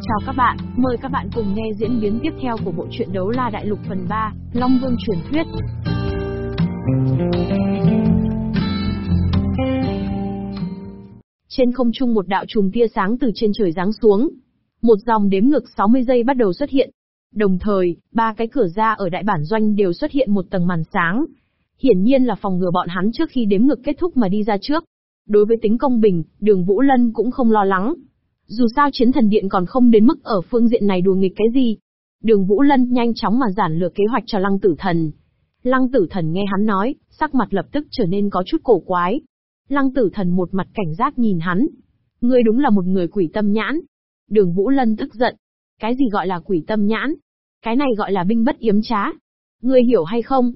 Chào các bạn, mời các bạn cùng nghe diễn biến tiếp theo của bộ truyện Đấu La Đại Lục phần 3, Long Vương truyền thuyết. Trên không trung một đạo chùm tia sáng từ trên trời giáng xuống. Một dòng đếm ngược 60 giây bắt đầu xuất hiện. Đồng thời, ba cái cửa ra ở đại bản doanh đều xuất hiện một tầng màn sáng. Hiển nhiên là phòng ngừa bọn hắn trước khi đếm ngược kết thúc mà đi ra trước. Đối với tính công bình, đường Vũ Lân cũng không lo lắng. Dù sao chiến thần điện còn không đến mức ở phương diện này đùa nghịch cái gì. Đường Vũ Lân nhanh chóng mà giản lược kế hoạch cho lăng tử thần. Lăng tử thần nghe hắn nói, sắc mặt lập tức trở nên có chút cổ quái. Lăng tử thần một mặt cảnh giác nhìn hắn. Ngươi đúng là một người quỷ tâm nhãn. Đường Vũ Lân tức giận. Cái gì gọi là quỷ tâm nhãn? Cái này gọi là binh bất yếm trá. Ngươi hiểu hay không?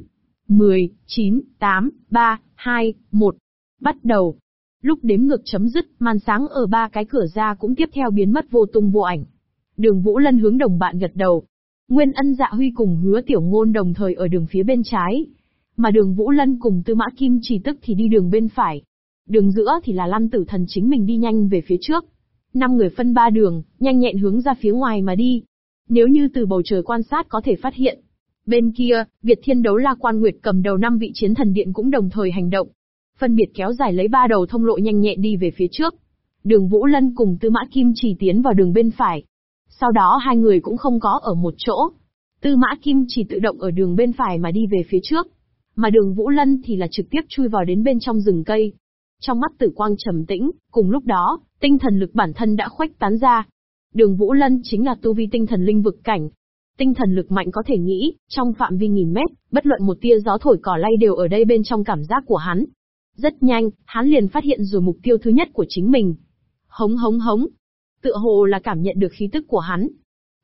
10, 9, 8, 3, 2, 1. Bắt đầu. Lúc đếm ngược chấm dứt, màn sáng ở ba cái cửa ra cũng tiếp theo biến mất vô tung vô ảnh. Đường Vũ Lân hướng đồng bạn gật đầu. Nguyên ân dạ huy cùng hứa tiểu ngôn đồng thời ở đường phía bên trái. Mà đường Vũ Lân cùng tư mã kim chỉ tức thì đi đường bên phải. Đường giữa thì là lăn tử thần chính mình đi nhanh về phía trước. Năm người phân ba đường, nhanh nhẹn hướng ra phía ngoài mà đi. Nếu như từ bầu trời quan sát có thể phát hiện. Bên kia, Việt Thiên Đấu La Quan Nguyệt cầm đầu năm vị chiến thần điện cũng đồng thời hành động phân biệt kéo dài lấy ba đầu thông lộ nhanh nhẹn đi về phía trước. Đường Vũ Lân cùng Tư Mã Kim chỉ tiến vào đường bên phải. Sau đó hai người cũng không có ở một chỗ. Tư Mã Kim chỉ tự động ở đường bên phải mà đi về phía trước. Mà đường Vũ Lân thì là trực tiếp chui vào đến bên trong rừng cây. Trong mắt tử quang trầm tĩnh, cùng lúc đó, tinh thần lực bản thân đã khuếch tán ra. Đường Vũ Lân chính là tu vi tinh thần linh vực cảnh. Tinh thần lực mạnh có thể nghĩ, trong phạm vi nghìn mét, bất luận một tia gió thổi cỏ lay đều ở đây bên trong cảm giác của hắn. Rất nhanh, hắn liền phát hiện rồi mục tiêu thứ nhất của chính mình. Hống hống hống. Tựa hồ là cảm nhận được khí tức của hắn.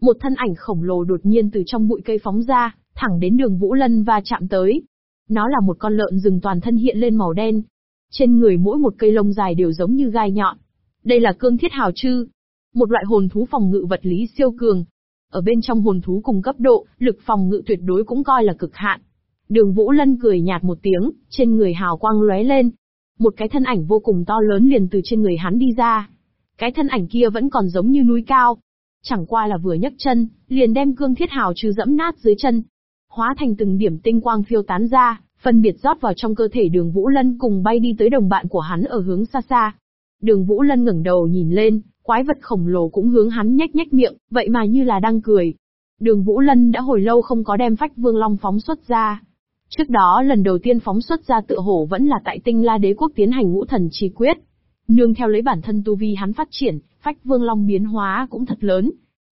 Một thân ảnh khổng lồ đột nhiên từ trong bụi cây phóng ra, thẳng đến đường Vũ Lân và chạm tới. Nó là một con lợn rừng toàn thân hiện lên màu đen. Trên người mỗi một cây lông dài đều giống như gai nhọn. Đây là cương thiết hào chư. Một loại hồn thú phòng ngự vật lý siêu cường. Ở bên trong hồn thú cùng cấp độ, lực phòng ngự tuyệt đối cũng coi là cực hạn. Đường Vũ Lân cười nhạt một tiếng, trên người hào quang lóe lên. Một cái thân ảnh vô cùng to lớn liền từ trên người hắn đi ra. Cái thân ảnh kia vẫn còn giống như núi cao. Chẳng qua là vừa nhấc chân, liền đem cương thiết hào trừ dẫm nát dưới chân. Hóa thành từng điểm tinh quang phiêu tán ra, phân biệt rót vào trong cơ thể đường Vũ Lân cùng bay đi tới đồng bạn của hắn ở hướng xa xa. Đường Vũ Lân ngẩng đầu nhìn lên, quái vật khổng lồ cũng hướng hắn nhếch nhếch miệng, vậy mà như là đang cười. Đường Vũ Lân đã hồi lâu không có đem phách vương long phóng xuất ra, Trước đó lần đầu tiên phóng xuất ra tựa hổ vẫn là tại tinh la đế quốc tiến hành ngũ thần chi quyết. Nương theo lấy bản thân tu vi hắn phát triển, phách vương long biến hóa cũng thật lớn.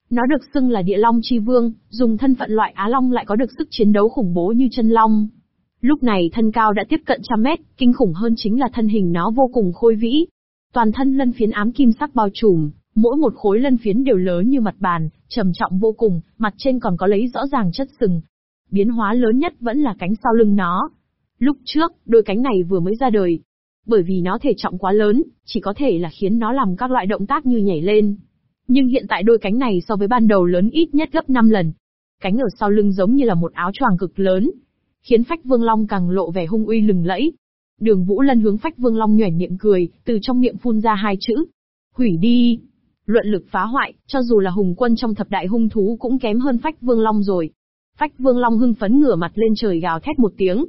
Nó được xưng là địa long chi vương, dùng thân phận loại á long lại có được sức chiến đấu khủng bố như chân long. Lúc này thân cao đã tiếp cận trăm mét, kinh khủng hơn chính là thân hình nó vô cùng khôi vĩ. Toàn thân lân phiến ám kim sắc bao trùm, mỗi một khối lân phiến đều lớn như mặt bàn, trầm trọng vô cùng, mặt trên còn có lấy rõ ràng chất sừng, biến hóa lớn nhất vẫn là cánh sau lưng nó. Lúc trước, đôi cánh này vừa mới ra đời. Bởi vì nó thể trọng quá lớn, chỉ có thể là khiến nó làm các loại động tác như nhảy lên. Nhưng hiện tại đôi cánh này so với ban đầu lớn ít nhất gấp 5 lần. Cánh ở sau lưng giống như là một áo choàng cực lớn, khiến Phách Vương Long càng lộ vẻ hung uy lừng lẫy. Đường Vũ Lân hướng Phách Vương Long nhoẻn miệng cười, từ trong miệng phun ra hai chữ: "Hủy đi." Luận lực phá hoại, cho dù là hùng quân trong thập đại hung thú cũng kém hơn Phách Vương Long rồi. Phách Vương Long hưng phấn ngửa mặt lên trời gào thét một tiếng.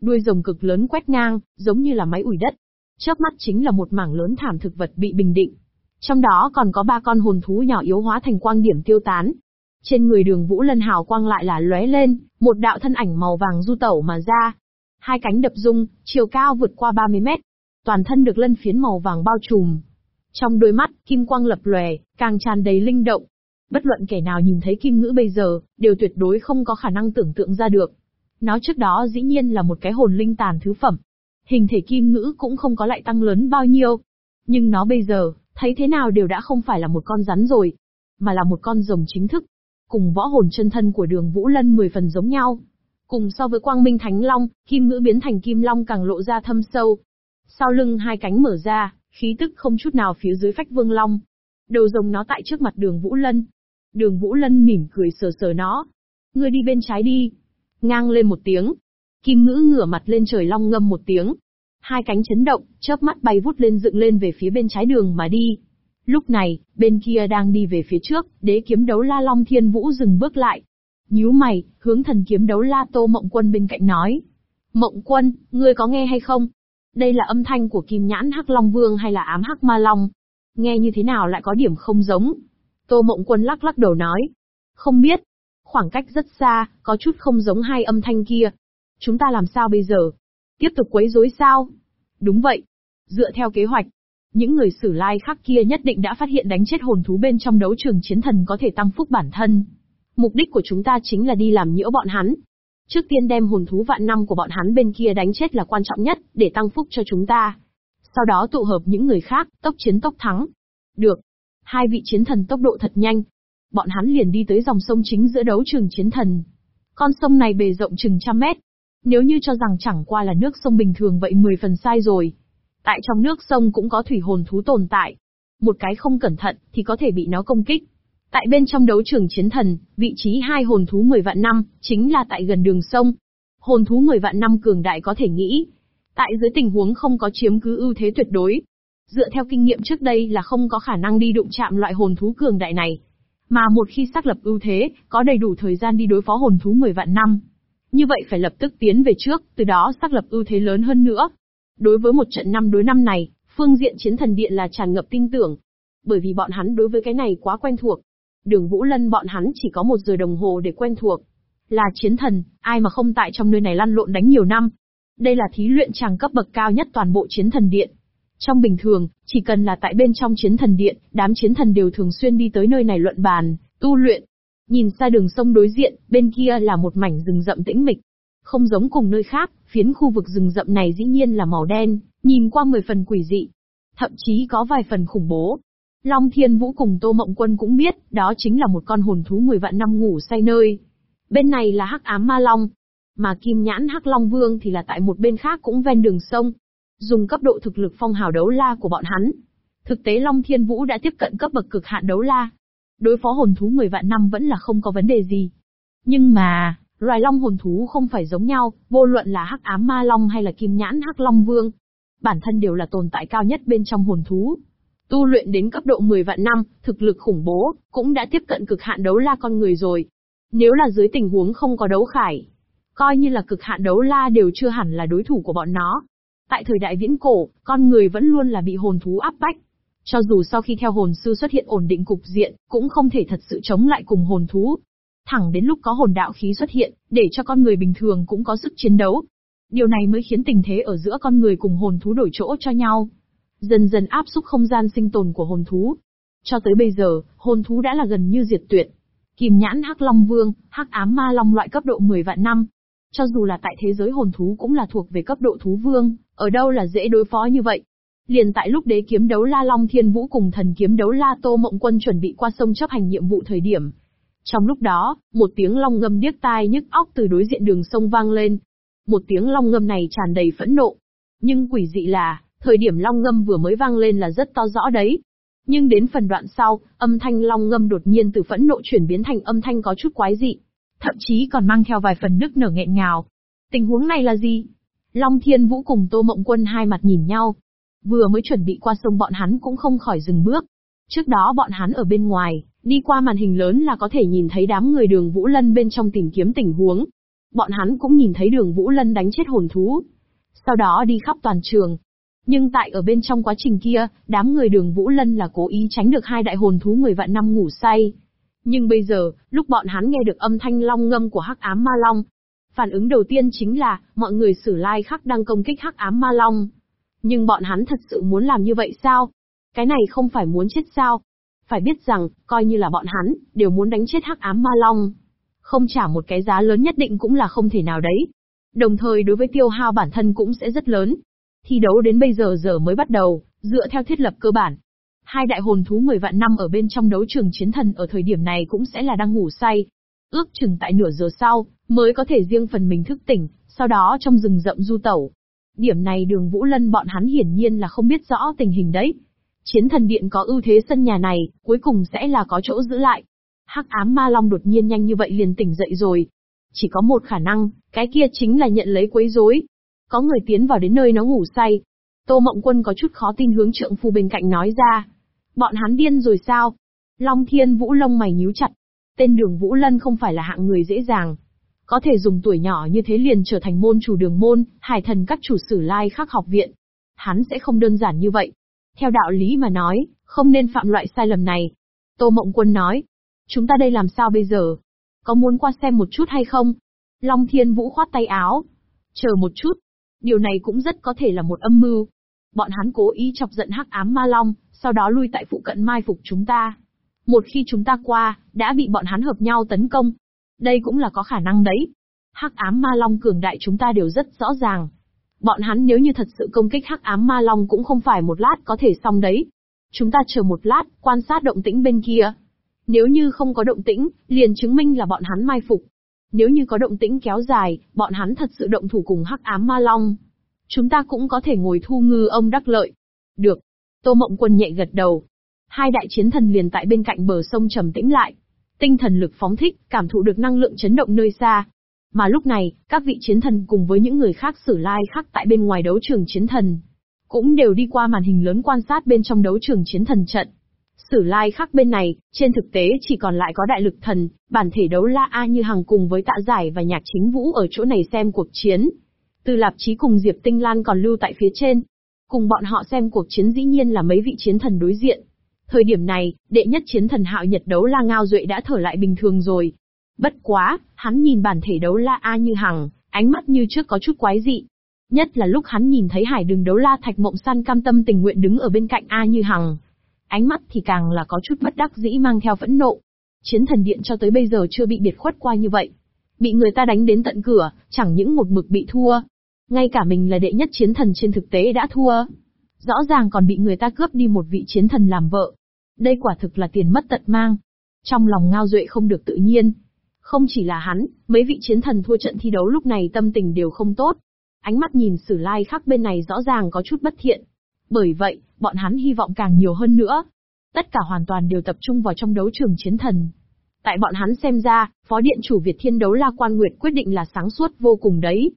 Đuôi rồng cực lớn quét ngang, giống như là máy ủi đất. Chớp mắt chính là một mảng lớn thảm thực vật bị bình định. Trong đó còn có ba con hồn thú nhỏ yếu hóa thành quang điểm tiêu tán. Trên người đường Vũ Lân hào quang lại là lóe lên, một đạo thân ảnh màu vàng du tẩu mà ra. Hai cánh đập rung, chiều cao vượt qua 30 mét. Toàn thân được lân phiến màu vàng bao trùm. Trong đôi mắt, kim quang lập lòe, càng tràn đầy linh động, Bất luận kẻ nào nhìn thấy kim ngữ bây giờ, đều tuyệt đối không có khả năng tưởng tượng ra được. Nó trước đó dĩ nhiên là một cái hồn linh tàn thứ phẩm. Hình thể kim ngữ cũng không có lại tăng lớn bao nhiêu. Nhưng nó bây giờ, thấy thế nào đều đã không phải là một con rắn rồi, mà là một con rồng chính thức. Cùng võ hồn chân thân của đường Vũ Lân 10 phần giống nhau. Cùng so với quang minh thánh long, kim ngữ biến thành kim long càng lộ ra thâm sâu. Sau lưng hai cánh mở ra, khí tức không chút nào phía dưới phách vương long. Đầu rồng nó tại trước mặt đường Vũ Lân, Đường Vũ Lân mỉm cười sờ sờ nó. Ngươi đi bên trái đi. Ngang lên một tiếng. Kim ngữ ngửa mặt lên trời long ngâm một tiếng. Hai cánh chấn động, chớp mắt bay vút lên dựng lên về phía bên trái đường mà đi. Lúc này, bên kia đang đi về phía trước, đế kiếm đấu la Long Thiên Vũ dừng bước lại. nhíu mày, hướng thần kiếm đấu la Tô Mộng Quân bên cạnh nói. Mộng Quân, ngươi có nghe hay không? Đây là âm thanh của kim nhãn Hắc Long Vương hay là ám Hắc Ma Long? Nghe như thế nào lại có điểm không giống? Tô Mộng Quân lắc lắc đầu nói. Không biết. Khoảng cách rất xa, có chút không giống hai âm thanh kia. Chúng ta làm sao bây giờ? Tiếp tục quấy rối sao? Đúng vậy. Dựa theo kế hoạch, những người sử lai khác kia nhất định đã phát hiện đánh chết hồn thú bên trong đấu trường chiến thần có thể tăng phúc bản thân. Mục đích của chúng ta chính là đi làm nhiễu bọn hắn. Trước tiên đem hồn thú vạn năm của bọn hắn bên kia đánh chết là quan trọng nhất, để tăng phúc cho chúng ta. Sau đó tụ hợp những người khác, tốc chiến tốc thắng. Được. Hai vị chiến thần tốc độ thật nhanh. Bọn hắn liền đi tới dòng sông chính giữa đấu trường chiến thần. Con sông này bề rộng chừng trăm mét. Nếu như cho rằng chẳng qua là nước sông bình thường vậy mười phần sai rồi. Tại trong nước sông cũng có thủy hồn thú tồn tại. Một cái không cẩn thận thì có thể bị nó công kích. Tại bên trong đấu trường chiến thần, vị trí hai hồn thú 10 vạn năm, chính là tại gần đường sông. Hồn thú 10 vạn năm cường đại có thể nghĩ. Tại dưới tình huống không có chiếm cứ ưu thế tuyệt đối. Dựa theo kinh nghiệm trước đây là không có khả năng đi đụng chạm loại hồn thú cường đại này. Mà một khi xác lập ưu thế, có đầy đủ thời gian đi đối phó hồn thú 10 vạn năm. Như vậy phải lập tức tiến về trước, từ đó xác lập ưu thế lớn hơn nữa. Đối với một trận năm đối năm này, phương diện chiến thần điện là tràn ngập tin tưởng. Bởi vì bọn hắn đối với cái này quá quen thuộc. Đường Vũ Lân bọn hắn chỉ có một giờ đồng hồ để quen thuộc. Là chiến thần, ai mà không tại trong nơi này lăn lộn đánh nhiều năm. Đây là thí luyện tràng cấp bậc cao nhất toàn bộ chiến thần điện. Trong bình thường, chỉ cần là tại bên trong chiến thần điện, đám chiến thần đều thường xuyên đi tới nơi này luận bàn, tu luyện. Nhìn xa đường sông đối diện, bên kia là một mảnh rừng rậm tĩnh mịch. Không giống cùng nơi khác, phiến khu vực rừng rậm này dĩ nhiên là màu đen, nhìn qua mười phần quỷ dị. Thậm chí có vài phần khủng bố. Long Thiên Vũ cùng Tô Mộng Quân cũng biết, đó chính là một con hồn thú mười vạn năm ngủ say nơi. Bên này là Hắc Ám Ma Long, mà Kim Nhãn Hắc Long Vương thì là tại một bên khác cũng ven đường sông. Dùng cấp độ thực lực phong hào đấu la của bọn hắn. Thực tế Long Thiên Vũ đã tiếp cận cấp bậc cực hạn đấu la. Đối phó hồn thú mười vạn năm vẫn là không có vấn đề gì. Nhưng mà, Loài long hồn thú không phải giống nhau, vô luận là hắc ám ma long hay là kim nhãn hắc long vương. Bản thân đều là tồn tại cao nhất bên trong hồn thú. Tu luyện đến cấp độ 10 vạn năm, thực lực khủng bố, cũng đã tiếp cận cực hạn đấu la con người rồi. Nếu là dưới tình huống không có đấu khải, coi như là cực hạn đấu la đều chưa hẳn là đối thủ của bọn nó. Tại thời đại viễn cổ, con người vẫn luôn là bị hồn thú áp bách. Cho dù sau khi theo hồn sư xuất hiện ổn định cục diện, cũng không thể thật sự chống lại cùng hồn thú thẳng đến lúc có hồn đạo khí xuất hiện, để cho con người bình thường cũng có sức chiến đấu. Điều này mới khiến tình thế ở giữa con người cùng hồn thú đổi chỗ cho nhau. Dần dần áp xúc không gian sinh tồn của hồn thú. Cho tới bây giờ, hồn thú đã là gần như diệt tuyệt. Kim nhãn hắc long vương, hắc ám ma long loại cấp độ 10 vạn năm. Cho dù là tại thế giới hồn thú cũng là thuộc về cấp độ thú vương, ở đâu là dễ đối phó như vậy. Liền tại lúc đế kiếm đấu la long thiên vũ cùng thần kiếm đấu la tô mộng quân chuẩn bị qua sông chấp hành nhiệm vụ thời điểm, trong lúc đó, một tiếng long ngâm điếc tai nhức óc từ đối diện đường sông vang lên. Một tiếng long ngâm này tràn đầy phẫn nộ. Nhưng quỷ dị là, thời điểm long ngâm vừa mới vang lên là rất to rõ đấy. Nhưng đến phần đoạn sau, âm thanh long ngâm đột nhiên từ phẫn nộ chuyển biến thành âm thanh có chút quái dị. Thậm chí còn mang theo vài phần nức nở nghẹn ngào. Tình huống này là gì? Long Thiên Vũ cùng Tô Mộng Quân hai mặt nhìn nhau. Vừa mới chuẩn bị qua sông bọn hắn cũng không khỏi dừng bước. Trước đó bọn hắn ở bên ngoài, Đi qua màn hình lớn là có thể nhìn thấy đám người đường Vũ Lân bên trong tìm kiếm tình huống. Bọn hắn cũng nhìn thấy đường Vũ Lân đánh chết hồn thú. Sau đó đi khắp toàn trường. Nhưng tại ở bên trong quá trình kia, đám người đường Vũ Lân là cố ý tránh được hai đại hồn thú người vạn năm ngủ say. Nhưng bây giờ, lúc bọn hắn nghe được âm thanh long ngâm của hắc ám ma long, phản ứng đầu tiên chính là, mọi người sử lai khắc đang công kích hắc ám ma long. Nhưng bọn hắn thật sự muốn làm như vậy sao? Cái này không phải muốn chết sao? Phải biết rằng, coi như là bọn hắn, đều muốn đánh chết hắc ám ma long. Không trả một cái giá lớn nhất định cũng là không thể nào đấy. Đồng thời đối với tiêu hao bản thân cũng sẽ rất lớn. Thi đấu đến bây giờ giờ mới bắt đầu, dựa theo thiết lập cơ bản. Hai đại hồn thú 10 vạn năm ở bên trong đấu trường chiến thần ở thời điểm này cũng sẽ là đang ngủ say. Ước chừng tại nửa giờ sau, mới có thể riêng phần mình thức tỉnh, sau đó trong rừng rậm du tẩu. Điểm này đường Vũ Lân bọn hắn hiển nhiên là không biết rõ tình hình đấy. Chiến thần điện có ưu thế sân nhà này, cuối cùng sẽ là có chỗ giữ lại. Hắc ám ma long đột nhiên nhanh như vậy liền tỉnh dậy rồi. Chỉ có một khả năng, cái kia chính là nhận lấy quấy rối. Có người tiến vào đến nơi nó ngủ say. Tô Mộng Quân có chút khó tin hướng trượng phu bên cạnh nói ra. Bọn hắn điên rồi sao? Long Thiên Vũ lông mày nhíu chặt. Tên đường Vũ Lân không phải là hạng người dễ dàng. Có thể dùng tuổi nhỏ như thế liền trở thành môn chủ đường môn, hải thần các chủ sử lai khắc học viện. Hắn sẽ không đơn giản như vậy. Theo đạo lý mà nói, không nên phạm loại sai lầm này. Tô Mộng Quân nói. Chúng ta đây làm sao bây giờ? Có muốn qua xem một chút hay không? Long Thiên Vũ khoát tay áo. Chờ một chút. Điều này cũng rất có thể là một âm mưu. Bọn hắn cố ý chọc giận hắc ám ma long, sau đó lui tại phụ cận mai phục chúng ta. Một khi chúng ta qua, đã bị bọn hắn hợp nhau tấn công. Đây cũng là có khả năng đấy. Hắc ám ma long cường đại chúng ta đều rất rõ ràng. Bọn hắn nếu như thật sự công kích hắc ám ma long cũng không phải một lát có thể xong đấy. Chúng ta chờ một lát, quan sát động tĩnh bên kia. Nếu như không có động tĩnh, liền chứng minh là bọn hắn mai phục. Nếu như có động tĩnh kéo dài, bọn hắn thật sự động thủ cùng hắc ám ma long. Chúng ta cũng có thể ngồi thu ngư ông đắc lợi. Được. Tô Mộng Quân nhẹ gật đầu. Hai đại chiến thần liền tại bên cạnh bờ sông trầm tĩnh lại. Tinh thần lực phóng thích, cảm thụ được năng lượng chấn động nơi xa. Mà lúc này, các vị chiến thần cùng với những người khác sử lai khác tại bên ngoài đấu trường chiến thần. Cũng đều đi qua màn hình lớn quan sát bên trong đấu trường chiến thần trận. Sử lai khác bên này, trên thực tế chỉ còn lại có đại lực thần, bản thể đấu la A như hàng cùng với tạ giải và nhạc chính vũ ở chỗ này xem cuộc chiến. Từ lạp chí cùng Diệp Tinh Lan còn lưu tại phía trên. Cùng bọn họ xem cuộc chiến dĩ nhiên là mấy vị chiến thần đối diện. Thời điểm này, đệ nhất chiến thần hạo nhật đấu la Ngao Duệ đã thở lại bình thường rồi. Bất quá, hắn nhìn bản thể đấu la A như hằng, ánh mắt như trước có chút quái dị. Nhất là lúc hắn nhìn thấy hải đường đấu la thạch mộng san cam tâm tình nguyện đứng ở bên cạnh A như hằng, Ánh mắt thì càng là có chút bất đắc dĩ mang theo phẫn nộ. Chiến thần điện cho tới bây giờ chưa bị biệt khuất qua như vậy. Bị người ta đánh đến tận cửa, chẳng những một mực bị thua. Ngay cả mình là đệ nhất chiến thần trên thực tế đã thua. Rõ ràng còn bị người ta cướp đi một vị chiến thần làm vợ. Đây quả thực là tiền mất tật mang. Trong lòng ngao duệ không được tự nhiên. Không chỉ là hắn, mấy vị chiến thần thua trận thi đấu lúc này tâm tình đều không tốt. Ánh mắt nhìn sử lai khắc bên này rõ ràng có chút bất thiện. Bởi vậy, bọn hắn hy vọng càng nhiều hơn nữa. Tất cả hoàn toàn đều tập trung vào trong đấu trường chiến thần. Tại bọn hắn xem ra, Phó Điện chủ Việt Thiên đấu la Quan Nguyệt quyết định là sáng suốt vô cùng đấy.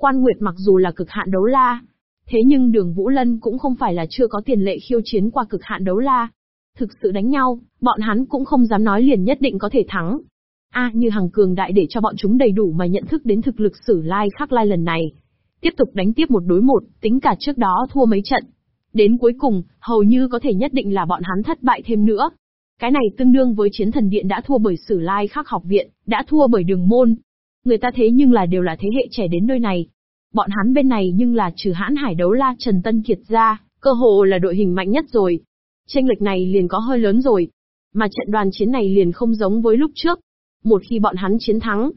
Quan Nguyệt mặc dù là cực hạn đấu la, thế nhưng đường Vũ Lân cũng không phải là chưa có tiền lệ khiêu chiến qua cực hạn đấu la. Thực sự đánh nhau, bọn hắn cũng không dám nói liền nhất định có thể thắng. A như hằng cường đại để cho bọn chúng đầy đủ mà nhận thức đến thực lực sử lai khắc lai lần này. Tiếp tục đánh tiếp một đối một, tính cả trước đó thua mấy trận, Đến cuối cùng, hầu như có thể nhất định là bọn hắn thất bại thêm nữa. Cái này tương đương với chiến thần điện đã thua bởi sử lai khắc học viện, đã thua bởi đường môn. Người ta thế nhưng là đều là thế hệ trẻ đến nơi này. Bọn hắn bên này nhưng là trừ hãn hải đấu la Trần Tân Kiệt ra, cơ hồ là đội hình mạnh nhất rồi. Tranh lệch này liền có hơi lớn rồi. Mà trận đoàn chiến này liền không giống với lúc trước. Một khi bọn hắn chiến thắng,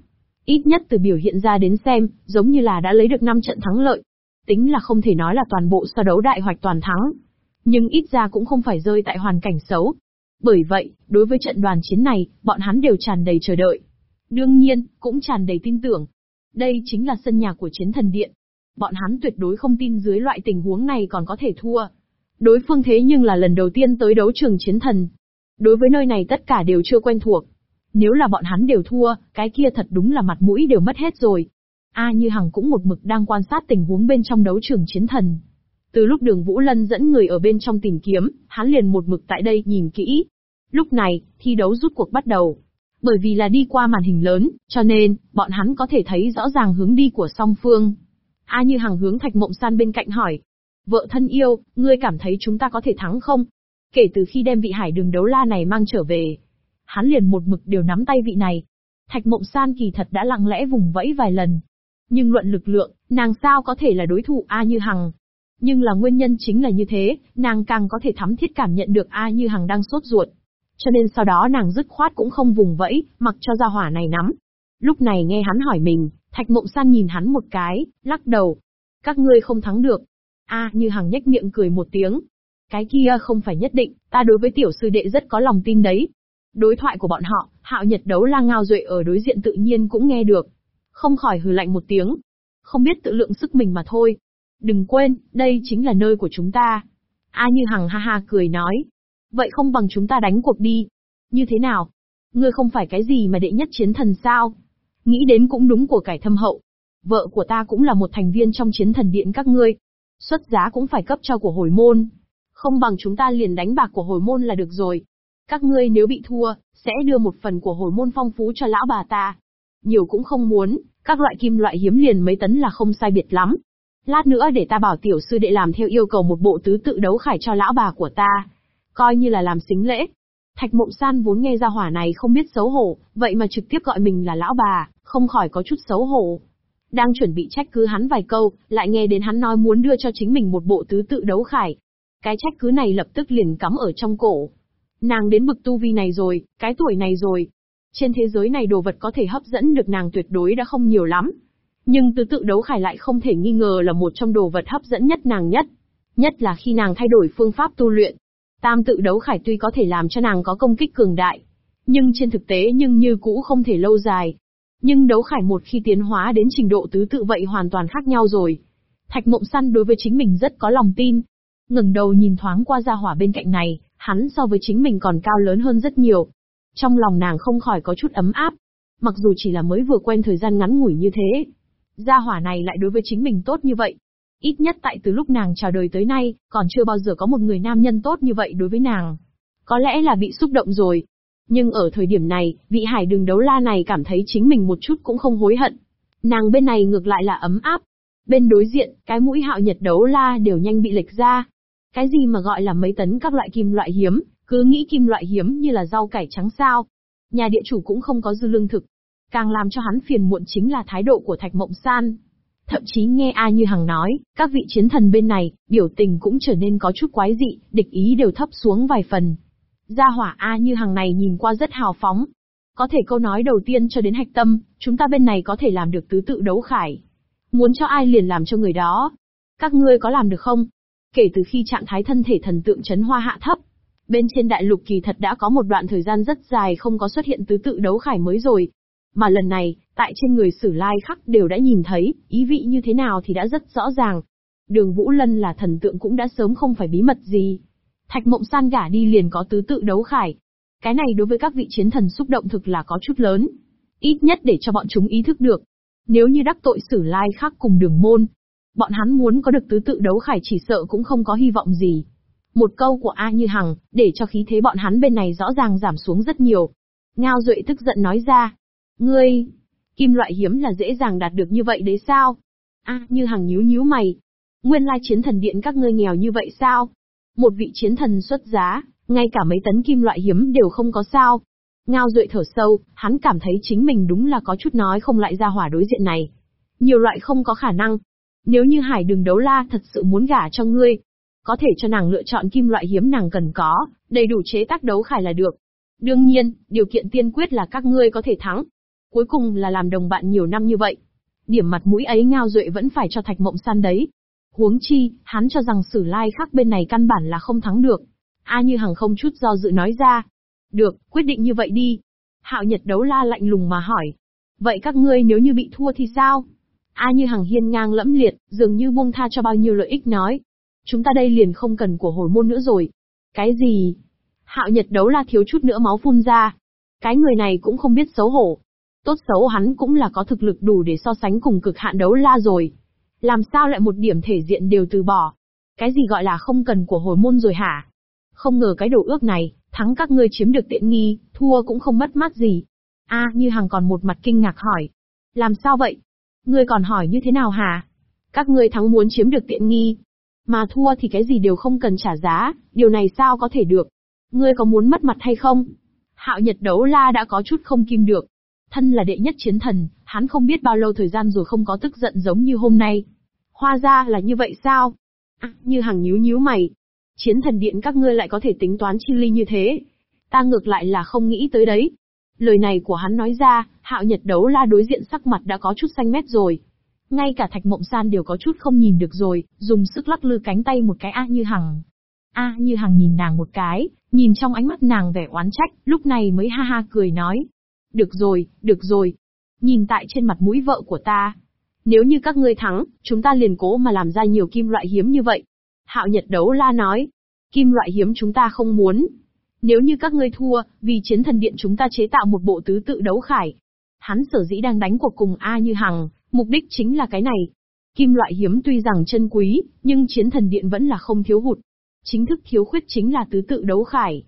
ít nhất từ biểu hiện ra đến xem, giống như là đã lấy được 5 trận thắng lợi. Tính là không thể nói là toàn bộ so đấu đại hoạch toàn thắng. Nhưng ít ra cũng không phải rơi tại hoàn cảnh xấu. Bởi vậy, đối với trận đoàn chiến này, bọn hắn đều tràn đầy chờ đợi. Đương nhiên, cũng tràn đầy tin tưởng. Đây chính là sân nhà của chiến thần điện. Bọn hắn tuyệt đối không tin dưới loại tình huống này còn có thể thua. Đối phương thế nhưng là lần đầu tiên tới đấu trường chiến thần. Đối với nơi này tất cả đều chưa quen thuộc. Nếu là bọn hắn đều thua, cái kia thật đúng là mặt mũi đều mất hết rồi. A Như Hằng cũng một mực đang quan sát tình huống bên trong đấu trường chiến thần. Từ lúc đường Vũ Lân dẫn người ở bên trong tìm kiếm, hắn liền một mực tại đây nhìn kỹ. Lúc này, thi đấu rút cuộc bắt đầu. Bởi vì là đi qua màn hình lớn, cho nên, bọn hắn có thể thấy rõ ràng hướng đi của song phương. A Như Hằng hướng Thạch Mộng San bên cạnh hỏi. Vợ thân yêu, ngươi cảm thấy chúng ta có thể thắng không? Kể từ khi đem vị hải đường đấu la này mang trở về, hắn liền một mực đều nắm tay vị này. Thạch Mộng San kỳ thật đã lặng lẽ vùng vẫy vài lần, nhưng luận lực lượng, nàng sao có thể là đối thủ A Như Hằng. Nhưng là nguyên nhân chính là như thế, nàng càng có thể thắm thiết cảm nhận được A Như Hằng đang sốt ruột. Cho nên sau đó nàng dứt khoát cũng không vùng vẫy, mặc cho gia hỏa này nắm. Lúc này nghe hắn hỏi mình, Thạch Mộng San nhìn hắn một cái, lắc đầu. Các ngươi không thắng được. A Như Hằng nhếch miệng cười một tiếng. Cái kia không phải nhất định, ta đối với tiểu sư đệ rất có lòng tin đấy. Đối thoại của bọn họ, hạo nhật đấu la ngao duệ ở đối diện tự nhiên cũng nghe được, không khỏi hừ lạnh một tiếng. Không biết tự lượng sức mình mà thôi. Đừng quên, đây chính là nơi của chúng ta. A Như Hằng ha ha cười nói. Vậy không bằng chúng ta đánh cuộc đi. Như thế nào? Ngươi không phải cái gì mà đệ nhất chiến thần sao? Nghĩ đến cũng đúng của cải thâm hậu. Vợ của ta cũng là một thành viên trong chiến thần điện các ngươi. Xuất giá cũng phải cấp cho của hồi môn. Không bằng chúng ta liền đánh bạc của hồi môn là được rồi. Các ngươi nếu bị thua, sẽ đưa một phần của hồi môn phong phú cho lão bà ta. Nhiều cũng không muốn, các loại kim loại hiếm liền mấy tấn là không sai biệt lắm. Lát nữa để ta bảo tiểu sư đệ làm theo yêu cầu một bộ tứ tự đấu khải cho lão bà của ta. Coi như là làm xính lễ. Thạch mộng san vốn nghe ra hỏa này không biết xấu hổ, vậy mà trực tiếp gọi mình là lão bà, không khỏi có chút xấu hổ. Đang chuẩn bị trách cứ hắn vài câu, lại nghe đến hắn nói muốn đưa cho chính mình một bộ tứ tự đấu khải. Cái trách cứ này lập tức liền cắm ở trong cổ. Nàng đến bực tu vi này rồi, cái tuổi này rồi. Trên thế giới này đồ vật có thể hấp dẫn được nàng tuyệt đối đã không nhiều lắm. Nhưng tứ tự đấu khải lại không thể nghi ngờ là một trong đồ vật hấp dẫn nhất nàng nhất. Nhất là khi nàng thay đổi phương pháp tu luyện. Tam tự đấu khải tuy có thể làm cho nàng có công kích cường đại. Nhưng trên thực tế nhưng như cũ không thể lâu dài. Nhưng đấu khải một khi tiến hóa đến trình độ tứ tự vậy hoàn toàn khác nhau rồi. Thạch mộng săn đối với chính mình rất có lòng tin. ngẩng đầu nhìn thoáng qua gia hỏa bên cạnh này, hắn so với chính mình còn cao lớn hơn rất nhiều. Trong lòng nàng không khỏi có chút ấm áp. Mặc dù chỉ là mới vừa quen thời gian ngắn ngủi như thế. Gia hỏa này lại đối với chính mình tốt như vậy. Ít nhất tại từ lúc nàng chào đời tới nay, còn chưa bao giờ có một người nam nhân tốt như vậy đối với nàng. Có lẽ là bị xúc động rồi, nhưng ở thời điểm này, vị hải đường đấu la này cảm thấy chính mình một chút cũng không hối hận. Nàng bên này ngược lại là ấm áp. Bên đối diện, cái mũi hạo nhật đấu la đều nhanh bị lệch ra. Cái gì mà gọi là mấy tấn các loại kim loại hiếm, cứ nghĩ kim loại hiếm như là rau cải trắng sao. Nhà địa chủ cũng không có dư lương thực. Càng làm cho hắn phiền muộn chính là thái độ của Thạch Mộng San. Thậm chí nghe A Như Hằng nói, các vị chiến thần bên này, biểu tình cũng trở nên có chút quái dị, địch ý đều thấp xuống vài phần. Gia hỏa A như hằng này nhìn qua rất hào phóng. Có thể câu nói đầu tiên cho đến hạch tâm, chúng ta bên này có thể làm được tứ tự đấu khải. Muốn cho ai liền làm cho người đó. Các ngươi có làm được không? Kể từ khi trạng thái thân thể thần tượng chấn hoa hạ thấp, bên trên đại lục kỳ thật đã có một đoạn thời gian rất dài không có xuất hiện tứ tự đấu khải mới rồi. Mà lần này, tại trên người sử lai khắc đều đã nhìn thấy, ý vị như thế nào thì đã rất rõ ràng. Đường Vũ Lân là thần tượng cũng đã sớm không phải bí mật gì. Thạch mộng san gả đi liền có tứ tự đấu khải. Cái này đối với các vị chiến thần xúc động thực là có chút lớn. Ít nhất để cho bọn chúng ý thức được. Nếu như đắc tội sử lai khắc cùng đường môn, bọn hắn muốn có được tứ tự đấu khải chỉ sợ cũng không có hy vọng gì. Một câu của A Như Hằng, để cho khí thế bọn hắn bên này rõ ràng giảm xuống rất nhiều. Ngao Duệ tức giận nói ra. Ngươi, kim loại hiếm là dễ dàng đạt được như vậy đấy sao? A Như Hằng nhíu nhíu mày. Nguyên lai chiến thần điện các ngươi nghèo như vậy sao? Một vị chiến thần xuất giá, ngay cả mấy tấn kim loại hiếm đều không có sao. Ngao Duệ thở sâu, hắn cảm thấy chính mình đúng là có chút nói không lại ra hỏa đối diện này. Nhiều loại không có khả năng. Nếu như hải đường đấu la thật sự muốn gả cho ngươi, có thể cho nàng lựa chọn kim loại hiếm nàng cần có, đầy đủ chế tác đấu khải là được. Đương nhiên, điều kiện tiên quyết là các ngươi có thể thắng. Cuối cùng là làm đồng bạn nhiều năm như vậy. Điểm mặt mũi ấy Ngao Duệ vẫn phải cho Thạch Mộng San đấy. Huống chi, hắn cho rằng sử lai khác bên này căn bản là không thắng được. A như hằng không chút do dự nói ra. Được, quyết định như vậy đi. Hạo Nhật đấu la lạnh lùng mà hỏi. Vậy các ngươi nếu như bị thua thì sao? A như hằng hiên ngang lẫm liệt, dường như buông tha cho bao nhiêu lợi ích nói. Chúng ta đây liền không cần của hồi môn nữa rồi. Cái gì? Hạo Nhật đấu la thiếu chút nữa máu phun ra. Cái người này cũng không biết xấu hổ. Tốt xấu hắn cũng là có thực lực đủ để so sánh cùng cực hạn đấu la rồi. Làm sao lại một điểm thể diện đều từ bỏ? Cái gì gọi là không cần của hồi môn rồi hả? Không ngờ cái đồ ước này, thắng các ngươi chiếm được tiện nghi, thua cũng không mất mát gì. A như hằng còn một mặt kinh ngạc hỏi. Làm sao vậy? Ngươi còn hỏi như thế nào hả? Các ngươi thắng muốn chiếm được tiện nghi. Mà thua thì cái gì đều không cần trả giá, điều này sao có thể được? Ngươi có muốn mất mặt hay không? Hạo Nhật đấu la đã có chút không kim được. Thân là đệ nhất chiến thần, hắn không biết bao lâu thời gian rồi không có tức giận giống như hôm nay. Hoa ra là như vậy sao? À, như hàng nhíu nhíu mày. Chiến thần điện các ngươi lại có thể tính toán chi ly như thế. Ta ngược lại là không nghĩ tới đấy. Lời này của hắn nói ra, hạo nhật đấu la đối diện sắc mặt đã có chút xanh mét rồi. Ngay cả thạch mộng san đều có chút không nhìn được rồi, dùng sức lắc lư cánh tay một cái A như hằng. A như hằng nhìn nàng một cái, nhìn trong ánh mắt nàng vẻ oán trách, lúc này mới ha ha cười nói. Được rồi, được rồi. Nhìn tại trên mặt mũi vợ của ta, nếu như các ngươi thắng, chúng ta liền cố mà làm ra nhiều kim loại hiếm như vậy. Hạo Nhật đấu la nói, kim loại hiếm chúng ta không muốn. Nếu như các ngươi thua, vì chiến thần điện chúng ta chế tạo một bộ tứ tự đấu khải. Hắn sở dĩ đang đánh cuộc cùng A như hằng, mục đích chính là cái này. Kim loại hiếm tuy rằng chân quý, nhưng chiến thần điện vẫn là không thiếu hụt. Chính thức thiếu khuyết chính là tứ tự đấu khải.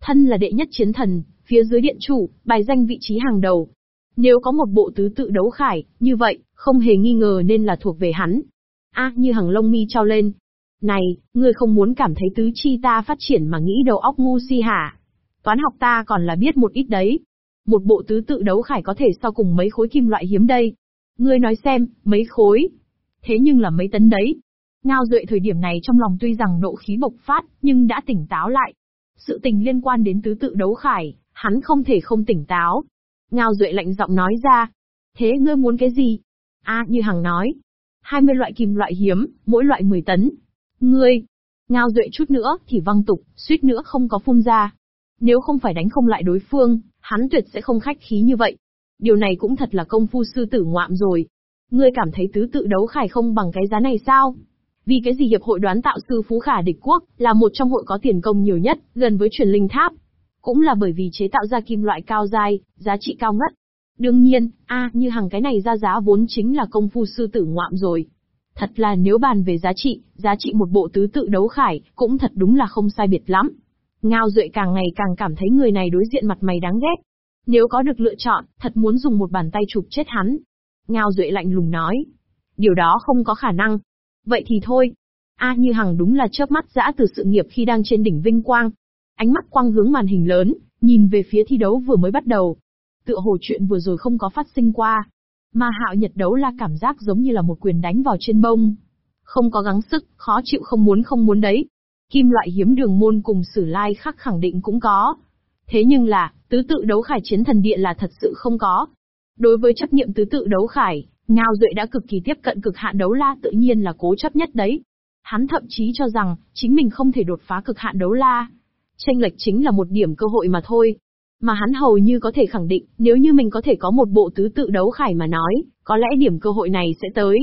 Thân là đệ nhất chiến thần, phía dưới điện chủ, bài danh vị trí hàng đầu. Nếu có một bộ tứ tự đấu khải, như vậy, không hề nghi ngờ nên là thuộc về hắn. A như hàng lông mi trao lên. Này, ngươi không muốn cảm thấy tứ chi ta phát triển mà nghĩ đầu óc ngu si hả? Toán học ta còn là biết một ít đấy. Một bộ tứ tự đấu khải có thể so cùng mấy khối kim loại hiếm đây. Ngươi nói xem, mấy khối. Thế nhưng là mấy tấn đấy. Ngao Duệ thời điểm này trong lòng tuy rằng nộ khí bộc phát, nhưng đã tỉnh táo lại. Sự tình liên quan đến tứ tự đấu khải, hắn không thể không tỉnh táo. Ngao Duệ lạnh giọng nói ra. Thế ngươi muốn cái gì? A như Hằng nói. 20 loại kim loại hiếm, mỗi loại 10 tấn. Ngươi. Ngao Duệ chút nữa thì văng tục, suýt nữa không có phun ra. Nếu không phải đánh không lại đối phương, hắn tuyệt sẽ không khách khí như vậy. Điều này cũng thật là công phu sư tử ngoạm rồi. Ngươi cảm thấy tứ tự đấu khải không bằng cái giá này sao? Vì cái gì Hiệp hội đoán tạo sư Phú Khả địch quốc, là một trong hội có tiền công nhiều nhất, gần với truyền linh tháp. Cũng là bởi vì chế tạo ra kim loại cao dai, giá trị cao ngất. Đương nhiên, a như hàng cái này ra giá vốn chính là công phu sư tử ngoạm rồi. Thật là nếu bàn về giá trị, giá trị một bộ tứ tự đấu khải, cũng thật đúng là không sai biệt lắm. Ngao Duệ càng ngày càng cảm thấy người này đối diện mặt mày đáng ghét. Nếu có được lựa chọn, thật muốn dùng một bàn tay chụp chết hắn. Ngao Duệ lạnh lùng nói. Điều đó không có khả năng. Vậy thì thôi. A Như Hằng đúng là chớp mắt dã từ sự nghiệp khi đang trên đỉnh vinh quang. Ánh mắt quang hướng màn hình lớn, nhìn về phía thi đấu vừa mới bắt đầu. Tựa hồ chuyện vừa rồi không có phát sinh qua. Mà hạo nhật đấu là cảm giác giống như là một quyền đánh vào trên bông. Không có gắng sức, khó chịu không muốn không muốn đấy. Kim loại hiếm đường môn cùng sử lai khắc khẳng định cũng có. Thế nhưng là, tứ tự đấu khải chiến thần điện là thật sự không có. Đối với chấp niệm tứ tự đấu khải, Ngao Duệ đã cực kỳ tiếp cận cực hạn đấu la tự nhiên là cố chấp nhất đấy. Hắn thậm chí cho rằng, chính mình không thể đột phá cực hạn đấu la. Tranh lệch chính là một điểm cơ hội mà thôi. Mà hắn hầu như có thể khẳng định, nếu như mình có thể có một bộ tứ tự đấu khải mà nói, có lẽ điểm cơ hội này sẽ tới.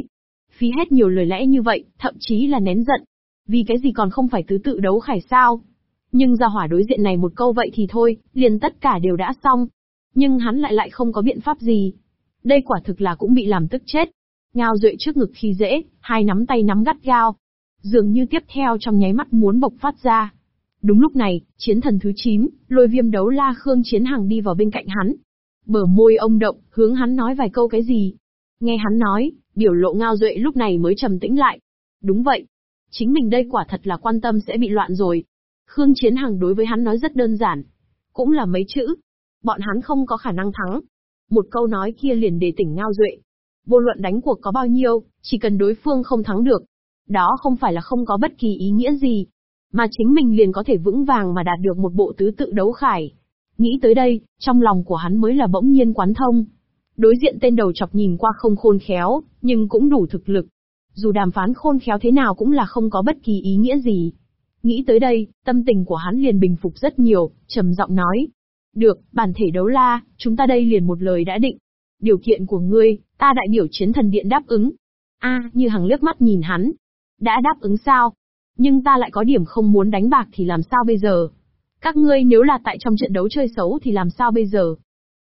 Phí hết nhiều lời lẽ như vậy, thậm chí là nén giận. Vì cái gì còn không phải tứ tự đấu khải sao? Nhưng ra hỏa đối diện này một câu vậy thì thôi, liền tất cả đều đã xong. Nhưng hắn lại lại không có biện pháp gì. Đây quả thực là cũng bị làm tức chết. Ngao duệ trước ngực khi dễ, hai nắm tay nắm gắt gao. Dường như tiếp theo trong nháy mắt muốn bộc phát ra. Đúng lúc này, chiến thần thứ 9, lôi viêm đấu la Khương Chiến Hằng đi vào bên cạnh hắn. Bờ môi ông động, hướng hắn nói vài câu cái gì. Nghe hắn nói, biểu lộ ngao duệ lúc này mới trầm tĩnh lại. Đúng vậy. Chính mình đây quả thật là quan tâm sẽ bị loạn rồi. Khương Chiến Hằng đối với hắn nói rất đơn giản. Cũng là mấy chữ. Bọn hắn không có khả năng thắng. Một câu nói kia liền để tỉnh ngao duệ. Vô luận đánh cuộc có bao nhiêu, chỉ cần đối phương không thắng được. Đó không phải là không có bất kỳ ý nghĩa gì. Mà chính mình liền có thể vững vàng mà đạt được một bộ tứ tự đấu khải. Nghĩ tới đây, trong lòng của hắn mới là bỗng nhiên quán thông. Đối diện tên đầu chọc nhìn qua không khôn khéo, nhưng cũng đủ thực lực. Dù đàm phán khôn khéo thế nào cũng là không có bất kỳ ý nghĩa gì. Nghĩ tới đây, tâm tình của hắn liền bình phục rất nhiều, trầm giọng nói. Được, bản thể đấu la, chúng ta đây liền một lời đã định. Điều kiện của ngươi, ta đại biểu chiến thần điện đáp ứng. a như hằng liếc mắt nhìn hắn. Đã đáp ứng sao? Nhưng ta lại có điểm không muốn đánh bạc thì làm sao bây giờ? Các ngươi nếu là tại trong trận đấu chơi xấu thì làm sao bây giờ?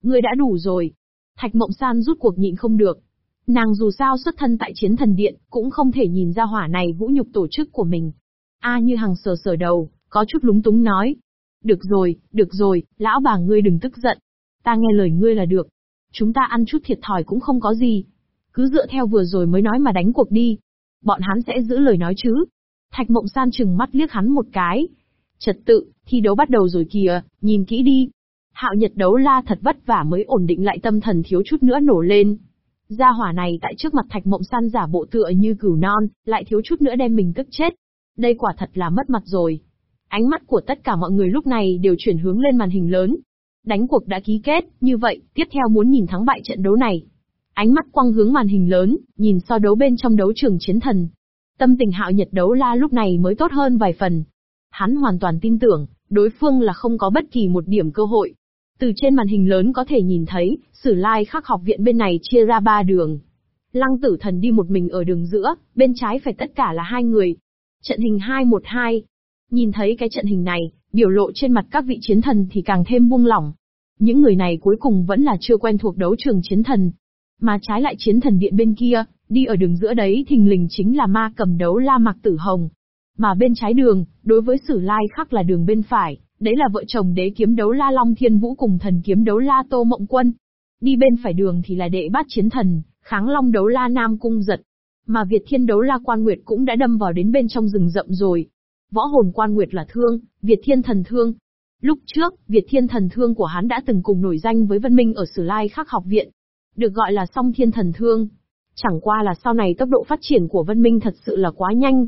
Ngươi đã đủ rồi. Thạch Mộng San rút cuộc nhịn không được. Nàng dù sao xuất thân tại chiến thần điện, cũng không thể nhìn ra hỏa này vũ nhục tổ chức của mình. A như hằng sờ sờ đầu, có chút lúng túng nói. Được rồi, được rồi, lão bà ngươi đừng tức giận. Ta nghe lời ngươi là được. Chúng ta ăn chút thiệt thòi cũng không có gì. Cứ dựa theo vừa rồi mới nói mà đánh cuộc đi. Bọn hắn sẽ giữ lời nói chứ. Thạch mộng san chừng mắt liếc hắn một cái. Trật tự, thi đấu bắt đầu rồi kìa, nhìn kỹ đi. Hạo nhật đấu la thật vất vả mới ổn định lại tâm thần thiếu chút nữa nổ lên. Gia hỏa này tại trước mặt thạch mộng san giả bộ tựa như cửu non, lại thiếu chút nữa đem mình tức chết. Đây quả thật là mất mặt rồi. Ánh mắt của tất cả mọi người lúc này đều chuyển hướng lên màn hình lớn. Đánh cuộc đã ký kết, như vậy, tiếp theo muốn nhìn thắng bại trận đấu này. Ánh mắt quăng hướng màn hình lớn, nhìn so đấu bên trong đấu trường chiến thần. Tâm tình hạo nhật đấu la lúc này mới tốt hơn vài phần. Hắn hoàn toàn tin tưởng, đối phương là không có bất kỳ một điểm cơ hội. Từ trên màn hình lớn có thể nhìn thấy, sử lai khắc học viện bên này chia ra ba đường. Lăng tử thần đi một mình ở đường giữa, bên trái phải tất cả là hai người. Trận hình 2-1-2. Nhìn thấy cái trận hình này, biểu lộ trên mặt các vị chiến thần thì càng thêm buông lỏng. Những người này cuối cùng vẫn là chưa quen thuộc đấu trường chiến thần. Mà trái lại chiến thần điện bên kia, đi ở đường giữa đấy thình lình chính là ma cầm đấu la mặc tử hồng. Mà bên trái đường, đối với Sử Lai Khắc là đường bên phải, đấy là vợ chồng đế kiếm đấu La Long Thiên Vũ cùng thần kiếm đấu La Tô Mộng Quân. Đi bên phải đường thì là đệ bát chiến thần, kháng long đấu La Nam Cung Giật. Mà Việt Thiên đấu La Quan Nguyệt cũng đã đâm vào đến bên trong rừng rậm rồi. Võ hồn Quan Nguyệt là thương, Việt Thiên thần thương. Lúc trước, Việt Thiên thần thương của hắn đã từng cùng nổi danh với Vân Minh ở Sử Lai Khắc học viện. Được gọi là song thiên thần thương. Chẳng qua là sau này tốc độ phát triển của Vân Minh thật sự là quá nhanh.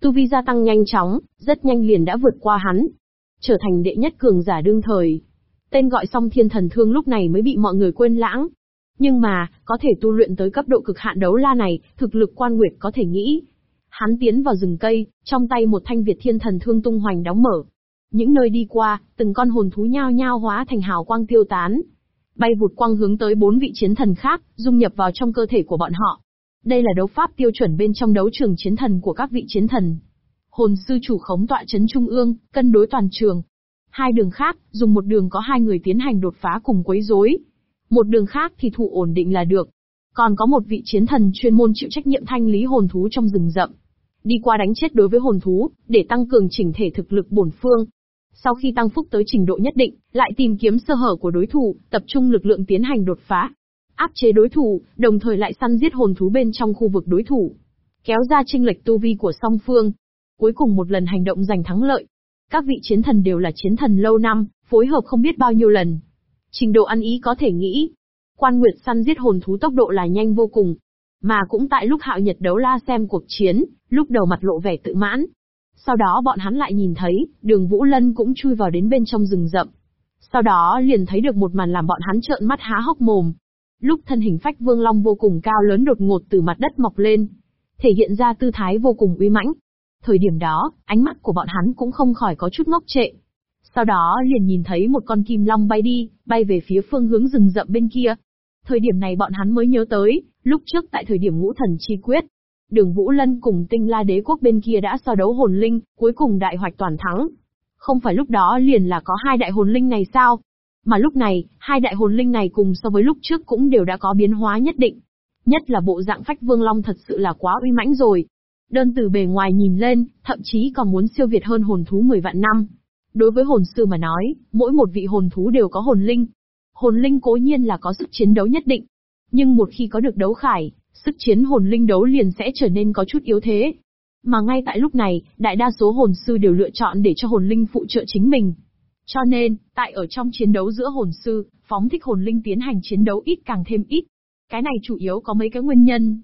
Tu vi gia tăng nhanh chóng, rất nhanh liền đã vượt qua hắn. Trở thành đệ nhất cường giả đương thời. Tên gọi song thiên thần thương lúc này mới bị mọi người quên lãng. Nhưng mà, có thể tu luyện tới cấp độ cực hạn đấu la này, thực lực quan nguyệt có thể nghĩ. Hắn tiến vào rừng cây, trong tay một thanh Việt thiên thần thương tung hoành đóng mở. Những nơi đi qua, từng con hồn thú nhao nhao hóa thành hào quang tiêu tán, bay vụt quang hướng tới bốn vị chiến thần khác, dung nhập vào trong cơ thể của bọn họ. Đây là đấu pháp tiêu chuẩn bên trong đấu trường chiến thần của các vị chiến thần. Hồn sư chủ khống tọa chấn trung ương, cân đối toàn trường. Hai đường khác, dùng một đường có hai người tiến hành đột phá cùng quấy rối. Một đường khác thì thủ ổn định là được. Còn có một vị chiến thần chuyên môn chịu trách nhiệm thanh lý hồn thú trong rừng rậm. Đi qua đánh chết đối với hồn thú, để tăng cường chỉnh thể thực lực bổn phương. Sau khi tăng phúc tới trình độ nhất định, lại tìm kiếm sơ hở của đối thủ, tập trung lực lượng tiến hành đột phá. Áp chế đối thủ, đồng thời lại săn giết hồn thú bên trong khu vực đối thủ. Kéo ra chênh lệch tu vi của song phương. Cuối cùng một lần hành động giành thắng lợi. Các vị chiến thần đều là chiến thần lâu năm, phối hợp không biết bao nhiêu lần. Trình độ ăn ý có thể nghĩ. Quan Nguyệt săn giết hồn thú tốc độ là nhanh vô cùng. Mà cũng tại lúc Hạo Nhật đấu la xem cuộc chiến, lúc đầu mặt lộ vẻ tự mãn, sau đó bọn hắn lại nhìn thấy, đường Vũ Lân cũng chui vào đến bên trong rừng rậm. Sau đó liền thấy được một màn làm bọn hắn trợn mắt há hốc mồm. Lúc thân hình phách vương long vô cùng cao lớn đột ngột từ mặt đất mọc lên, thể hiện ra tư thái vô cùng uy mãnh. Thời điểm đó, ánh mắt của bọn hắn cũng không khỏi có chút ngốc trệ. Sau đó liền nhìn thấy một con kim long bay đi, bay về phía phương hướng rừng rậm bên kia. Thời điểm này bọn hắn mới nhớ tới, lúc trước tại thời điểm ngũ thần chi quyết, Đường Vũ Lân cùng tinh la đế quốc bên kia đã so đấu hồn linh, cuối cùng đại hoạch toàn thắng. Không phải lúc đó liền là có hai đại hồn linh này sao? Mà lúc này, hai đại hồn linh này cùng so với lúc trước cũng đều đã có biến hóa nhất định. Nhất là bộ dạng phách vương long thật sự là quá uy mãnh rồi. Đơn từ bề ngoài nhìn lên, thậm chí còn muốn siêu việt hơn hồn thú 10 vạn năm. Đối với hồn sư mà nói, mỗi một vị hồn thú đều có hồn linh. Hồn linh cố nhiên là có sức chiến đấu nhất định. Nhưng một khi có được đấu khải, sức chiến hồn linh đấu liền sẽ trở nên có chút yếu thế. Mà ngay tại lúc này, đại đa số hồn sư đều lựa chọn để cho hồn linh phụ trợ chính mình. Cho nên, tại ở trong chiến đấu giữa hồn sư, phóng thích hồn linh tiến hành chiến đấu ít càng thêm ít. Cái này chủ yếu có mấy cái nguyên nhân.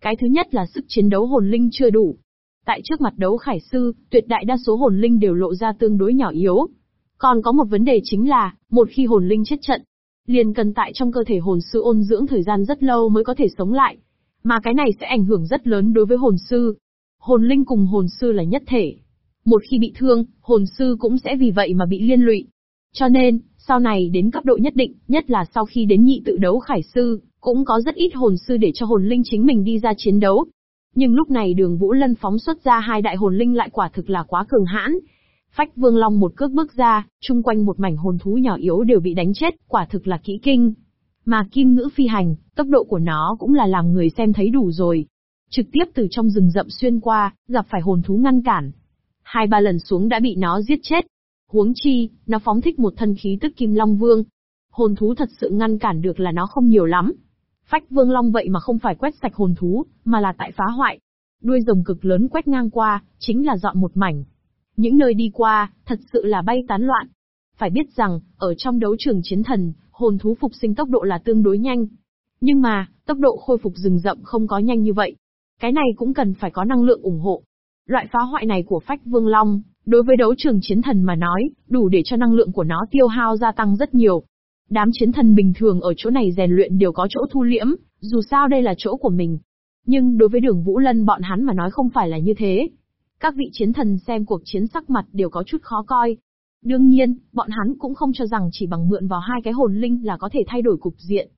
Cái thứ nhất là sức chiến đấu hồn linh chưa đủ. Tại trước mặt đấu khải sư, tuyệt đại đa số hồn linh đều lộ ra tương đối nhỏ yếu. Còn có một vấn đề chính là, một khi hồn linh chết trận, liền cần tại trong cơ thể hồn sư ôn dưỡng thời gian rất lâu mới có thể sống lại. Mà cái này sẽ ảnh hưởng rất lớn đối với hồn sư. Hồn linh cùng hồn sư là nhất thể. Một khi bị thương, hồn sư cũng sẽ vì vậy mà bị liên lụy. Cho nên, sau này đến cấp độ nhất định, nhất là sau khi đến nhị tự đấu khải sư, cũng có rất ít hồn sư để cho hồn linh chính mình đi ra chiến đấu. Nhưng lúc này đường Vũ Lân phóng xuất ra hai đại hồn linh lại quả thực là quá cường hãn. Phách Vương Long một cước bước ra, chung quanh một mảnh hồn thú nhỏ yếu đều bị đánh chết, quả thực là kỹ kinh. Mà kim ngữ phi hành, tốc độ của nó cũng là làm người xem thấy đủ rồi. Trực tiếp từ trong rừng rậm xuyên qua, gặp phải hồn thú ngăn cản. Hai ba lần xuống đã bị nó giết chết. Huống chi, nó phóng thích một thân khí tức kim long vương. Hồn thú thật sự ngăn cản được là nó không nhiều lắm. Phách vương long vậy mà không phải quét sạch hồn thú, mà là tại phá hoại. Đuôi rồng cực lớn quét ngang qua, chính là dọn một mảnh. Những nơi đi qua, thật sự là bay tán loạn. Phải biết rằng, ở trong đấu trường chiến thần, hồn thú phục sinh tốc độ là tương đối nhanh. Nhưng mà, tốc độ khôi phục rừng rậm không có nhanh như vậy. Cái này cũng cần phải có năng lượng ủng hộ. Loại phá hoại này của phách vương long, đối với đấu trường chiến thần mà nói, đủ để cho năng lượng của nó tiêu hao gia tăng rất nhiều. Đám chiến thần bình thường ở chỗ này rèn luyện đều có chỗ thu liễm, dù sao đây là chỗ của mình. Nhưng đối với đường Vũ Lân bọn hắn mà nói không phải là như thế. Các vị chiến thần xem cuộc chiến sắc mặt đều có chút khó coi, Đương nhiên, bọn hắn cũng không cho rằng chỉ bằng mượn vào hai cái hồn linh là có thể thay đổi cục diện.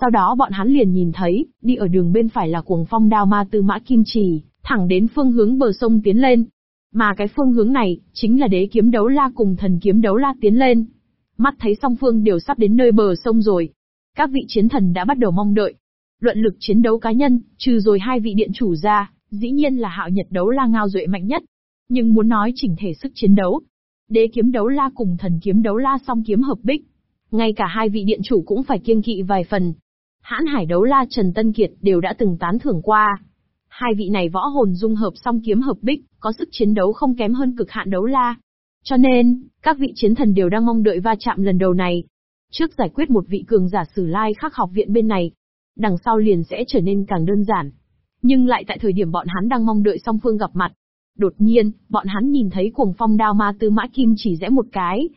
Sau đó bọn hắn liền nhìn thấy, đi ở đường bên phải là cuồng phong đao ma tư mã kim trì, thẳng đến phương hướng bờ sông tiến lên. Mà cái phương hướng này, chính là đế kiếm đấu la cùng thần kiếm đấu la tiến lên. Mắt thấy song phương đều sắp đến nơi bờ sông rồi. Các vị chiến thần đã bắt đầu mong đợi. Luận lực chiến đấu cá nhân, trừ rồi hai vị điện chủ ra, dĩ nhiên là hạo nhật đấu la ngao duệ mạnh nhất. Nhưng muốn nói chỉnh thể sức chiến đấu, đế kiếm đấu la cùng thần kiếm đấu la song kiếm hợp bích. Ngay cả hai vị điện chủ cũng phải kiêng kỵ vài phần. Hãn hải đấu la Trần Tân Kiệt đều đã từng tán thưởng qua. Hai vị này võ hồn dung hợp song kiếm hợp bích, có sức chiến đấu không kém hơn cực hạn đấu la. Cho nên, các vị chiến thần đều đang mong đợi va chạm lần đầu này. Trước giải quyết một vị cường giả sử lai khắc học viện bên này, đằng sau liền sẽ trở nên càng đơn giản. Nhưng lại tại thời điểm bọn hắn đang mong đợi song phương gặp mặt. Đột nhiên, bọn hắn nhìn thấy cuồng phong đao ma tư mã kim chỉ rẽ một cái.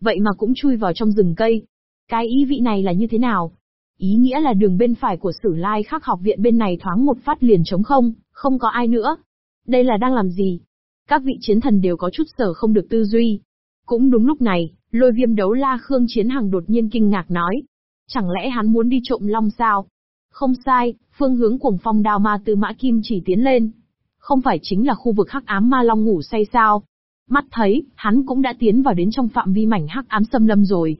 Vậy mà cũng chui vào trong rừng cây. Cái ý vị này là như thế nào? Ý nghĩa là đường bên phải của sử lai khắc học viện bên này thoáng một phát liền trống không, không có ai nữa. Đây là đang làm gì? Các vị chiến thần đều có chút sở không được tư duy. Cũng đúng lúc này, lôi viêm đấu la Khương Chiến Hằng đột nhiên kinh ngạc nói. Chẳng lẽ hắn muốn đi trộm long sao? Không sai, phương hướng cuồng phong đao ma tư mã kim chỉ tiến lên. Không phải chính là khu vực hắc ám ma long ngủ say sao? Mắt thấy, hắn cũng đã tiến vào đến trong phạm vi mảnh hắc ám xâm lâm rồi.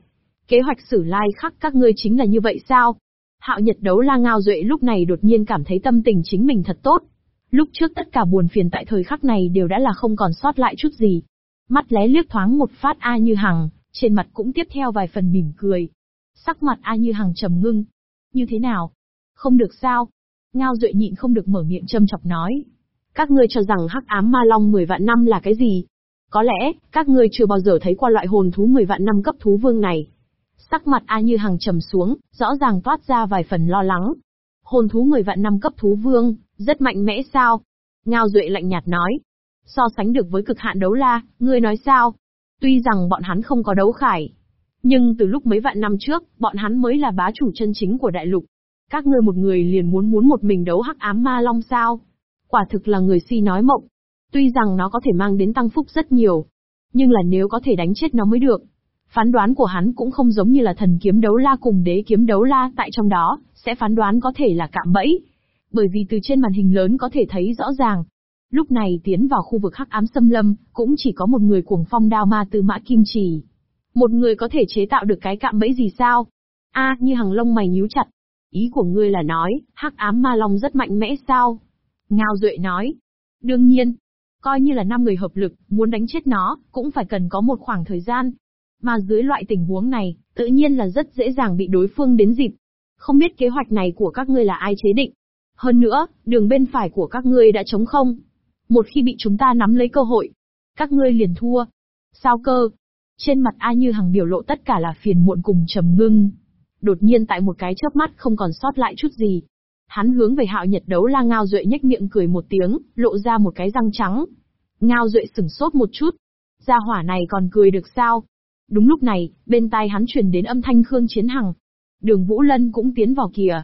Kế hoạch xử lai khắc các ngươi chính là như vậy sao? Hạo Nhật đấu la ngao duệ lúc này đột nhiên cảm thấy tâm tình chính mình thật tốt. Lúc trước tất cả buồn phiền tại thời khắc này đều đã là không còn sót lại chút gì. Mắt lé liếc thoáng một phát A Như Hằng, trên mặt cũng tiếp theo vài phần mỉm cười. Sắc mặt A Như Hằng trầm ngưng. Như thế nào? Không được sao? Ngao Duệ nhịn không được mở miệng châm chọc nói. Các ngươi cho rằng hắc ám ma long 10 vạn năm là cái gì? Có lẽ, các ngươi chưa bao giờ thấy qua loại hồn thú 10 vạn năm cấp thú vương này. Sắc mặt A Như Hằng trầm xuống, rõ ràng toát ra vài phần lo lắng. Hồn thú 10 vạn năm cấp thú vương, rất mạnh mẽ sao? Ngao Duệ lạnh nhạt nói. So sánh được với cực hạn đấu la, ngươi nói sao? Tuy rằng bọn hắn không có đấu khải. Nhưng từ lúc mấy vạn năm trước, bọn hắn mới là bá chủ chân chính của đại lục. Các ngươi một người liền muốn muốn một mình đấu hắc ám ma long sao? Quả thực là người si nói mộng. Tuy rằng nó có thể mang đến tăng phúc rất nhiều. Nhưng là nếu có thể đánh chết nó mới được. Phán đoán của hắn cũng không giống như là thần kiếm đấu la cùng đế kiếm đấu la tại trong đó, sẽ phán đoán có thể là cạm bẫy. Bởi vì từ trên màn hình lớn có thể thấy rõ ràng. Lúc này tiến vào khu vực hắc ám xâm lâm, cũng chỉ có một người cuồng phong đao ma từ mã kim trì. Một người có thể chế tạo được cái cạm bẫy gì sao? A, như hàng lông mày nhíu chặt, Ý của ngươi là nói, hắc ám ma long rất mạnh mẽ sao? Ngao Duệ nói. Đương nhiên, coi như là năm người hợp lực, muốn đánh chết nó, cũng phải cần có một khoảng thời gian. Mà dưới loại tình huống này, tự nhiên là rất dễ dàng bị đối phương đến dịp. Không biết kế hoạch này của các ngươi là ai chế định. Hơn nữa, đường bên phải của các ngươi đã trống không. Một khi bị chúng ta nắm lấy cơ hội, các ngươi liền thua. Sao cơ? Trên mặt A Như Hằng biểu lộ tất cả là phiền muộn cùng trầm ngưng. Đột nhiên tại một cái chớp mắt không còn sót lại chút gì. Hắn hướng về hạo nhật đấu la ngao duệ nhếch miệng cười một tiếng, lộ ra một cái răng trắng. Ngao duệ sửng sốt một chút. Gia hỏa này còn cười được sao? Đúng lúc này, bên tai hắn truyền đến âm thanh Khương Chiến Hằng. Đường Vũ Lân cũng tiến vào kìa.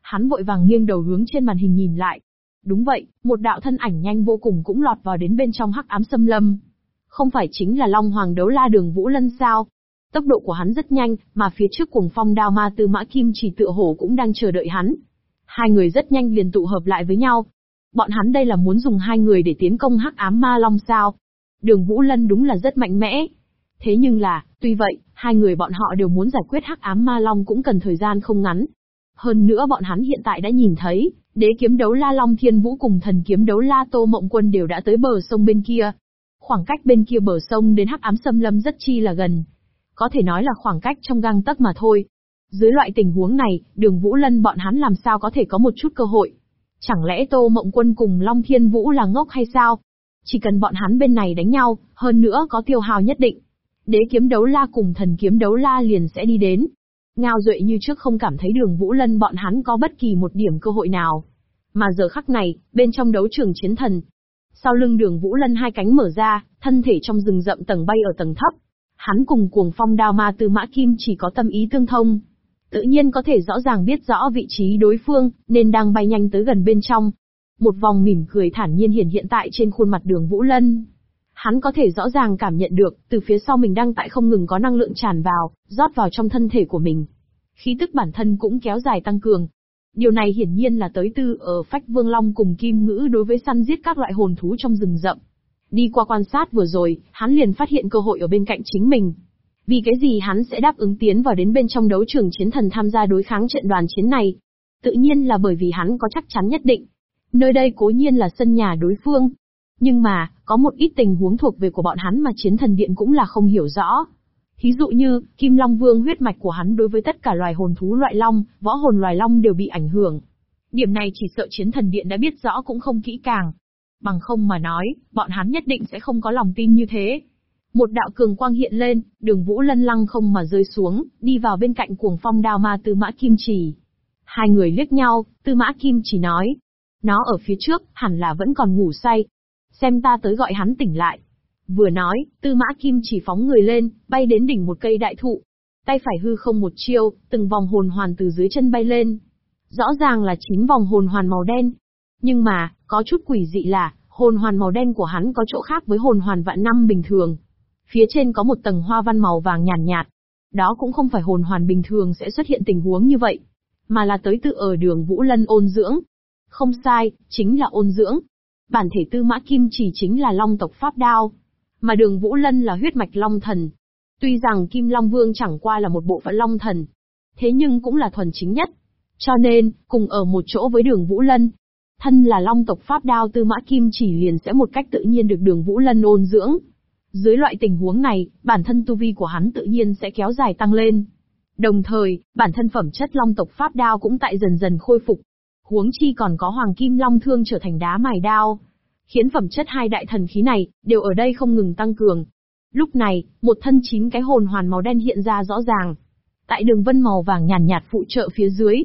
Hắn vội vàng nghiêng đầu hướng trên màn hình nhìn lại. Đúng vậy, một đạo thân ảnh nhanh vô cùng cũng lọt vào đến bên trong hắc ám xâm lâm. Không phải chính là Long Hoàng đấu la đường Vũ Lân sao? Tốc độ của hắn rất nhanh, mà phía trước cuồng phong đao ma tư mã kim chỉ tựa hổ cũng đang chờ đợi hắn. Hai người rất nhanh liền tụ hợp lại với nhau. Bọn hắn đây là muốn dùng hai người để tiến công hắc ám ma long sao. Đường Vũ Lân đúng là rất mạnh mẽ. Thế nhưng là, tuy vậy, hai người bọn họ đều muốn giải quyết hắc ám ma long cũng cần thời gian không ngắn. Hơn nữa bọn hắn hiện tại đã nhìn thấy, đế kiếm đấu la long thiên vũ cùng thần kiếm đấu la tô mộng quân đều đã tới bờ sông bên kia. Khoảng cách bên kia bờ sông đến hắc ám xâm lâm rất chi là gần, có thể nói là khoảng cách trong gang tấc mà thôi. Dưới loại tình huống này, đường Vũ Lân bọn hắn làm sao có thể có một chút cơ hội. Chẳng lẽ Tô Mộng Quân cùng Long Thiên Vũ là ngốc hay sao? Chỉ cần bọn hắn bên này đánh nhau, hơn nữa có tiêu hào nhất định. Đế kiếm đấu la cùng thần kiếm đấu la liền sẽ đi đến. Ngao Duệ như trước không cảm thấy đường Vũ Lân bọn hắn có bất kỳ một điểm cơ hội nào. Mà giờ khắc này, bên trong đấu trường chiến thần. Sau lưng đường Vũ Lân hai cánh mở ra, thân thể trong rừng rậm tầng bay ở tầng thấp, Hắn cùng cuồng phong đao ma từ mã kim chỉ có tâm ý tương thông. Tự nhiên có thể rõ ràng biết rõ vị trí đối phương, nên đang bay nhanh tới gần bên trong. Một vòng mỉm cười thản nhiên hiển hiện tại trên khuôn mặt đường Vũ Lân. Hắn có thể rõ ràng cảm nhận được, từ phía sau mình đang tại không ngừng có năng lượng tràn vào, rót vào trong thân thể của mình. Khí tức bản thân cũng kéo dài tăng cường. Điều này hiển nhiên là tới từ ở phách vương long cùng kim ngữ đối với săn giết các loại hồn thú trong rừng rậm. Đi qua quan sát vừa rồi, hắn liền phát hiện cơ hội ở bên cạnh chính mình. Vì cái gì hắn sẽ đáp ứng tiến vào đến bên trong đấu trường chiến thần tham gia đối kháng trận đoàn chiến này? Tự nhiên là bởi vì hắn có chắc chắn nhất định. Nơi đây cố nhiên là sân nhà đối phương. Nhưng mà, có một ít tình huống thuộc về của bọn hắn mà chiến thần điện cũng là không hiểu rõ. Thí dụ như, Kim Long Vương huyết mạch của hắn đối với tất cả loài hồn thú loại long, võ hồn loài long đều bị ảnh hưởng. Điểm này chỉ sợ chiến thần điện đã biết rõ cũng không kỹ càng. Bằng không mà nói, bọn hắn nhất định sẽ không có lòng tin như thế. Một đạo cường quang hiện lên, đường vũ lân lăng không mà rơi xuống, đi vào bên cạnh cuồng phong đao ma tư mã kim trì. Hai người liếc nhau, tư mã kim chỉ nói. Nó ở phía trước, hẳn là vẫn còn ngủ say. Xem ta tới gọi hắn tỉnh lại. Vừa nói, tư mã kim chỉ phóng người lên, bay đến đỉnh một cây đại thụ. Tay phải hư không một chiêu, từng vòng hồn hoàn từ dưới chân bay lên. Rõ ràng là chín vòng hồn hoàn màu đen. Nhưng mà, có chút quỷ dị là, hồn hoàn màu đen của hắn có chỗ khác với hồn hoàn vạn năm bình thường. Phía trên có một tầng hoa văn màu vàng nhàn nhạt, nhạt. Đó cũng không phải hồn hoàn bình thường sẽ xuất hiện tình huống như vậy, mà là tới tự ở đường Vũ Lân ôn dưỡng. Không sai, chính là ôn dưỡng. Bản thể tư mã kim chỉ chính là long tộc Pháp Đao, mà đường Vũ Lân là huyết mạch long thần. Tuy rằng Kim Long Vương chẳng qua là một bộ phận long thần, thế nhưng cũng là thuần chính nhất. Cho nên, cùng ở một chỗ với đường Vũ Lân, thân là long tộc Pháp Đao tư mã kim chỉ liền sẽ một cách tự nhiên được đường Vũ Lân ôn dưỡng. Dưới loại tình huống này, bản thân tu vi của hắn tự nhiên sẽ kéo dài tăng lên. Đồng thời, bản thân phẩm chất long tộc Pháp Đao cũng tại dần dần khôi phục. Huống chi còn có Hoàng Kim Long Thương trở thành đá mài đao. Khiến phẩm chất hai đại thần khí này, đều ở đây không ngừng tăng cường. Lúc này, một thân chín cái hồn hoàn màu đen hiện ra rõ ràng. Tại đường vân màu vàng nhàn nhạt, nhạt phụ trợ phía dưới,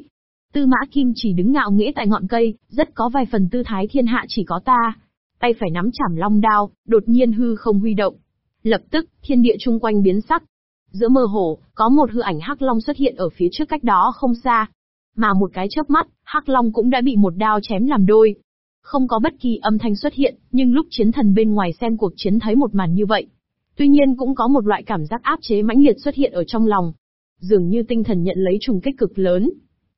Tư mã kim chỉ đứng ngạo nghễ tại ngọn cây, rất có vài phần tư thái thiên hạ chỉ có ta. Tay phải nắm chảm long đao, đột nhiên hư không huy động. Lập tức, thiên địa chung quanh biến sắc. Giữa mơ hồ, có một hư ảnh hắc long xuất hiện ở phía trước cách đó không xa. Mà một cái chớp mắt, hắc long cũng đã bị một đao chém làm đôi. Không có bất kỳ âm thanh xuất hiện, nhưng lúc chiến thần bên ngoài xem cuộc chiến thấy một màn như vậy. Tuy nhiên cũng có một loại cảm giác áp chế mãnh liệt xuất hiện ở trong lòng. Dường như tinh thần nhận lấy trùng kích cực lớn,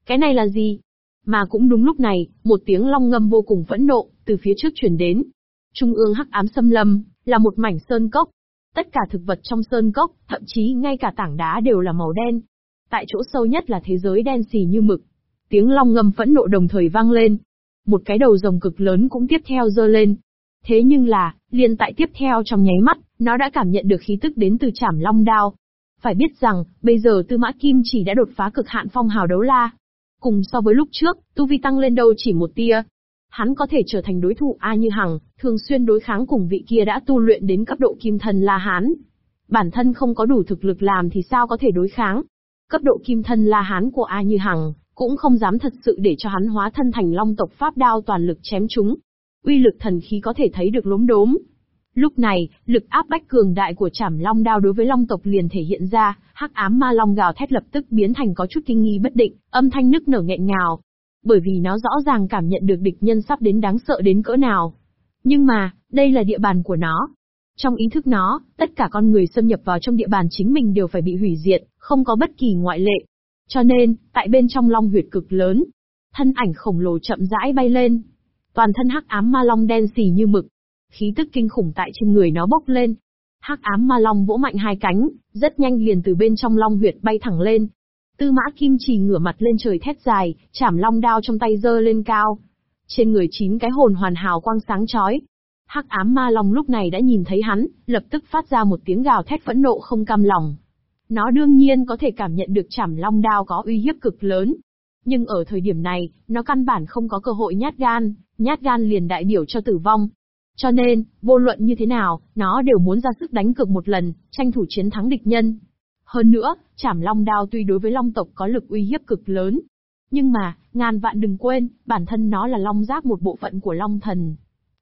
cái này là gì? Mà cũng đúng lúc này, một tiếng long ngâm vô cùng phẫn nộ, từ phía trước truyền đến. Trung ương hắc ám xâm lâm, là một mảnh sơn cốc. Tất cả thực vật trong sơn cốc, thậm chí ngay cả tảng đá đều là màu đen. Tại chỗ sâu nhất là thế giới đen xì như mực. Tiếng long ngâm phẫn nộ đồng thời vang lên. Một cái đầu rồng cực lớn cũng tiếp theo dơ lên. Thế nhưng là, liền tại tiếp theo trong nháy mắt, nó đã cảm nhận được khí tức đến từ chảm long đao. Phải biết rằng, bây giờ Tư Mã Kim chỉ đã đột phá cực hạn phong hào đấu la, Cùng so với lúc trước, tu vi tăng lên đâu chỉ một tia. Hắn có thể trở thành đối thủ A Như Hằng, thường xuyên đối kháng cùng vị kia đã tu luyện đến cấp độ kim thần La Hán. Bản thân không có đủ thực lực làm thì sao có thể đối kháng. Cấp độ kim thân La Hán của A Như Hằng, cũng không dám thật sự để cho hắn hóa thân thành long tộc pháp đao toàn lực chém chúng. Uy lực thần khí có thể thấy được lốm đốm, Lúc này, lực áp bách cường đại của Trảm Long đao đối với Long tộc liền thể hiện ra, hắc ám ma long gào thét lập tức biến thành có chút kinh nghi bất định, âm thanh nức nở nghẹn ngào. Bởi vì nó rõ ràng cảm nhận được địch nhân sắp đến đáng sợ đến cỡ nào. Nhưng mà, đây là địa bàn của nó. Trong ý thức nó, tất cả con người xâm nhập vào trong địa bàn chính mình đều phải bị hủy diệt, không có bất kỳ ngoại lệ. Cho nên, tại bên trong long huyệt cực lớn, thân ảnh khổng lồ chậm rãi bay lên. Toàn thân hắc ám ma long đen xì như mực, khí tức kinh khủng tại trên người nó bốc lên. Hắc ám ma long vỗ mạnh hai cánh, rất nhanh liền từ bên trong long huyệt bay thẳng lên. Tư mã kim trì ngửa mặt lên trời thét dài, chảm long đao trong tay giơ lên cao. Trên người chín cái hồn hoàn hào quang sáng chói. Hắc ám ma long lúc này đã nhìn thấy hắn, lập tức phát ra một tiếng gào thét phẫn nộ không cam lòng. Nó đương nhiên có thể cảm nhận được chảm long đao có uy hiếp cực lớn. Nhưng ở thời điểm này, nó căn bản không có cơ hội nhát gan, nhát gan liền đại biểu cho tử vong. Cho nên, vô luận như thế nào, nó đều muốn ra sức đánh cược một lần, tranh thủ chiến thắng địch nhân. Hơn nữa, chảm long đao tuy đối với long tộc có lực uy hiếp cực lớn. Nhưng mà, ngàn vạn đừng quên, bản thân nó là long giác một bộ phận của long thần.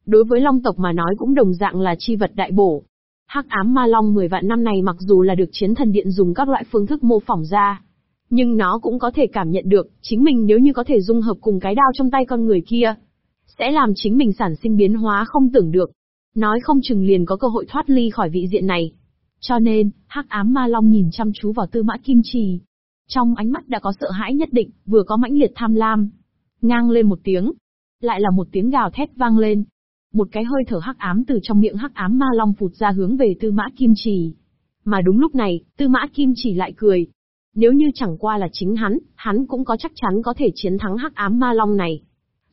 Đối với long tộc mà nói cũng đồng dạng là chi vật đại bổ. Hắc ám ma long 10 vạn năm này mặc dù là được chiến thần điện dùng các loại phương thức mô phỏng ra, nhưng nó cũng có thể cảm nhận được, chính mình nếu như có thể dung hợp cùng cái đao trong tay con người kia, sẽ làm chính mình sản sinh biến hóa không tưởng được. Nói không chừng liền có cơ hội thoát ly khỏi vị diện này. Cho nên, hắc ám ma long nhìn chăm chú vào tư mã kim trì. Trong ánh mắt đã có sợ hãi nhất định, vừa có mãnh liệt tham lam. Ngang lên một tiếng. Lại là một tiếng gào thét vang lên. Một cái hơi thở hắc ám từ trong miệng hắc ám ma long phụt ra hướng về tư mã kim trì. Mà đúng lúc này, tư mã kim trì lại cười. Nếu như chẳng qua là chính hắn, hắn cũng có chắc chắn có thể chiến thắng hắc ám ma long này.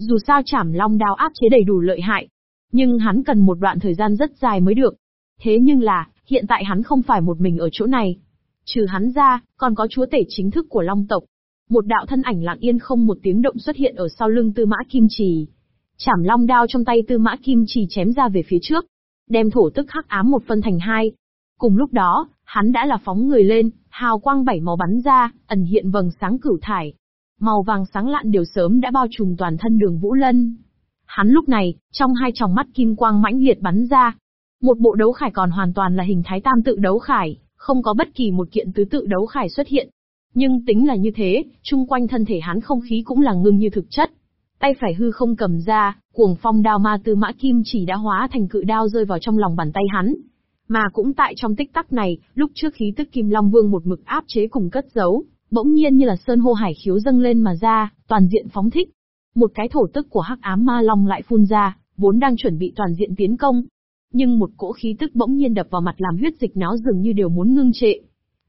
Dù sao chảm long đao áp chế đầy đủ lợi hại. Nhưng hắn cần một đoạn thời gian rất dài mới được. Thế nhưng là, hiện tại hắn không phải một mình ở chỗ này. Trừ hắn ra, còn có chúa tể chính thức của Long tộc. Một đạo thân ảnh lặng yên không một tiếng động xuất hiện ở sau lưng Tư Mã Kim Trì. Chảm long đao trong tay Tư Mã Kim Trì chém ra về phía trước, đem thổ tức hắc ám một phân thành hai. Cùng lúc đó, hắn đã là phóng người lên, hào quang bảy màu bắn ra, ẩn hiện vầng sáng cửu thải. Màu vàng sáng lạn đều sớm đã bao trùm toàn thân đường Vũ Lân. Hắn lúc này, trong hai tròng mắt kim quang mãnh liệt bắn ra. Một bộ đấu khải còn hoàn toàn là hình thái tam tự đấu khải, không có bất kỳ một kiện tứ tự đấu khải xuất hiện. Nhưng tính là như thế, chung quanh thân thể hắn không khí cũng là ngưng như thực chất. Tay phải hư không cầm ra, cuồng phong đao ma tư mã kim chỉ đã hóa thành cự đao rơi vào trong lòng bàn tay hắn. Mà cũng tại trong tích tắc này, lúc trước khí tức Kim Long Vương một mực áp chế cùng cất giấu, bỗng nhiên như là sơn hô hải khiếu dâng lên mà ra, toàn diện phóng thích. Một cái thổ tức của hắc ám ma long lại phun ra, vốn đang chuẩn bị toàn diện tiến công. Nhưng một cỗ khí tức bỗng nhiên đập vào mặt làm huyết dịch nó dường như đều muốn ngưng trệ.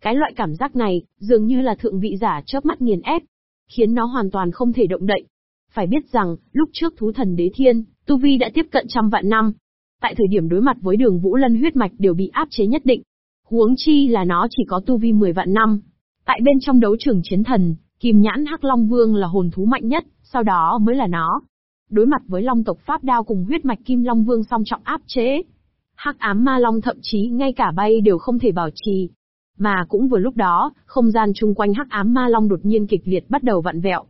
Cái loại cảm giác này, dường như là thượng vị giả chớp mắt nghiền ép, khiến nó hoàn toàn không thể động đậy. Phải biết rằng, lúc trước thú thần đế thiên, Tu Vi đã tiếp cận trăm vạn năm. Tại thời điểm đối mặt với đường Vũ Lân huyết mạch đều bị áp chế nhất định. Huống chi là nó chỉ có Tu Vi 10 vạn năm. Tại bên trong đấu trường chiến thần, Kim Nhãn Hắc Long Vương là hồn thú mạnh nhất, sau đó mới là nó. Đối mặt với Long tộc Pháp Đao cùng huyết mạch Kim Long Vương song trọng áp chế. Hắc ám ma long thậm chí ngay cả bay đều không thể bảo trì. Mà cũng vừa lúc đó, không gian chung quanh hắc ám ma long đột nhiên kịch liệt bắt đầu vặn vẹo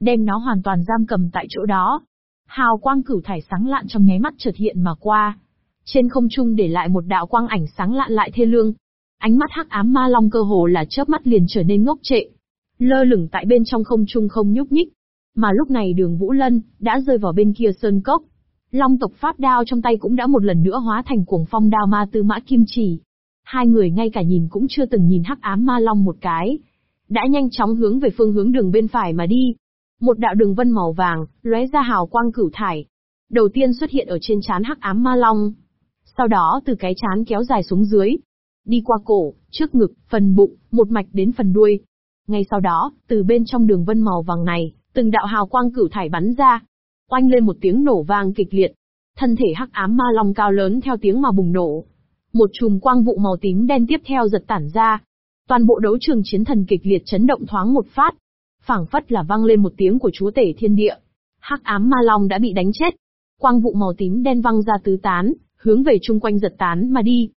đem nó hoàn toàn giam cầm tại chỗ đó. Hào quang cửu thải sáng lạn trong nháy mắt chợt hiện mà qua. Trên không trung để lại một đạo quang ảnh sáng lạn lại thê lương. Ánh mắt hắc ám ma long cơ hồ là chớp mắt liền trở nên ngốc trệ. Lơ lửng tại bên trong không trung không nhúc nhích. Mà lúc này đường Vũ Lân, đã rơi vào bên kia sơn cốc. Long tộc pháp đao trong tay cũng đã một lần nữa hóa thành cuồng phong đao ma tư mã kim chỉ. Hai người ngay cả nhìn cũng chưa từng nhìn hắc ám ma long một cái. Đã nhanh chóng hướng về phương hướng đường bên phải mà đi. Một đạo đường vân màu vàng, lóe ra hào quang cửu thải. Đầu tiên xuất hiện ở trên trán hắc ám ma long. Sau đó từ cái chán kéo dài xuống dưới. Đi qua cổ, trước ngực, phần bụng, một mạch đến phần đuôi. Ngay sau đó, từ bên trong đường vân màu vàng này, từng đạo hào quang cửu thải bắn ra. Oanh lên một tiếng nổ vang kịch liệt. Thân thể hắc ám ma long cao lớn theo tiếng mà bùng nổ. Một chùm quang vụ màu tím đen tiếp theo giật tản ra. Toàn bộ đấu trường chiến thần kịch liệt chấn động thoáng một phát, phảng phất là vang lên một tiếng của chúa tể thiên địa. Hắc ám ma long đã bị đánh chết. Quang vụ màu tím đen văng ra tứ tán, hướng về chung quanh giật tán mà đi.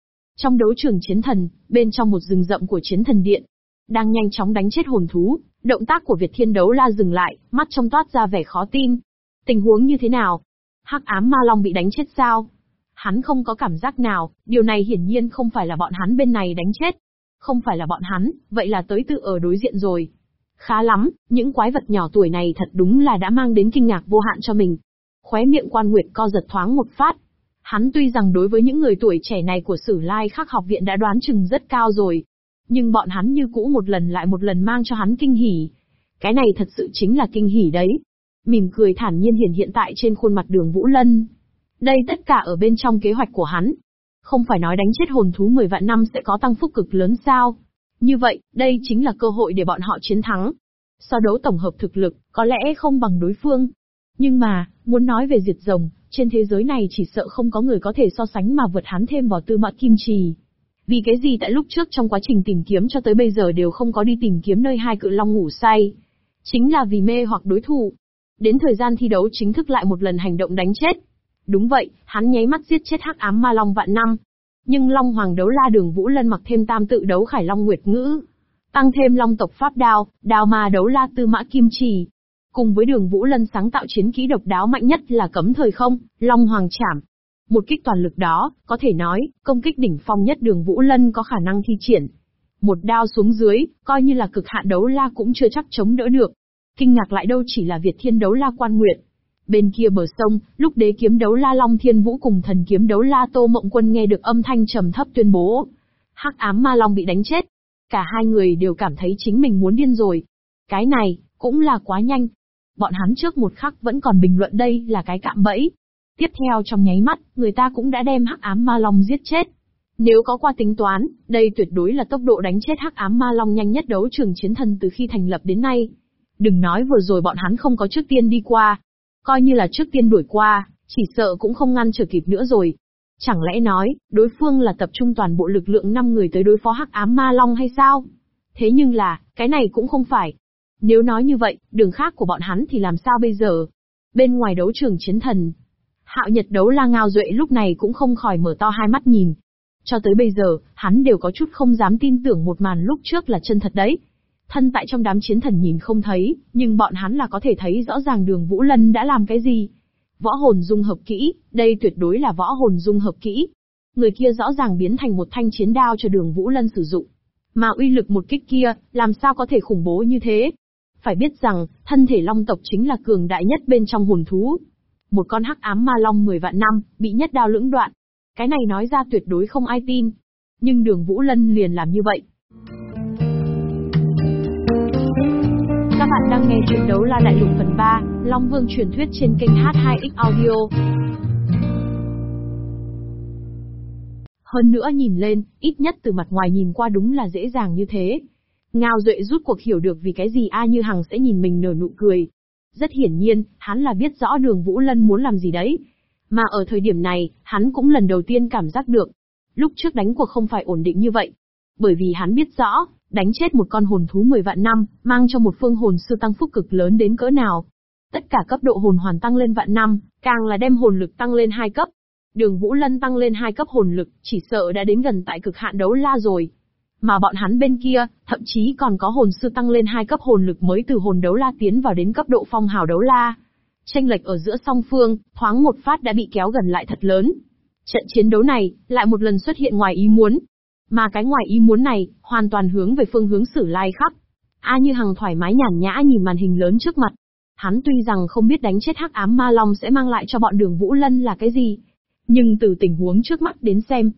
Trong đấu trường chiến thần, bên trong một rừng rậm của chiến thần điện, đang nhanh chóng đánh chết hồn thú, động tác của Việt Thiên Đấu La dừng lại, mắt trong toát ra vẻ khó tin. Tình huống như thế nào? Hắc ám ma long bị đánh chết sao? Hắn không có cảm giác nào, điều này hiển nhiên không phải là bọn hắn bên này đánh chết. Không phải là bọn hắn, vậy là tới tự ở đối diện rồi. Khá lắm, những quái vật nhỏ tuổi này thật đúng là đã mang đến kinh ngạc vô hạn cho mình. Khóe miệng quan nguyệt co giật thoáng một phát. Hắn tuy rằng đối với những người tuổi trẻ này của sử lai khắc học viện đã đoán chừng rất cao rồi. Nhưng bọn hắn như cũ một lần lại một lần mang cho hắn kinh hỉ. Cái này thật sự chính là kinh hỉ đấy. Mỉm cười thản nhiên hiện hiện tại trên khuôn mặt đường Vũ Lân. Đây tất cả ở bên trong kế hoạch của hắn. Không phải nói đánh chết hồn thú 10 vạn năm sẽ có tăng phúc cực lớn sao? Như vậy, đây chính là cơ hội để bọn họ chiến thắng. So đấu tổng hợp thực lực, có lẽ không bằng đối phương. Nhưng mà, muốn nói về diệt rồng, trên thế giới này chỉ sợ không có người có thể so sánh mà vượt hắn thêm vào tư mã kim trì. Vì cái gì tại lúc trước trong quá trình tìm kiếm cho tới bây giờ đều không có đi tìm kiếm nơi hai cự long ngủ say. Chính là vì mê hoặc đối thủ. Đến thời gian thi đấu chính thức lại một lần hành động đánh chết. Đúng vậy, hắn nháy mắt giết chết hắc ám ma long vạn năm, nhưng Long Hoàng đấu la đường Vũ Lân mặc thêm tam tự đấu khải Long Nguyệt Ngữ. Tăng thêm Long tộc Pháp Đao, đao ma đấu la tư mã kim trì. Cùng với đường Vũ Lân sáng tạo chiến kỹ độc đáo mạnh nhất là cấm thời không, Long Hoàng trảm Một kích toàn lực đó, có thể nói, công kích đỉnh phong nhất đường Vũ Lân có khả năng thi triển. Một đao xuống dưới, coi như là cực hạn đấu la cũng chưa chắc chống đỡ được. Kinh ngạc lại đâu chỉ là Việt Thiên đấu la quan nguyện, Bên kia bờ sông, lúc đế kiếm đấu la Long Thiên Vũ cùng thần kiếm đấu la Tô Mộng Quân nghe được âm thanh trầm thấp tuyên bố. Hắc ám ma long bị đánh chết. Cả hai người đều cảm thấy chính mình muốn điên rồi. Cái này, cũng là quá nhanh. Bọn hắn trước một khắc vẫn còn bình luận đây là cái cạm bẫy. Tiếp theo trong nháy mắt, người ta cũng đã đem hắc ám ma long giết chết. Nếu có qua tính toán, đây tuyệt đối là tốc độ đánh chết hắc ám ma long nhanh nhất đấu trường chiến thần từ khi thành lập đến nay. Đừng nói vừa rồi bọn hắn không có trước tiên đi qua, Coi như là trước tiên đuổi qua, Chỉ sợ cũng không ngăn trở kịp nữa rồi. Chẳng lẽ nói, đối phương là tập trung toàn bộ lực lượng 5 người tới đối phó hắc ám ma long hay sao? Thế nhưng là, cái này cũng không phải. Nếu nói như vậy, đường khác của bọn hắn thì làm sao bây giờ? Bên ngoài đấu trường chiến thần, Hạo Nhật đấu la ngao duệ lúc này cũng không khỏi mở to hai mắt nhìn. Cho tới bây giờ, hắn đều có chút không dám tin tưởng một màn lúc trước là chân thật đấy. Thân tại trong đám chiến thần nhìn không thấy, nhưng bọn hắn là có thể thấy rõ ràng đường Vũ Lân đã làm cái gì. Võ hồn dung hợp kỹ, đây tuyệt đối là võ hồn dung hợp kỹ. Người kia rõ ràng biến thành một thanh chiến đao cho đường Vũ Lân sử dụng. Mà uy lực một kích kia, làm sao có thể khủng bố như thế? Phải biết rằng, thân thể long tộc chính là cường đại nhất bên trong hồn thú, một con hắc ám ma long 10 vạn năm, bị nhất đao lưỡng đoạn. Cái này nói ra tuyệt đối không ai tin. Nhưng đường Vũ Lân liền làm như vậy. Các bạn đang nghe chuyện đấu la đại lục phần 3, Long Vương truyền thuyết trên kênh H2X Audio. Hơn nữa nhìn lên, ít nhất từ mặt ngoài nhìn qua đúng là dễ dàng như thế. Ngao Duệ rút cuộc hiểu được vì cái gì A Như Hằng sẽ nhìn mình nở nụ cười, rất hiển nhiên, hắn là biết rõ đường Vũ Lân muốn làm gì đấy. Mà ở thời điểm này, hắn cũng lần đầu tiên cảm giác được. Lúc trước đánh cuộc không phải ổn định như vậy. Bởi vì hắn biết rõ, đánh chết một con hồn thú 10 vạn năm, mang cho một phương hồn sư tăng phúc cực lớn đến cỡ nào. Tất cả cấp độ hồn hoàn tăng lên vạn năm, càng là đem hồn lực tăng lên hai cấp. Đường Vũ Lân tăng lên hai cấp hồn lực, chỉ sợ đã đến gần tại cực hạn đấu la rồi. Mà bọn hắn bên kia, thậm chí còn có hồn sư tăng lên hai cấp hồn lực mới từ hồn đấu la tiến vào đến cấp độ phong hào đấu la. Tranh lệch ở giữa song phương, thoáng một phát đã bị kéo gần lại thật lớn. Trận chiến đấu này, lại một lần xuất hiện ngoài ý muốn. Mà cái ngoài ý muốn này, hoàn toàn hướng về phương hướng sử lai khắc. A như hằng thoải mái nhàn nhã nhìn màn hình lớn trước mặt. Hắn tuy rằng không biết đánh chết hắc ám ma long sẽ mang lại cho bọn đường Vũ Lân là cái gì. Nhưng từ tình huống trước mắt đến xem,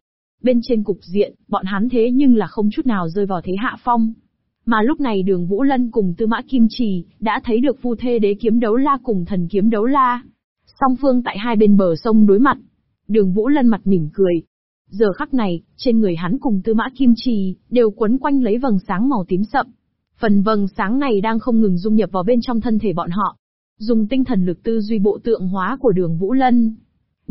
Bên trên cục diện, bọn hắn thế nhưng là không chút nào rơi vào thế hạ phong. Mà lúc này đường Vũ Lân cùng Tư Mã Kim Trì, đã thấy được phu thê đế kiếm đấu la cùng thần kiếm đấu la. Song phương tại hai bên bờ sông đối mặt. Đường Vũ Lân mặt mỉm cười. Giờ khắc này, trên người hắn cùng Tư Mã Kim Trì, đều quấn quanh lấy vầng sáng màu tím sậm. Phần vầng sáng này đang không ngừng dung nhập vào bên trong thân thể bọn họ. Dùng tinh thần lực tư duy bộ tượng hóa của đường Vũ Lân,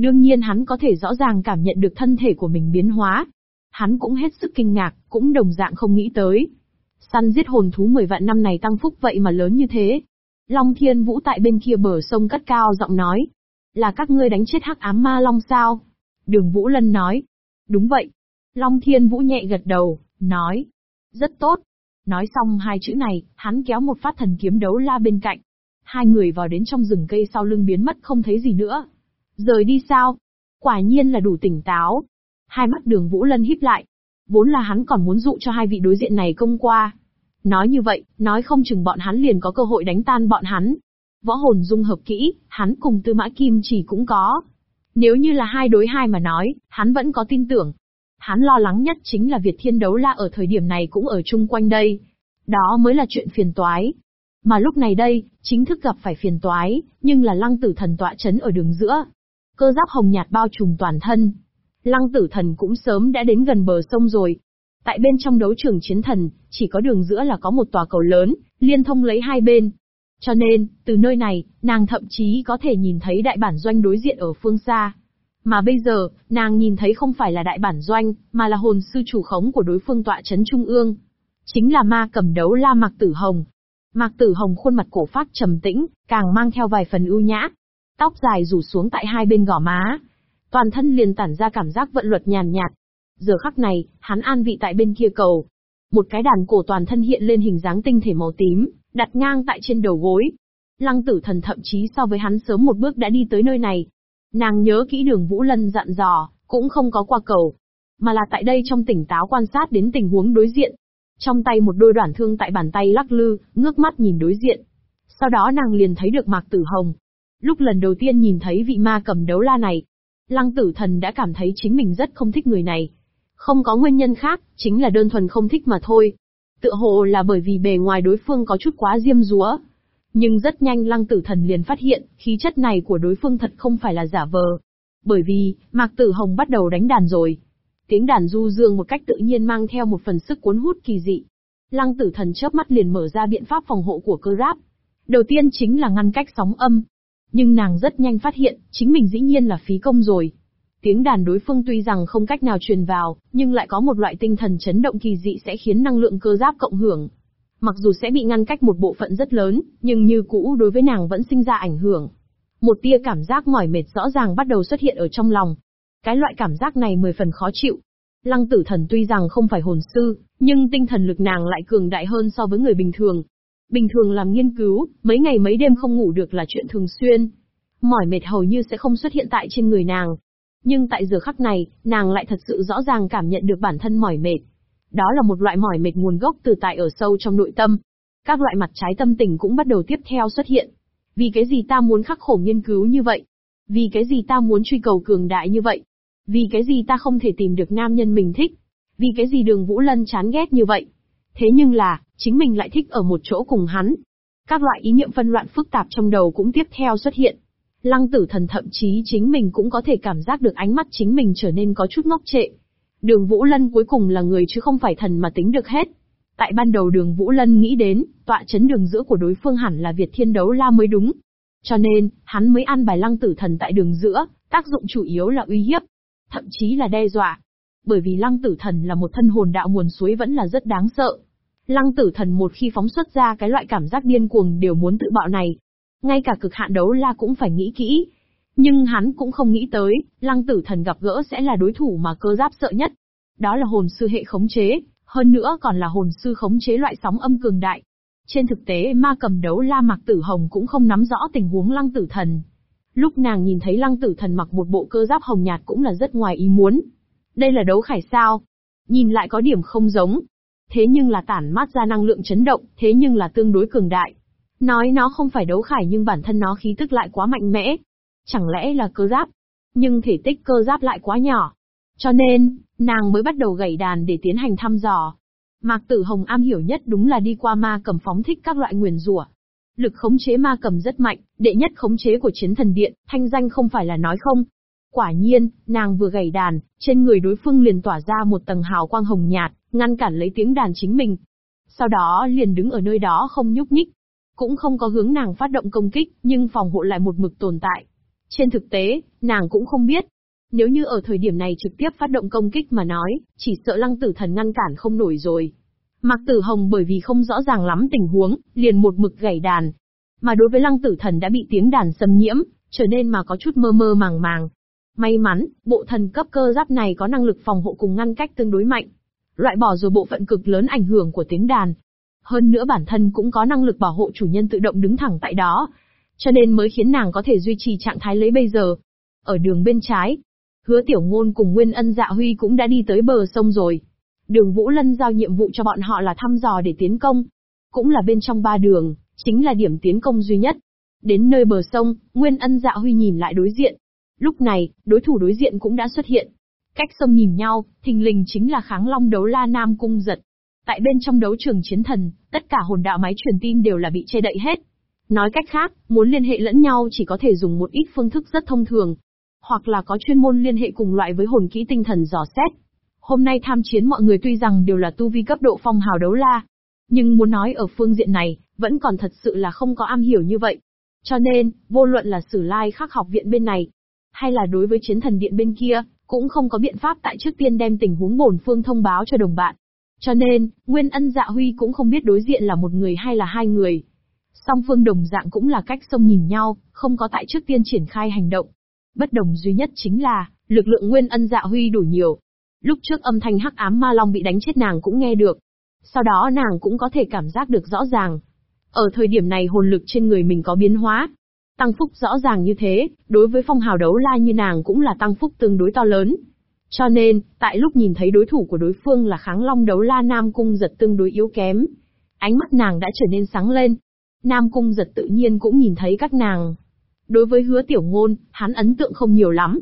Đương nhiên hắn có thể rõ ràng cảm nhận được thân thể của mình biến hóa. Hắn cũng hết sức kinh ngạc, cũng đồng dạng không nghĩ tới. Săn giết hồn thú 10 vạn năm này tăng phúc vậy mà lớn như thế. Long Thiên Vũ tại bên kia bờ sông cất cao giọng nói. Là các ngươi đánh chết hắc ám ma long sao? Đường Vũ Lân nói. Đúng vậy. Long Thiên Vũ nhẹ gật đầu, nói. Rất tốt. Nói xong hai chữ này, hắn kéo một phát thần kiếm đấu la bên cạnh. Hai người vào đến trong rừng cây sau lưng biến mất không thấy gì nữa. Rời đi sao? Quả nhiên là đủ tỉnh táo. Hai mắt đường Vũ Lân híp lại. Vốn là hắn còn muốn dụ cho hai vị đối diện này công qua. Nói như vậy, nói không chừng bọn hắn liền có cơ hội đánh tan bọn hắn. Võ hồn dung hợp kỹ, hắn cùng tư mã kim chỉ cũng có. Nếu như là hai đối hai mà nói, hắn vẫn có tin tưởng. Hắn lo lắng nhất chính là Việt Thiên Đấu La ở thời điểm này cũng ở chung quanh đây. Đó mới là chuyện phiền toái. Mà lúc này đây, chính thức gặp phải phiền toái, nhưng là lăng tử thần tọa chấn ở đường giữa, cơ giáp hồng nhạt bao trùm toàn thân. Lăng tử thần cũng sớm đã đến gần bờ sông rồi. Tại bên trong đấu trường chiến thần, chỉ có đường giữa là có một tòa cầu lớn, liên thông lấy hai bên. Cho nên, từ nơi này, nàng thậm chí có thể nhìn thấy đại bản doanh đối diện ở phương xa. Mà bây giờ, nàng nhìn thấy không phải là đại bản doanh, mà là hồn sư chủ khống của đối phương tọa chấn trung ương. Chính là ma cầm đấu la Mạc Tử Hồng. Mạc Tử Hồng khuôn mặt cổ phát trầm tĩnh, càng mang theo vài phần ưu nhã, tóc dài rủ xuống tại hai bên gò má. Toàn thân liền tản ra cảm giác vận luật nhàn nhạt. Giờ khắc này, hắn an vị tại bên kia cầu. Một cái đàn cổ toàn thân hiện lên hình dáng tinh thể màu tím, đặt ngang tại trên đầu gối. Lăng tử thần thậm chí so với hắn sớm một bước đã đi tới nơi này. Nàng nhớ kỹ đường Vũ Lân dặn dò, cũng không có qua cầu. Mà là tại đây trong tỉnh táo quan sát đến tình huống đối diện. Trong tay một đôi đoạn thương tại bàn tay lắc lư, ngước mắt nhìn đối diện. Sau đó nàng liền thấy được Mạc Tử Hồng, Lúc lần đầu tiên nhìn thấy vị ma cầm đấu la này, lăng tử thần đã cảm thấy chính mình rất không thích người này. Không có nguyên nhân khác, chính là đơn thuần không thích mà thôi. Tựa hồ là bởi vì bề ngoài đối phương có chút quá diêm dúa. Nhưng rất nhanh lăng tử thần liền phát hiện, khí chất này của đối phương thật không phải là giả vờ. Bởi vì, Mạc Tử Hồng bắt đầu đánh đàn rồi. Tiếng đàn du dương một cách tự nhiên mang theo một phần sức cuốn hút kỳ dị. Lăng tử thần chớp mắt liền mở ra biện pháp phòng hộ của cơ giáp. Đầu tiên chính là ngăn cách sóng âm, nhưng nàng rất nhanh phát hiện, chính mình dĩ nhiên là phí công rồi. Tiếng đàn đối phương tuy rằng không cách nào truyền vào, nhưng lại có một loại tinh thần chấn động kỳ dị sẽ khiến năng lượng cơ giáp cộng hưởng. Mặc dù sẽ bị ngăn cách một bộ phận rất lớn, nhưng như cũ đối với nàng vẫn sinh ra ảnh hưởng. Một tia cảm giác mỏi mệt rõ ràng bắt đầu xuất hiện ở trong lòng. Cái loại cảm giác này mười phần khó chịu. Lăng tử thần tuy rằng không phải hồn sư, nhưng tinh thần lực nàng lại cường đại hơn so với người bình thường. Bình thường làm nghiên cứu, mấy ngày mấy đêm không ngủ được là chuyện thường xuyên. Mỏi mệt hầu như sẽ không xuất hiện tại trên người nàng. Nhưng tại giờ khắc này, nàng lại thật sự rõ ràng cảm nhận được bản thân mỏi mệt. Đó là một loại mỏi mệt nguồn gốc từ tại ở sâu trong nội tâm. Các loại mặt trái tâm tình cũng bắt đầu tiếp theo xuất hiện. Vì cái gì ta muốn khắc khổ nghiên cứu như vậy? Vì cái gì ta muốn truy cầu cường đại như vậy? Vì cái gì ta không thể tìm được nam nhân mình thích? Vì cái gì đường Vũ Lân chán ghét như vậy? Thế nhưng là, chính mình lại thích ở một chỗ cùng hắn. Các loại ý niệm phân loạn phức tạp trong đầu cũng tiếp theo xuất hiện. Lăng tử thần thậm chí chính mình cũng có thể cảm giác được ánh mắt chính mình trở nên có chút ngốc trệ. Đường Vũ Lân cuối cùng là người chứ không phải thần mà tính được hết. Tại ban đầu đường Vũ Lân nghĩ đến, tọa chấn đường giữa của đối phương hẳn là Việt Thiên Đấu La mới đúng. Cho nên, hắn mới ăn bài lăng tử thần tại đường giữa, tác dụng chủ yếu là uy hiếp, thậm chí là đe dọa. Bởi vì lăng tử thần là một thân hồn đạo nguồn suối vẫn là rất đáng sợ. Lăng tử thần một khi phóng xuất ra cái loại cảm giác điên cuồng đều muốn tự bạo này. Ngay cả cực hạn đấu la cũng phải nghĩ kỹ. Nhưng hắn cũng không nghĩ tới, lăng tử thần gặp gỡ sẽ là đối thủ mà cơ giáp sợ nhất. Đó là hồn sư hệ khống chế, hơn nữa còn là hồn sư khống chế loại sóng âm cường đại. Trên thực tế ma cầm đấu la Mạc Tử Hồng cũng không nắm rõ tình huống lăng tử thần. Lúc nàng nhìn thấy lăng tử thần mặc một bộ cơ giáp hồng nhạt cũng là rất ngoài ý muốn. Đây là đấu khải sao? Nhìn lại có điểm không giống. Thế nhưng là tản mát ra năng lượng chấn động, thế nhưng là tương đối cường đại. Nói nó không phải đấu khải nhưng bản thân nó khí tức lại quá mạnh mẽ. Chẳng lẽ là cơ giáp? Nhưng thể tích cơ giáp lại quá nhỏ. Cho nên, nàng mới bắt đầu gảy đàn để tiến hành thăm dò. Mạc Tử Hồng am hiểu nhất đúng là đi qua ma cầm phóng thích các loại nguyền rủa. Lực khống chế ma cầm rất mạnh, đệ nhất khống chế của chiến thần điện, thanh danh không phải là nói không. Quả nhiên, nàng vừa gảy đàn, trên người đối phương liền tỏa ra một tầng hào quang hồng nhạt, ngăn cản lấy tiếng đàn chính mình. Sau đó liền đứng ở nơi đó không nhúc nhích. Cũng không có hướng nàng phát động công kích, nhưng phòng hộ lại một mực tồn tại. Trên thực tế, nàng cũng không biết, nếu như ở thời điểm này trực tiếp phát động công kích mà nói, chỉ sợ lăng tử thần ngăn cản không nổi rồi. Mạc Tử Hồng bởi vì không rõ ràng lắm tình huống, liền một mực gảy đàn. Mà đối với lăng tử thần đã bị tiếng đàn xâm nhiễm, trở nên mà có chút mơ mơ màng màng. May mắn, bộ thần cấp cơ giáp này có năng lực phòng hộ cùng ngăn cách tương đối mạnh. Loại bỏ rồi bộ phận cực lớn ảnh hưởng của tiếng đàn. Hơn nữa bản thân cũng có năng lực bảo hộ chủ nhân tự động đứng thẳng tại đó. Cho nên mới khiến nàng có thể duy trì trạng thái lấy bây giờ. Ở đường bên trái, Hứa Tiểu Ngôn cùng Nguyên Ân Dạ Huy cũng đã đi tới bờ sông rồi. Đường Vũ Lân giao nhiệm vụ cho bọn họ là thăm dò để tiến công. Cũng là bên trong ba đường, chính là điểm tiến công duy nhất. Đến nơi bờ sông, Nguyên Ân Dạ Huy nhìn lại đối diện. Lúc này, đối thủ đối diện cũng đã xuất hiện. Cách sông nhìn nhau, thình lình chính là kháng long đấu la Nam Cung giật. Tại bên trong đấu trường chiến thần, tất cả hồn đạo máy truyền tin đều là bị che đậy hết. Nói cách khác, muốn liên hệ lẫn nhau chỉ có thể dùng một ít phương thức rất thông thường, hoặc là có chuyên môn liên hệ cùng loại với hồn kỹ tinh thần dò xét. Hôm nay tham chiến mọi người tuy rằng đều là tu vi cấp độ phong hào đấu la, nhưng muốn nói ở phương diện này, vẫn còn thật sự là không có am hiểu như vậy. Cho nên, vô luận là sử lai khắc học viện bên này, hay là đối với chiến thần điện bên kia, cũng không có biện pháp tại trước tiên đem tình huống bổn phương thông báo cho đồng bạn. Cho nên, Nguyên Ân Dạ Huy cũng không biết đối diện là một người hay là hai người. Song phương đồng dạng cũng là cách sông nhìn nhau, không có tại trước tiên triển khai hành động. Bất đồng duy nhất chính là, lực lượng nguyên ân dạ huy đủ nhiều. Lúc trước âm thanh hắc ám ma long bị đánh chết nàng cũng nghe được. Sau đó nàng cũng có thể cảm giác được rõ ràng. Ở thời điểm này hồn lực trên người mình có biến hóa. Tăng phúc rõ ràng như thế, đối với phong hào đấu la như nàng cũng là tăng phúc tương đối to lớn. Cho nên, tại lúc nhìn thấy đối thủ của đối phương là kháng long đấu la Nam Cung giật tương đối yếu kém. Ánh mắt nàng đã trở nên sáng lên. Nam Cung giật tự nhiên cũng nhìn thấy các nàng, Đối với hứa tiểu ngôn, hắn ấn tượng không nhiều lắm.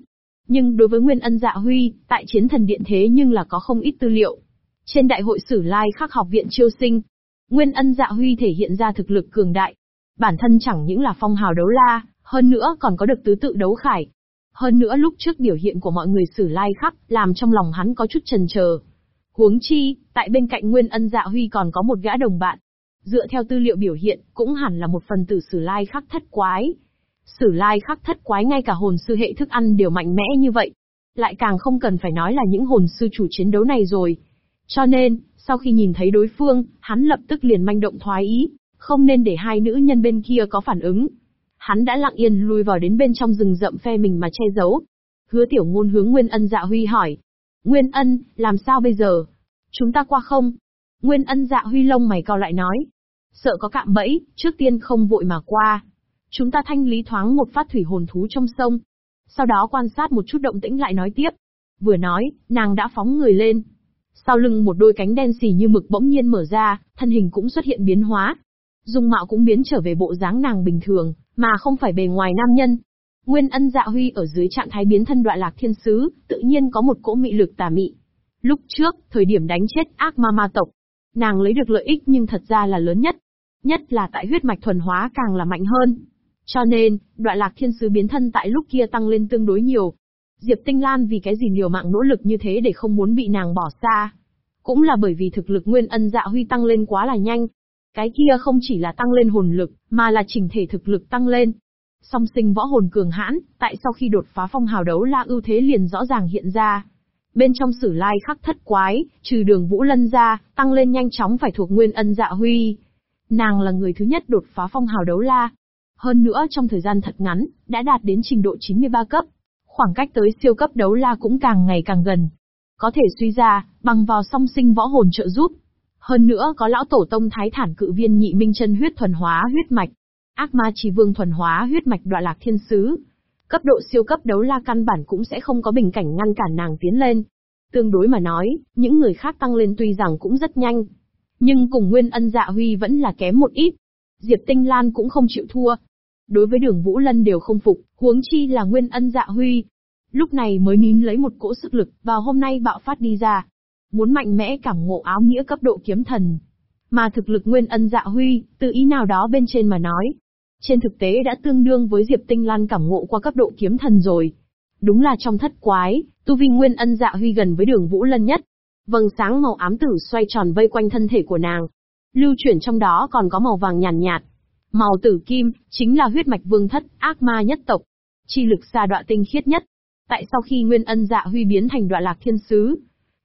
Nhưng đối với Nguyên Ân Dạ Huy, tại chiến thần điện thế nhưng là có không ít tư liệu. Trên đại hội sử lai khắc học viện chiêu sinh, Nguyên Ân Dạ Huy thể hiện ra thực lực cường đại. Bản thân chẳng những là phong hào đấu la, hơn nữa còn có được tứ tự đấu khải. Hơn nữa lúc trước biểu hiện của mọi người xử lai khắc, làm trong lòng hắn có chút trần chờ. Huống chi, tại bên cạnh Nguyên Ân Dạ Huy còn có một gã đồng bạn. Dựa theo tư liệu biểu hiện, cũng hẳn là một phần tử sử lai khắc thất quái, Sử lai khắc thất quái ngay cả hồn sư hệ thức ăn đều mạnh mẽ như vậy. Lại càng không cần phải nói là những hồn sư chủ chiến đấu này rồi. Cho nên, sau khi nhìn thấy đối phương, hắn lập tức liền manh động thoái ý, không nên để hai nữ nhân bên kia có phản ứng. Hắn đã lặng yên lùi vào đến bên trong rừng rậm phe mình mà che giấu. Hứa tiểu ngôn hướng Nguyên Ân dạ huy hỏi. Nguyên Ân, làm sao bây giờ? Chúng ta qua không? Nguyên Ân dạ huy lông mày cao lại nói. Sợ có cạm bẫy, trước tiên không vội mà qua. Chúng ta thanh lý thoáng một phát thủy hồn thú trong sông. Sau đó quan sát một chút động tĩnh lại nói tiếp. Vừa nói, nàng đã phóng người lên. Sau lưng một đôi cánh đen xì như mực bỗng nhiên mở ra, thân hình cũng xuất hiện biến hóa. Dung mạo cũng biến trở về bộ dáng nàng bình thường, mà không phải bề ngoài nam nhân. Nguyên ân dạ huy ở dưới trạng thái biến thân đoạn lạc thiên sứ, tự nhiên có một cỗ mị lực tà mị. Lúc trước, thời điểm đánh chết ác ma ma tộc, nàng lấy được lợi ích nhưng thật ra là lớn nhất. Nhất là tại huyết mạch thuần hóa càng là mạnh hơn. Cho nên, đoạn lạc thiên sứ biến thân tại lúc kia tăng lên tương đối nhiều. Diệp Tinh Lan vì cái gì liều mạng nỗ lực như thế để không muốn bị nàng bỏ xa. Cũng là bởi vì thực lực nguyên ân dạ huy tăng lên quá là nhanh. Cái kia không chỉ là tăng lên hồn lực, mà là chỉnh thể thực lực tăng lên. Song sinh võ hồn cường hãn, tại sau khi đột phá phong hào đấu la ưu thế liền rõ ràng hiện ra. Bên trong sử lai khắc thất quái, trừ đường Vũ Lân ra, tăng lên nhanh chóng phải thuộc nguyên ân dạ huy. Nàng là người thứ nhất đột phá phong hào đấu la, hơn nữa trong thời gian thật ngắn, đã đạt đến trình độ 93 cấp. Khoảng cách tới siêu cấp đấu la cũng càng ngày càng gần. Có thể suy ra, bằng vào song sinh võ hồn trợ giúp. Hơn nữa có lão tổ tông thái thản cự viên nhị minh chân huyết thuần hóa huyết mạch. Ác ma chỉ vương thuần hóa huyết mạch đoạn lạc thiên sứ. Cấp độ siêu cấp đấu la căn bản cũng sẽ không có bình cảnh ngăn cản nàng tiến lên. Tương đối mà nói, những người khác tăng lên tuy rằng cũng rất nhanh. Nhưng cùng nguyên ân dạ huy vẫn là kém một ít. Diệp Tinh Lan cũng không chịu thua, đối với đường Vũ Lân đều không phục, huống chi là Nguyên Ân Dạ Huy. Lúc này mới nín lấy một cỗ sức lực, vào hôm nay bạo phát đi ra. Muốn mạnh mẽ cảm ngộ áo nghĩa cấp độ kiếm thần. Mà thực lực Nguyên Ân Dạ Huy, từ ý nào đó bên trên mà nói. Trên thực tế đã tương đương với Diệp Tinh Lan cảm ngộ qua cấp độ kiếm thần rồi. Đúng là trong thất quái, tu vi Nguyên Ân Dạ Huy gần với đường Vũ Lân nhất. Vầng sáng màu ám tử xoay tròn vây quanh thân thể của nàng. Lưu chuyển trong đó còn có màu vàng nhàn nhạt, nhạt, Màu tử kim, chính là huyết mạch vương thất, ác ma nhất tộc. Chi lực xa đoạ tinh khiết nhất. Tại sau khi nguyên ân dạ huy biến thành đoạ lạc thiên sứ,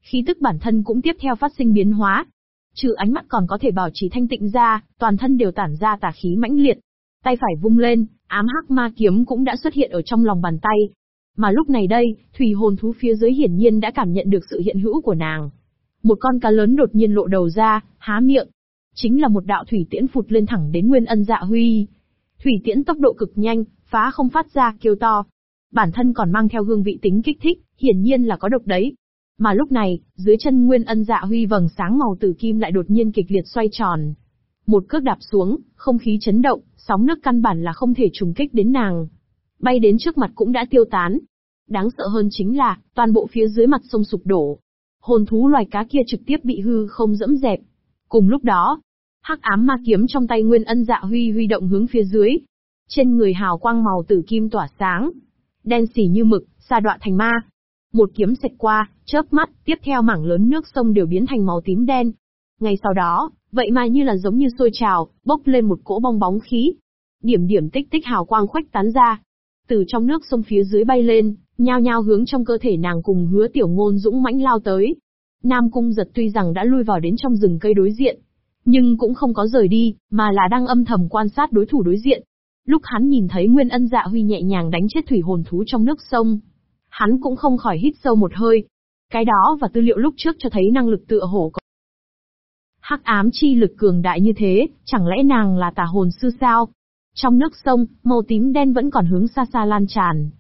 khí tức bản thân cũng tiếp theo phát sinh biến hóa. Trừ ánh mắt còn có thể bảo trì thanh tịnh ra, toàn thân đều tản ra tà khí mãnh liệt. Tay phải vung lên, ám hắc ma kiếm cũng đã xuất hiện ở trong lòng bàn tay. Mà lúc này đây, thủy hồn thú phía dưới hiển nhiên đã cảm nhận được sự hiện hữu của nàng. Một con cá lớn đột nhiên lộ đầu ra, há miệng, chính là một đạo thủy tiễn phụt lên thẳng đến Nguyên Ân Dạ Huy. Thủy tiễn tốc độ cực nhanh, phá không phát ra kêu to. Bản thân còn mang theo hương vị tính kích thích, hiển nhiên là có độc đấy. Mà lúc này, dưới chân Nguyên Ân Dạ Huy vầng sáng màu tử kim lại đột nhiên kịch liệt xoay tròn. Một cước đạp xuống, không khí chấn động, sóng nước căn bản là không thể trùng kích đến nàng. Bay đến trước mặt cũng đã tiêu tán. Đáng sợ hơn chính là, toàn bộ phía dưới mặt sông sụp đổ. Hồn thú loài cá kia trực tiếp bị hư không dẫm dẹp, Cùng lúc đó, hắc ám ma kiếm trong tay Nguyên Ân Dạ Huy huy động hướng phía dưới. Trên người hào quang màu tử kim tỏa sáng, đen xỉ như mực, xa đoạn thành ma. Một kiếm xẹt qua, chớp mắt, tiếp theo mảng lớn nước sông đều biến thành màu tím đen. Ngay sau đó, vậy mà như là giống như sôi trào, bốc lên một cỗ bong bóng khí. Điểm điểm tích tích hào quang khuếch tán ra. Từ trong nước sông phía dưới bay lên, nhao nhao hướng trong cơ thể nàng cùng hứa tiểu ngôn dũng mãnh lao tới. Nam Cung giật tuy rằng đã lui vào đến trong rừng cây đối diện, nhưng cũng không có rời đi, mà là đang âm thầm quan sát đối thủ đối diện. Lúc hắn nhìn thấy Nguyên Ân Dạ Huy nhẹ nhàng đánh chết thủy hồn thú trong nước sông, hắn cũng không khỏi hít sâu một hơi. Cái đó và tư liệu lúc trước cho thấy năng lực tựa hổ có. Hắc ám chi lực cường đại như thế, chẳng lẽ nàng là tà hồn sư sao? Trong nước sông, màu tím đen vẫn còn hướng xa xa lan tràn.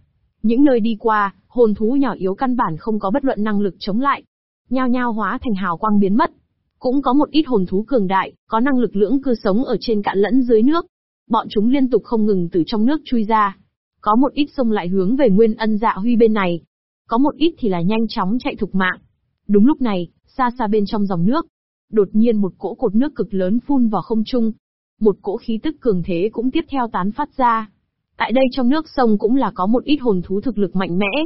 Những nơi đi qua, hồn thú nhỏ yếu căn bản không có bất luận năng lực chống lại, nhao nhao hóa thành hào quang biến mất. Cũng có một ít hồn thú cường đại, có năng lực lưỡng cư sống ở trên cạn lẫn dưới nước. Bọn chúng liên tục không ngừng từ trong nước chui ra. Có một ít xông lại hướng về nguyên ân dạ huy bên này. Có một ít thì là nhanh chóng chạy thục mạng. Đúng lúc này, xa xa bên trong dòng nước, đột nhiên một cỗ cột nước cực lớn phun vào không trung. Một cỗ khí tức cường thế cũng tiếp theo tán phát ra. Tại đây trong nước sông cũng là có một ít hồn thú thực lực mạnh mẽ.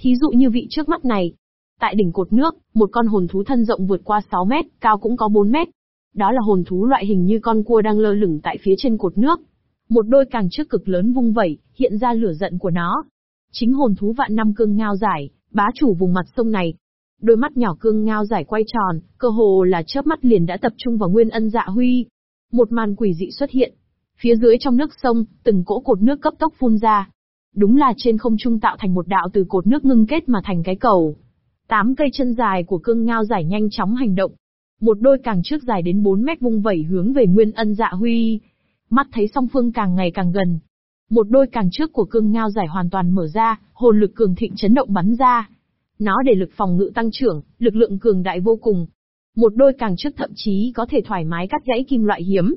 Thí dụ như vị trước mắt này, Tại đỉnh cột nước, một con hồn thú thân rộng vượt qua 6 mét, cao cũng có 4 mét. Đó là hồn thú loại hình như con cua đang lơ lửng tại phía trên cột nước. Một đôi càng trước cực lớn vung vẩy, hiện ra lửa giận của nó. Chính hồn thú vạn năm cương ngao giải, bá chủ vùng mặt sông này. Đôi mắt nhỏ cương ngao giải quay tròn, cơ hồ là chớp mắt liền đã tập trung vào nguyên ân dạ huy. Một màn quỷ dị xuất hiện. Phía dưới trong nước sông, từng cỗ cột nước cấp tốc phun ra. Đúng là trên không trung tạo thành một đạo từ cột nước ngưng kết mà thành cái cầu. Tám cây chân dài của cương ngao giải nhanh chóng hành động. Một đôi càng trước dài đến 4 mét vung vẩy hướng về nguyên ân dạ huy. Mắt thấy song phương càng ngày càng gần. Một đôi càng trước của cương ngao giải hoàn toàn mở ra, hồn lực cường thịnh chấn động bắn ra. Nó để lực phòng ngự tăng trưởng, lực lượng cường đại vô cùng. Một đôi càng trước thậm chí có thể thoải mái cắt gãy kim loại hiếm.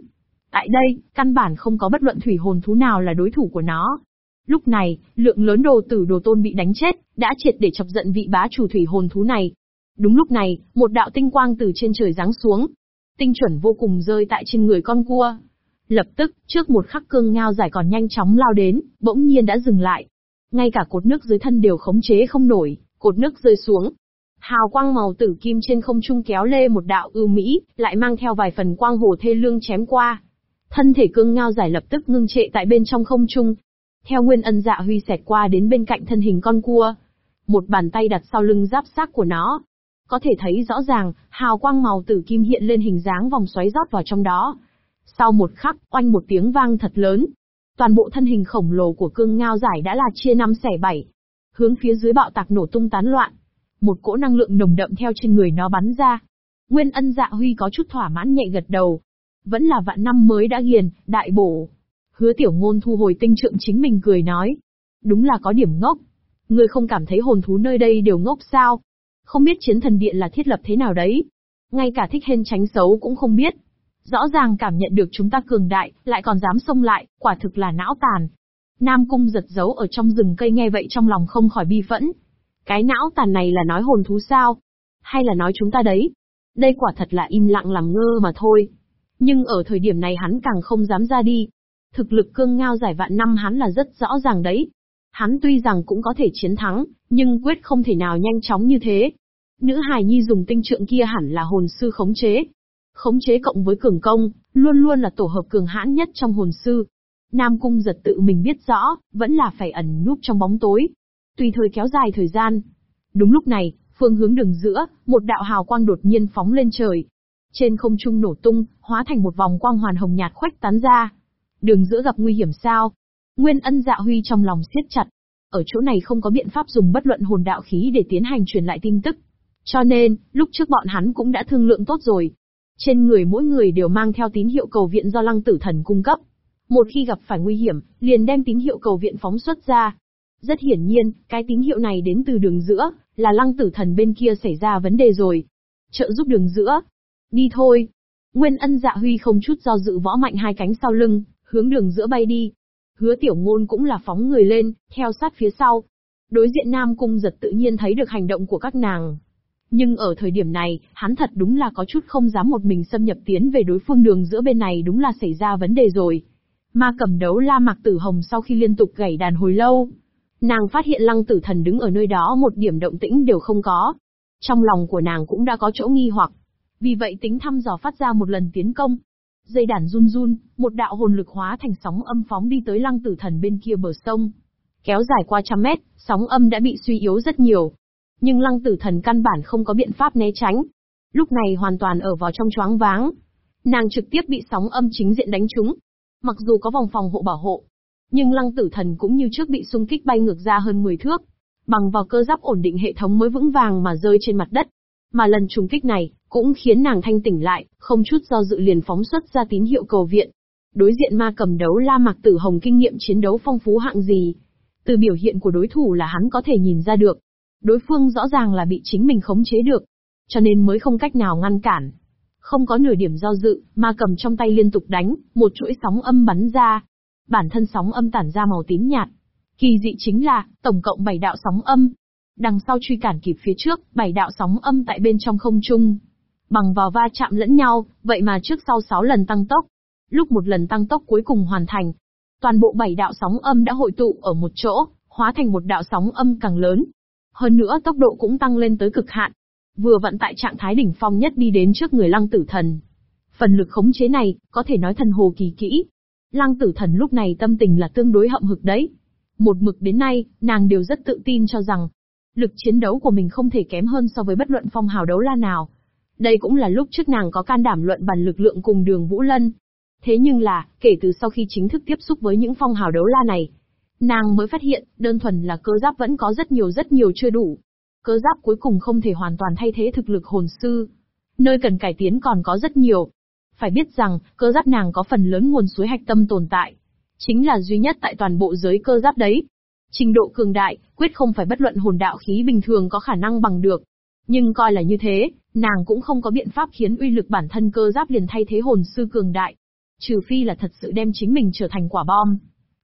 Tại đây, căn bản không có bất luận thủy hồn thú nào là đối thủ của nó. Lúc này, lượng lớn đồ tử đồ tôn bị đánh chết, đã triệt để chọc giận vị bá chủ thủy hồn thú này. Đúng lúc này, một đạo tinh quang từ trên trời giáng xuống. Tinh chuẩn vô cùng rơi tại trên người con cua. Lập tức, trước một khắc cương ngao dài còn nhanh chóng lao đến, bỗng nhiên đã dừng lại. Ngay cả cột nước dưới thân đều khống chế không nổi, cột nước rơi xuống. Hào quang màu tử kim trên không trung kéo lê một đạo ưu mỹ, lại mang theo vài phần quang hồ thê lương chém qua. Thân thể cương ngao giải lập tức ngưng trệ tại bên trong không trung. Theo nguyên ân dạ huy xẹt qua đến bên cạnh thân hình con cua. Một bàn tay đặt sau lưng giáp xác của nó. Có thể thấy rõ ràng, hào quang màu tử kim hiện lên hình dáng vòng xoáy rót vào trong đó. Sau một khắc, oanh một tiếng vang thật lớn. Toàn bộ thân hình khổng lồ của cương ngao giải đã là chia năm xẻ bảy. Hướng phía dưới bạo tạc nổ tung tán loạn. Một cỗ năng lượng nồng đậm theo trên người nó bắn ra. Nguyên ân dạ huy có chút thỏa mãn nhẹ gật đầu. Vẫn là vạn năm mới đã hiền, đại bổ. Hứa tiểu ngôn thu hồi tinh trượng chính mình cười nói. Đúng là có điểm ngốc. Ngươi không cảm thấy hồn thú nơi đây đều ngốc sao? Không biết chiến thần điện là thiết lập thế nào đấy? Ngay cả thích hên tránh xấu cũng không biết. Rõ ràng cảm nhận được chúng ta cường đại, lại còn dám xông lại, quả thực là não tàn. Nam Cung giật giấu ở trong rừng cây nghe vậy trong lòng không khỏi bi phẫn. Cái não tàn này là nói hồn thú sao? Hay là nói chúng ta đấy? Đây quả thật là im lặng làm ngơ mà thôi. Nhưng ở thời điểm này hắn càng không dám ra đi. Thực lực cương ngao giải vạn năm hắn là rất rõ ràng đấy. Hắn tuy rằng cũng có thể chiến thắng, nhưng quyết không thể nào nhanh chóng như thế. Nữ hài nhi dùng tinh trượng kia hẳn là hồn sư khống chế, Khống chế cộng với cường công, luôn luôn là tổ hợp cường hãn nhất trong hồn sư. Nam Cung giật tự mình biết rõ, vẫn là phải ẩn núp trong bóng tối. Tùy thời kéo dài thời gian. Đúng lúc này, phương hướng đường giữa, một đạo hào quang đột nhiên phóng lên trời. Trên không trung nổ tung, hóa thành một vòng quang hoàn hồng nhạt khoách tán ra. Đường giữa gặp nguy hiểm sao? Nguyên ân dạ huy trong lòng siết chặt. Ở chỗ này không có biện pháp dùng bất luận hồn đạo khí để tiến hành truyền lại tin tức. Cho nên, lúc trước bọn hắn cũng đã thương lượng tốt rồi, trên người mỗi người đều mang theo tín hiệu cầu viện do lăng tử thần cung cấp. Một khi gặp phải nguy hiểm, liền đem tín hiệu cầu viện phóng xuất ra. Rất hiển nhiên, cái tín hiệu này đến từ đường giữa, là lăng tử thần bên kia xảy ra vấn đề rồi. Trợ giúp đường giữa. Đi thôi. Nguyên ân dạ huy không chút do dự võ mạnh hai cánh sau lưng, hướng đường giữa bay đi. Hứa tiểu ngôn cũng là phóng người lên, theo sát phía sau. Đối diện Nam Cung giật tự nhiên thấy được hành động của các nàng, nhưng ở thời điểm này, hắn thật đúng là có chút không dám một mình xâm nhập tiến về đối phương đường giữa bên này đúng là xảy ra vấn đề rồi. Ma cầm đấu la mạc tử hồng sau khi liên tục gảy đàn hồi lâu. Nàng phát hiện lăng tử thần đứng ở nơi đó một điểm động tĩnh đều không có. Trong lòng của nàng cũng đã có chỗ nghi hoặc. Vì vậy tính thăm dò phát ra một lần tiến công. Dây đàn run run, một đạo hồn lực hóa thành sóng âm phóng đi tới lăng tử thần bên kia bờ sông. Kéo dài qua trăm mét, sóng âm đã bị suy yếu rất nhiều, nhưng lăng tử thần căn bản không có biện pháp né tránh. Lúc này hoàn toàn ở vào trong choáng váng. Nàng trực tiếp bị sóng âm chính diện đánh trúng. Mặc dù có vòng phòng hộ bảo hộ, nhưng lăng tử thần cũng như trước bị xung kích bay ngược ra hơn 10 thước. Bằng vào cơ giáp ổn định hệ thống mới vững vàng mà rơi trên mặt đất. Mà lần trùng kích này, cũng khiến nàng thanh tỉnh lại, không chút do dự liền phóng xuất ra tín hiệu cầu viện. Đối diện ma cầm đấu La Mạc Tử Hồng kinh nghiệm chiến đấu phong phú hạng gì. Từ biểu hiện của đối thủ là hắn có thể nhìn ra được, Đối phương rõ ràng là bị chính mình khống chế được, cho nên mới không cách nào ngăn cản. Không có nửa điểm do dự, ma cầm trong tay liên tục đánh, một chuỗi sóng âm bắn ra. Bản thân sóng âm tản ra màu tím nhạt. Kỳ dị chính là, tổng cộng 7 đạo sóng âm. Đằng sau truy cản kịp phía trước, 7 đạo sóng âm tại bên trong không trung. Bằng vào va chạm lẫn nhau, vậy mà trước sau 6 lần tăng tốc. Lúc một lần tăng tốc cuối cùng hoàn thành, toàn bộ 7 đạo sóng âm đã hội tụ ở một chỗ, hóa thành một đạo sóng âm càng lớn, hơn nữa tốc độ cũng tăng lên tới cực hạn. Vừa vận tại trạng thái đỉnh phong nhất đi đến trước người lăng tử thần. Phần lực khống chế này, có thể nói thần hồ kỳ kỹ. Lăng tử thần lúc này tâm tình là tương đối hậm hực đấy. Một mực đến nay, nàng đều rất tự tin cho rằng, lực chiến đấu của mình không thể kém hơn so với bất luận phong hào đấu la nào. Đây cũng là lúc trước nàng có can đảm luận bàn lực lượng cùng đường Vũ Lân. Thế nhưng là, kể từ sau khi chính thức tiếp xúc với những phong hào đấu la này, nàng mới phát hiện, đơn thuần là cơ giáp vẫn có rất nhiều rất nhiều chưa đủ. Cơ giáp cuối cùng không thể hoàn toàn thay thế thực lực hồn sư. Nơi cần cải tiến còn có rất nhiều. Phải biết rằng, cơ giáp nàng có phần lớn nguồn suối hạch tâm tồn tại. Chính là duy nhất tại toàn bộ giới cơ giáp đấy. Trình độ cường đại, quyết không phải bất luận hồn đạo khí bình thường có khả năng bằng được. Nhưng coi là như thế, nàng cũng không có biện pháp khiến uy lực bản thân cơ giáp liền thay thế hồn sư cường đại. Trừ phi là thật sự đem chính mình trở thành quả bom.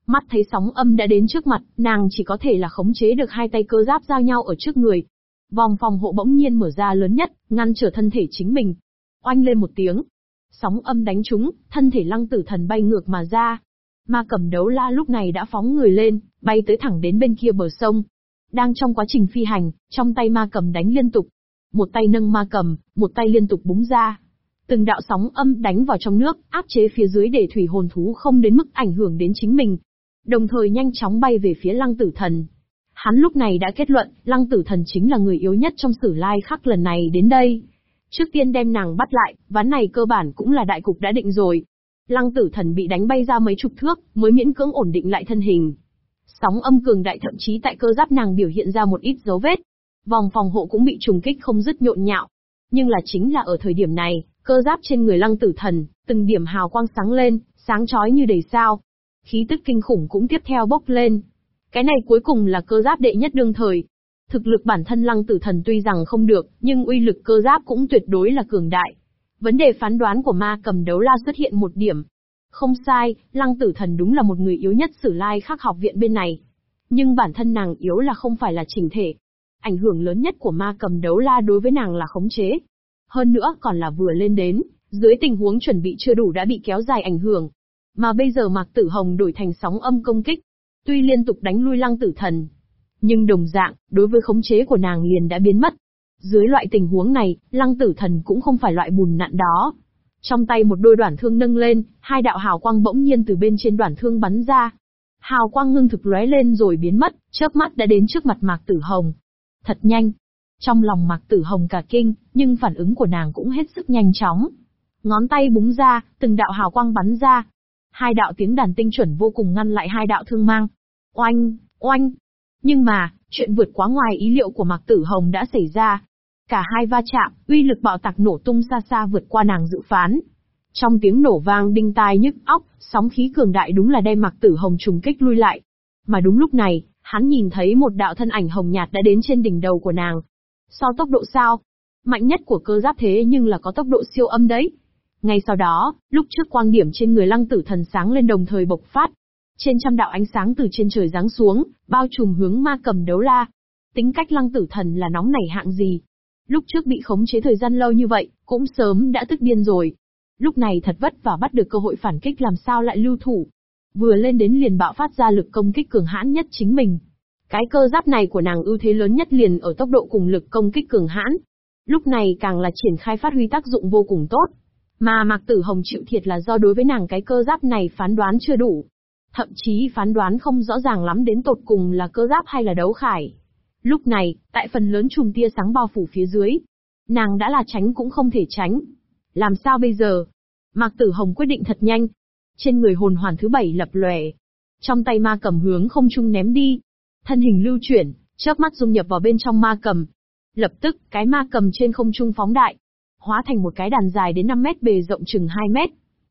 Mắt thấy sóng âm đã đến trước mặt, nàng chỉ có thể là khống chế được hai tay cơ giáp giao nhau ở trước người. Vòng phòng hộ bỗng nhiên mở ra lớn nhất, ngăn trở thân thể chính mình. Oanh lên một tiếng. Sóng âm đánh trúng, thân thể lăng tử thần bay ngược mà ra. Ma cầm đấu la lúc này đã phóng người lên, bay tới thẳng đến bên kia bờ sông. Đang trong quá trình phi hành, trong tay ma cầm đánh liên tục. Một tay nâng ma cầm, một tay liên tục búng ra. Từng đạo sóng âm đánh vào trong nước, áp chế phía dưới để thủy hồn thú không đến mức ảnh hưởng đến chính mình. Đồng thời nhanh chóng bay về phía lăng tử thần. Hắn lúc này đã kết luận, lăng tử thần chính là người yếu nhất trong sử lai khắc lần này đến đây. Trước tiên đem nàng bắt lại, ván này cơ bản cũng là đại cục đã định rồi. Lăng tử thần bị đánh bay ra mấy chục thước, mới miễn cưỡng ổn định lại thân hình. Sóng âm cường đại thậm chí tại cơ giáp nàng biểu hiện ra một ít dấu vết. Vòng phòng hộ cũng bị trùng kích không dứt nhộn nhạo. Nhưng là chính là ở thời điểm này, cơ giáp trên người lăng tử thần, từng điểm hào quang sáng lên, sáng chói như đầy sao. Khí tức kinh khủng cũng tiếp theo bốc lên. Cái này cuối cùng là cơ giáp đệ nhất đương thời. Thực lực bản thân lăng tử thần tuy rằng không được, nhưng uy lực cơ giáp cũng tuyệt đối là cường đại. Vấn đề phán đoán của ma cầm đấu la xuất hiện một điểm. Không sai, lăng tử thần đúng là một người yếu nhất sử lai khắc học viện bên này. Nhưng bản thân nàng yếu là không phải là chỉnh thể. Ảnh hưởng lớn nhất của ma cầm đấu la đối với nàng là khống chế. Hơn nữa còn là vừa lên đến, dưới tình huống chuẩn bị chưa đủ đã bị kéo dài ảnh hưởng. Mà bây giờ Mạc Tử Hồng đổi thành sóng âm công kích. Tuy liên tục đánh lui lăng tử thần. Nhưng đồng dạng, đối với khống chế của nàng liền đã biến mất. Dưới loại tình huống này, lăng tử thần cũng không phải loại bùn nặn đó. Trong tay một đôi đoạn thương nâng lên, hai đạo hào quang bỗng nhiên từ bên trên đoạn thương bắn ra. Hào quang ngưng thực lóe lên rồi biến mất, chớp mắt đã đến trước mặt Mạc Tử Hồng. Thật nhanh. Trong lòng Mạc Tử Hồng cả kinh, nhưng phản ứng của nàng cũng hết sức nhanh chóng. Ngón tay búng ra, từng đạo hào quang bắn ra. Hai đạo tiếng đàn tinh chuẩn vô cùng ngăn lại hai đạo thương mang. Oanh, oanh. Nhưng mà, chuyện vượt quá ngoài ý liệu của Mạc Tử Hồng đã xảy ra. Cả hai va chạm, uy lực bạo tạc nổ tung xa xa vượt qua nàng dự phán. Trong tiếng nổ vang đinh tai nhức óc, sóng khí cường đại đúng là đem Mạc Tử Hồng trùng kích lui lại. Mà đúng lúc này, hắn nhìn thấy một đạo thân ảnh hồng nhạt đã đến trên đỉnh đầu của nàng. So tốc độ sao? Mạnh nhất của cơ giáp thế nhưng là có tốc độ siêu âm đấy. Ngay sau đó, lúc trước quang điểm trên người lăng tử thần sáng lên đồng thời bộc phát. Trên trăm đạo ánh sáng từ trên trời giáng xuống, bao trùm hướng ma cầm đấu la. Tính cách lăng tử thần là nóng nảy hạng gì? Lúc trước bị khống chế thời gian lâu như vậy, cũng sớm đã tức điên rồi. Lúc này thật vất và bắt được cơ hội phản kích làm sao lại lưu thủ. Vừa lên đến liền bạo phát ra lực công kích cường hãn nhất chính mình. Cái cơ giáp này của nàng ưu thế lớn nhất liền ở tốc độ cùng lực công kích cường hãn. Lúc này càng là triển khai phát huy tác dụng vô cùng tốt. Mà Mạc Tử Hồng chịu thiệt là do đối với nàng cái cơ giáp này phán đoán chưa đủ. Thậm chí phán đoán không rõ ràng lắm đến tột cùng là cơ giáp hay là đấu khải. Lúc này, tại phần lớn chùm tia sáng bao phủ phía dưới, nàng đã là tránh cũng không thể tránh. Làm sao bây giờ? Mạc Tử Hồng quyết định thật nhanh. Trên người hồn hoàn thứ bảy lập lòe. Trong tay ma cầm hướng không trung ném đi. Thân hình lưu chuyển, chớp mắt dung nhập vào bên trong ma cầm. Lập tức, cái ma cầm trên không trung phóng đại. Hóa thành một cái đàn dài đến 5 mét bề rộng chừng 2 mét.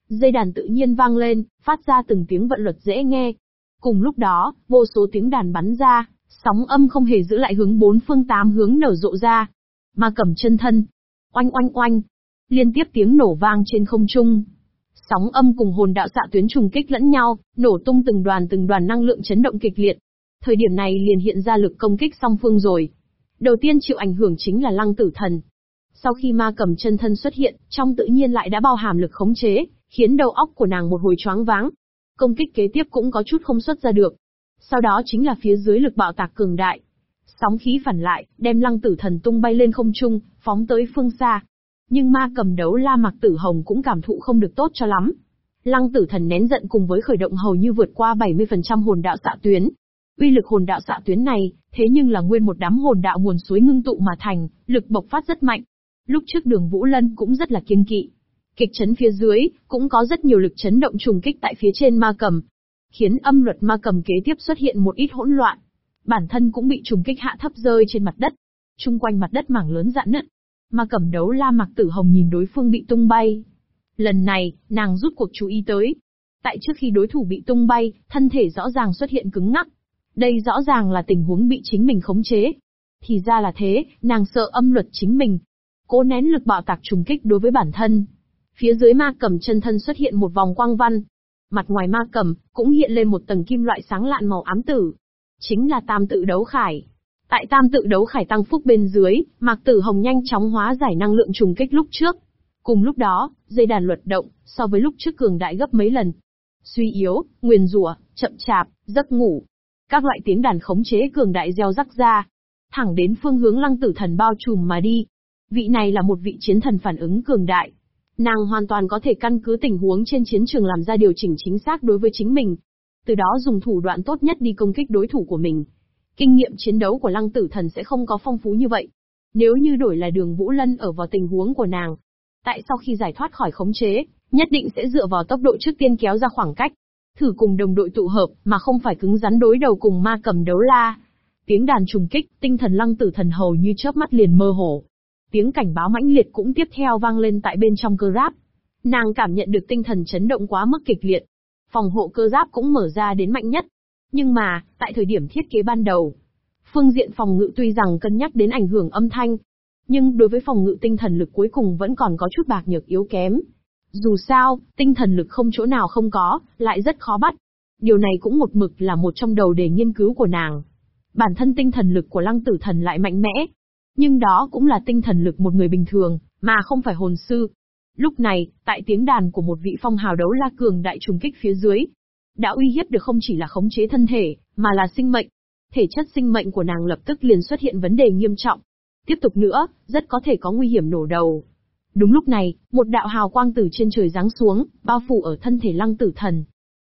Dây đàn tự nhiên vang lên, phát ra từng tiếng vận luật dễ nghe. Cùng lúc đó, vô số tiếng đàn bắn ra, sóng âm không hề giữ lại hướng bốn phương tám hướng nở rộ ra. Ma cầm chân thân. Oanh oanh oanh. Liên tiếp tiếng nổ vang trên không trung. Sóng âm cùng hồn đạo xạ tuyến trùng kích lẫn nhau, nổ tung từng đoàn từng đoàn năng lượng chấn động kịch liệt. Thời điểm này liền hiện ra lực công kích song phương rồi. Đầu tiên chịu ảnh hưởng chính là lăng tử thần. Sau khi ma cầm chân thân xuất hiện, trong tự nhiên lại đã bao hàm lực khống chế, khiến đầu óc của nàng một hồi choáng váng. Công kích kế tiếp cũng có chút không xuất ra được. Sau đó chính là phía dưới lực bạo tạc cường đại. Sóng khí phản lại, đem lăng tử thần tung bay lên không trung, phóng tới phương xa. Nhưng ma cầm đấu la mặc tử hồng cũng cảm thụ không được tốt cho lắm. Lăng tử thần nén giận cùng với khởi động hầu như vượt qua 70% hồn đạo xạ tuyến. Uy lực hồn đạo xạ tuyến này, thế nhưng là nguyên một đám hồn đạo nguồn suối ngưng tụ mà thành, lực bộc phát rất mạnh. Lúc trước đường Vũ Lân cũng rất là kiên kỵ. Kịch chấn phía dưới, cũng có rất nhiều lực chấn động trùng kích tại phía trên ma cầm. Khiến âm luật ma cầm kế tiếp xuất hiện một ít hỗn loạn. Bản thân cũng bị trùng kích hạ thấp rơi trên mặt đất. Trung quanh mặt đất mảng lớn dạn nứt. Ma cầm đấu la mặc tử hồng nhìn đối phương bị tung bay, Lần này, nàng rút cuộc chú ý tới. Tại trước khi đối thủ bị tung bay, thân thể rõ ràng xuất hiện cứng ngắc. Đây rõ ràng là tình huống bị chính mình khống chế. Thì ra là thế, nàng sợ âm luật chính mình. Cố nén lực bạo tạc trùng kích đối với bản thân. Phía dưới ma cầm chân thân xuất hiện một vòng quang văn. Mặt ngoài ma cầm, cũng hiện lên một tầng kim loại sáng lạn màu ám tử. Chính là tam tự đấu khải. Tại tam tự đấu khải tăng phúc bên dưới, mạc tử hồng nhanh chóng hóa giải năng lượng trùng kích lúc trước. Cùng lúc đó, dây đàn luật động, so với lúc trước cường đại gấp mấy lần. Suy yếu, nguyền rủa, chậm chạp, giấc ngủ. Các loại tiếng đàn khống chế cường đại gieo rắc ra. Thẳng đến phương hướng lăng tử thần bao trùm mà đi. Vị này là một vị chiến thần phản ứng cường đại. Nàng hoàn toàn có thể căn cứ tình huống trên chiến trường làm ra điều chỉnh chính xác đối với chính mình. Từ đó dùng thủ đoạn tốt nhất đi công kích đối thủ của mình. Kinh nghiệm chiến đấu của lăng tử thần sẽ không có phong phú như vậy. Nếu như đổi là đường Vũ Lân ở vào tình huống của nàng, tại sau khi giải thoát khỏi khống chế, nhất định sẽ dựa vào tốc độ trước tiên kéo ra khoảng cách. Thử cùng đồng đội tụ hợp, mà không phải cứng rắn đối đầu cùng ma cầm đấu la. Tiếng đàn trùng kích, tinh thần lăng tử thần hầu như chớp mắt liền mơ hồ. Tiếng cảnh báo mãnh liệt cũng tiếp theo vang lên tại bên trong cơ giáp. Nàng cảm nhận được tinh thần chấn động quá mức kịch liệt. Phòng hộ cơ giáp cũng mở ra đến mạnh nhất. Nhưng mà, tại thời điểm thiết kế ban đầu, phương diện phòng ngự tuy rằng cân nhắc đến ảnh hưởng âm thanh, nhưng đối với phòng ngự tinh thần lực cuối cùng vẫn còn có chút bạc nhược yếu kém. Dù sao, tinh thần lực không chỗ nào không có, lại rất khó bắt. Điều này cũng một mực là một trong đầu đề nghiên cứu của nàng. Bản thân tinh thần lực của lăng tử thần lại mạnh mẽ. Nhưng đó cũng là tinh thần lực một người bình thường, mà không phải hồn sư. Lúc này, tại tiếng đàn của một vị phong hào đấu la cường đại trùng kích phía dưới, đã uy hiếp được không chỉ là khống chế thân thể, mà là sinh mệnh. Thể chất sinh mệnh của nàng lập tức liền xuất hiện vấn đề nghiêm trọng. Tiếp tục nữa, rất có thể có nguy hiểm nổ đầu. Đúng lúc này, một đạo hào quang từ trên trời giáng xuống, bao phủ ở thân thể lăng tử thần.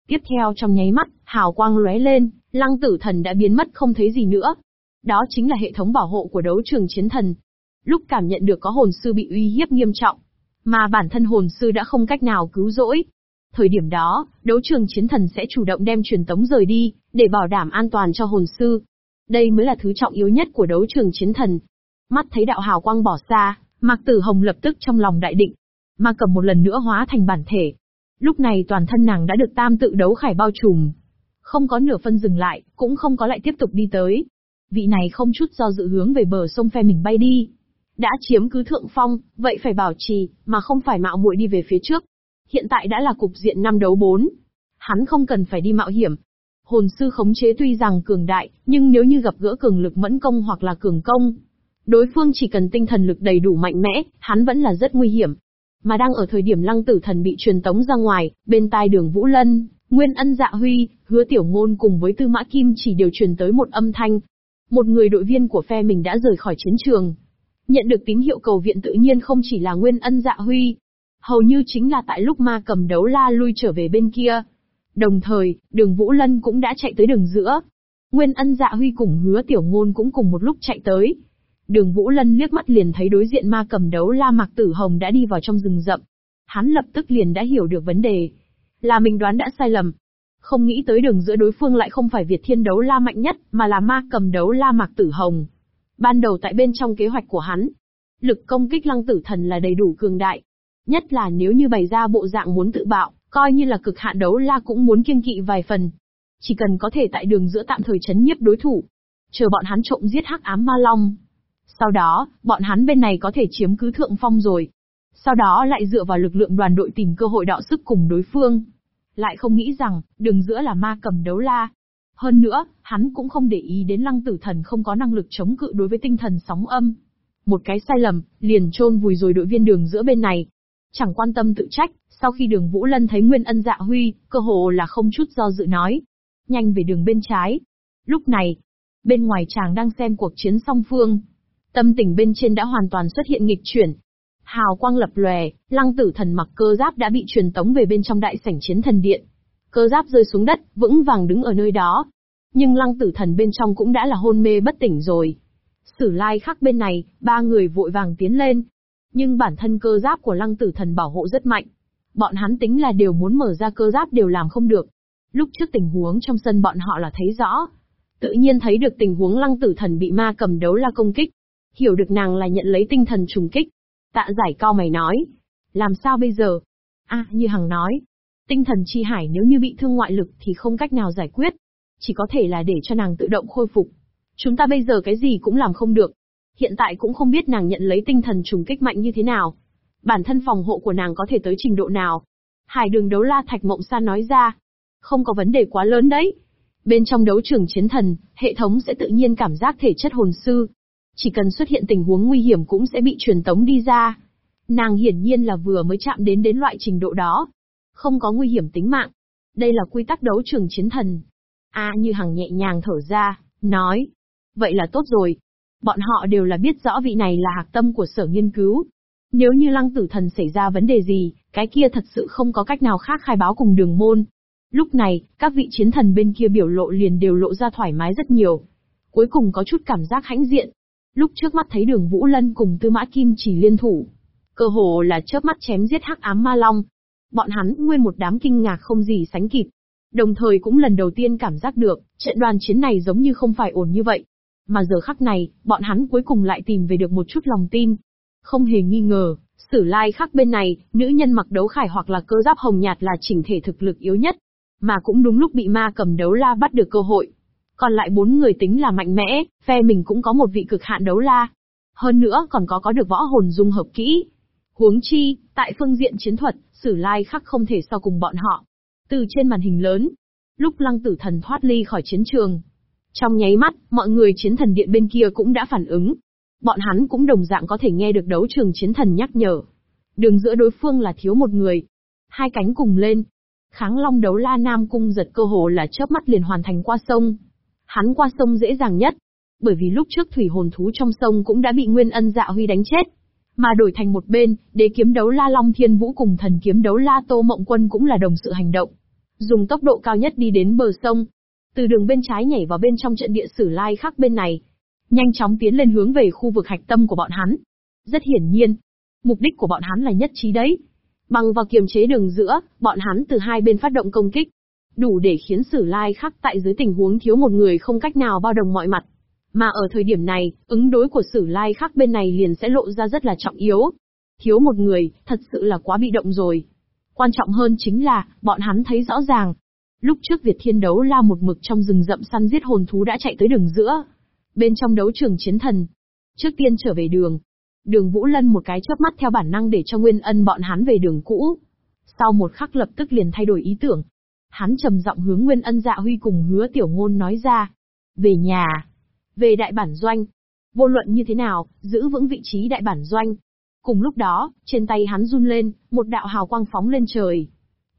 Tiếp theo trong nháy mắt, hào quang lóe lên, lăng tử thần đã biến mất không thấy gì nữa. Đó chính là hệ thống bảo hộ của đấu trường chiến thần. Lúc cảm nhận được có hồn sư bị uy hiếp nghiêm trọng, mà bản thân hồn sư đã không cách nào cứu rỗi. Thời điểm đó, đấu trường chiến thần sẽ chủ động đem truyền tống rời đi, để bảo đảm an toàn cho hồn sư. Đây mới là thứ trọng yếu nhất của đấu trường chiến thần, Mắt thấy đạo hào quang bỏ xa, Mạc Tử Hồng lập tức trong lòng đại định. mà cầm một lần nữa hóa thành bản thể. Lúc này toàn thân nàng đã được tam tự đấu khải bao trùm. Không có nửa phân dừng lại, cũng không có lại tiếp tục đi tới. Vị này không chút do dự hướng về bờ sông phe mình bay đi. Đã chiếm cứ thượng phong, vậy phải bảo trì, mà không phải mạo muội đi về phía trước. Hiện tại đã là cục diện năm đấu bốn. Hắn không cần phải đi mạo hiểm, hồn sư khống chế tuy rằng cường đại, nhưng nếu như gặp gỡ cường lực mẫn công hoặc là cường công, Đối phương chỉ cần tinh thần lực đầy đủ mạnh mẽ, hắn vẫn là rất nguy hiểm. Mà đang ở thời điểm lăng tử thần bị truyền tống ra ngoài, bên tai đường Vũ Lân, Nguyên Ân Dạ Huy, Hứa Tiểu Ngôn cùng với Tư Mã Kim chỉ đều truyền tới một âm thanh. Một người đội viên của phe mình đã rời khỏi chiến trường. Nhận được tín hiệu cầu viện tự nhiên không chỉ là Nguyên Ân Dạ Huy. Hầu như chính là tại lúc ma cầm đấu la lui trở về bên kia. Đồng thời, đường Vũ Lân cũng đã chạy tới đường giữa. Nguyên Ân Dạ Huy cùng Hứa Tiểu Ngôn cũng cùng một lúc chạy tới. Đường Vũ Lân liếc mắt liền thấy đối diện ma cầm đấu La Mạc Tử Hồng đã đi vào trong rừng rậm. Hắn lập tức liền đã hiểu được vấn đề. Là mình đoán đã sai lầm. Không nghĩ tới đường giữa đối phương lại không phải Việt Thiên đấu La mạnh nhất, mà là ma cầm đấu La Mạc Tử Hồng. Ban đầu tại bên trong kế hoạch của hắn, lực công kích lăng tử thần là đầy đủ cường đại. Nhất là nếu như bày ra bộ dạng muốn tự bạo, coi như là cực hạn đấu la cũng muốn kiêng kỵ vài phần. Chỉ cần có thể tại đường giữa tạm thời chấn nhiếp đối thủ. Chờ bọn hắn trộm giết hắc ám ma long, sau đó, bọn hắn bên này có thể chiếm cứ thượng phong rồi. Sau đó lại dựa vào lực lượng đoàn đội tìm cơ hội đọ sức cùng đối phương. Lại không nghĩ rằng, đường giữa là ma cầm đấu la. Hơn nữa, hắn cũng không để ý đến lăng tử thần không có năng lực chống cự đối với tinh thần sóng âm. Một cái sai lầm, liền trôn vùi rồi đội viên đường giữa bên này. Chẳng quan tâm tự trách, sau khi đường Vũ Lân thấy Nguyên Ân Dạ Huy, cơ hồ là không chút do dự nói. Nhanh về đường bên trái. Lúc này, bên ngoài chàng đang xem cuộc chiến song phương, Tâm tình bên trên đã hoàn toàn xuất hiện nghịch chuyển. Hào quang lập lòe, lăng tử thần mặc cơ giáp đã bị truyền tống về bên trong đại sảnh chiến thần điện. Cơ giáp rơi xuống đất, vững vàng đứng ở nơi đó. Nhưng lăng tử thần bên trong cũng đã là hôn mê bất tỉnh rồi. Sử lai khắc bên này, ba người vội vàng tiến lên. Nhưng bản thân cơ giáp của lăng tử thần bảo hộ rất mạnh. Bọn hắn tính là đều muốn mở ra cơ giáp đều làm không được. Lúc trước tình huống trong sân bọn họ là thấy rõ. Tự nhiên thấy được tình huống lăng tử thần bị ma cầm đấu la công kích. Hiểu được nàng là nhận lấy tinh thần trùng kích. Tạ giải cao mày nói. Làm sao bây giờ? À, như Hằng nói. Tinh thần chi hải nếu như bị thương ngoại lực thì không cách nào giải quyết. Chỉ có thể là để cho nàng tự động khôi phục. Chúng ta bây giờ cái gì cũng làm không được. Hiện tại cũng không biết nàng nhận lấy tinh thần trùng kích mạnh như thế nào. Bản thân phòng hộ của nàng có thể tới trình độ nào. Hải đường đấu la Thạch Mộng San nói ra. Không có vấn đề quá lớn đấy. Bên trong đấu trường chiến thần, hệ thống sẽ tự nhiên cảm giác thể chất hồn sư. Chỉ cần xuất hiện tình huống nguy hiểm cũng sẽ bị truyền tống đi ra. Nàng hiển nhiên là vừa mới chạm đến đến loại trình độ đó. Không có nguy hiểm tính mạng. Đây là quy tắc đấu trường chiến thần. A như hằng nhẹ nhàng thở ra, nói. Vậy là tốt rồi. Bọn họ đều là biết rõ vị này là hạc tâm của sở nghiên cứu. Nếu như lăng tử thần xảy ra vấn đề gì, cái kia thật sự không có cách nào khác khai báo cùng đường môn. Lúc này, các vị chiến thần bên kia biểu lộ liền đều lộ ra thoải mái rất nhiều. Cuối cùng có chút cảm giác hãnh diện. Lúc trước mắt thấy đường Vũ Lân cùng Tư Mã Kim chỉ liên thủ. Cơ hồ là chớp mắt chém giết hắc ám ma long. Bọn hắn nguyên một đám kinh ngạc không gì sánh kịp. Đồng thời cũng lần đầu tiên cảm giác được, trận đoàn chiến này giống như không phải ổn như vậy. Mà giờ khắc này, bọn hắn cuối cùng lại tìm về được một chút lòng tin. Không hề nghi ngờ, sử lai khắc bên này, nữ nhân mặc đấu khải hoặc là cơ giáp hồng nhạt là chỉnh thể thực lực yếu nhất. Mà cũng đúng lúc bị ma cầm đấu la bắt được cơ hội. Còn lại bốn người tính là mạnh mẽ, phe mình cũng có một vị cực hạn đấu la. Hơn nữa còn có có được võ hồn dung hợp kỹ. Huống chi, tại phương diện chiến thuật, sử lai khắc không thể so cùng bọn họ. Từ trên màn hình lớn, lúc lăng tử thần thoát ly khỏi chiến trường. Trong nháy mắt, mọi người chiến thần điện bên kia cũng đã phản ứng. Bọn hắn cũng đồng dạng có thể nghe được đấu trường chiến thần nhắc nhở. Đường giữa đối phương là thiếu một người. Hai cánh cùng lên, Kháng long đấu la Nam Cung giật cơ hồ là chớp mắt liền hoàn thành qua sông. Hắn qua sông dễ dàng nhất, bởi vì lúc trước thủy hồn thú trong sông cũng đã bị Nguyên Ân Dạ Huy đánh chết. Mà đổi thành một bên, đế kiếm đấu la Long Thiên Vũ cùng thần kiếm đấu la Tô Mộng Quân cũng là đồng sự hành động. Dùng tốc độ cao nhất đi đến bờ sông. Từ đường bên trái nhảy vào bên trong trận địa sử lai khác bên này. Nhanh chóng tiến lên hướng về khu vực hạch tâm của bọn hắn. Rất hiển nhiên. Mục đích của bọn hắn là nhất trí đấy, Bằng vào kiềm chế đường giữa, bọn hắn từ hai bên phát động công kích. Đủ để khiến sử lai khắc tại dưới tình huống thiếu một người không cách nào bao đồng mọi mặt. Mà ở thời điểm này, ứng đối của sử lai khắc bên này liền sẽ lộ ra rất là trọng yếu. Thiếu một người, thật sự là quá bị động rồi. Quan trọng hơn chính là, bọn hắn thấy rõ ràng. Lúc trước Việt Thiên đấu la một mực trong rừng rậm săn giết hồn thú đã chạy tới đường giữa. Bên trong đấu trường chiến thần. Trước tiên trở về đường, Đường Vũ Lân một cái chớp mắt theo bản năng để cho Nguyên Ân bọn hắn về đường cũ. Sau một khắc lập tức liền thay đổi ý tưởng. Hắn trầm giọng hướng Nguyên Ân Dạ Huy cùng hứa tiểu ngôn nói ra. Về nhà. Về đại bản doanh. Vô luận như thế nào, giữ vững vị trí đại bản doanh. Cùng lúc đó, trên tay hắn run lên, một đạo hào quang phóng lên trời.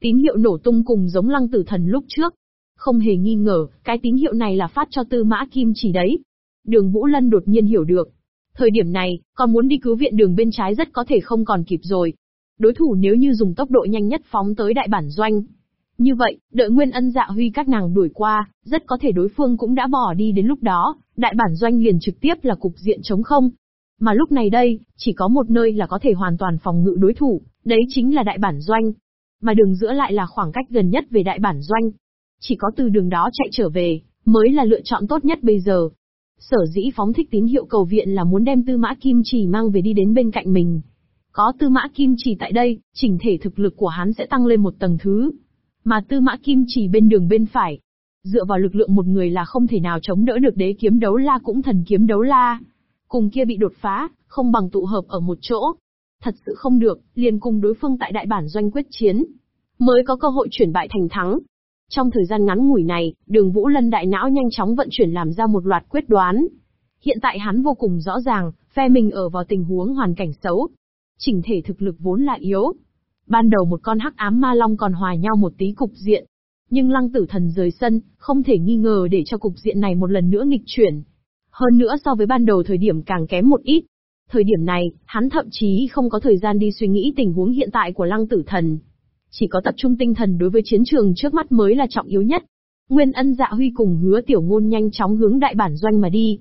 Tín hiệu nổ tung cùng giống lăng tử thần lúc trước. Không hề nghi ngờ, cái tín hiệu này là phát cho tư mã kim chỉ đấy. Đường Vũ Lân đột nhiên hiểu được, Thời điểm này, còn muốn đi cứu viện đường bên trái rất có thể không còn kịp rồi. Đối thủ nếu như dùng tốc độ nhanh nhất phóng tới đại bản doanh. Như vậy, đợi Nguyên Ân Dạ Huy các nàng đuổi qua, rất có thể đối phương cũng đã bỏ đi đến lúc đó, đại bản doanh liền trực tiếp là cục diện chống không. Mà lúc này đây, chỉ có một nơi là có thể hoàn toàn phòng ngự đối thủ, đấy chính là đại bản doanh. Mà đường giữa lại là khoảng cách gần nhất về đại bản doanh. Chỉ có từ đường đó chạy trở về, mới là lựa chọn tốt nhất bây giờ. Sở dĩ phóng thích tín hiệu cầu viện là muốn đem tư mã kim chỉ mang về đi đến bên cạnh mình. Có tư mã kim chỉ tại đây, chỉnh thể thực lực của hắn sẽ tăng lên một tầng thứ. Mà tư mã kim chỉ bên đường bên phải. Dựa vào lực lượng một người là không thể nào chống đỡ được đế kiếm đấu la cũng thần kiếm đấu la. Cùng kia bị đột phá, không bằng tụ hợp ở một chỗ. Thật sự không được, liền cùng đối phương tại đại bản doanh quyết chiến. Mới có cơ hội chuyển bại thành thắng. Trong thời gian ngắn ngủi này, đường Vũ Lân đại não nhanh chóng vận chuyển làm ra một loạt quyết đoán. Hiện tại hắn vô cùng rõ ràng, phe mình ở vào tình huống hoàn cảnh xấu. Chỉnh thể thực lực vốn là yếu. Ban đầu một con hắc ám ma long còn hòa nhau một tí cục diện. Nhưng lăng tử thần rời sân, không thể nghi ngờ để cho cục diện này một lần nữa nghịch chuyển. Hơn nữa so với ban đầu thời điểm càng kém một ít. Thời điểm này, hắn thậm chí không có thời gian đi suy nghĩ tình huống hiện tại của lăng tử thần. Chỉ có tập trung tinh thần đối với chiến trường trước mắt mới là trọng yếu nhất. Nguyên ân dạ huy cùng hứa tiểu ngôn nhanh chóng hướng đại bản doanh mà đi.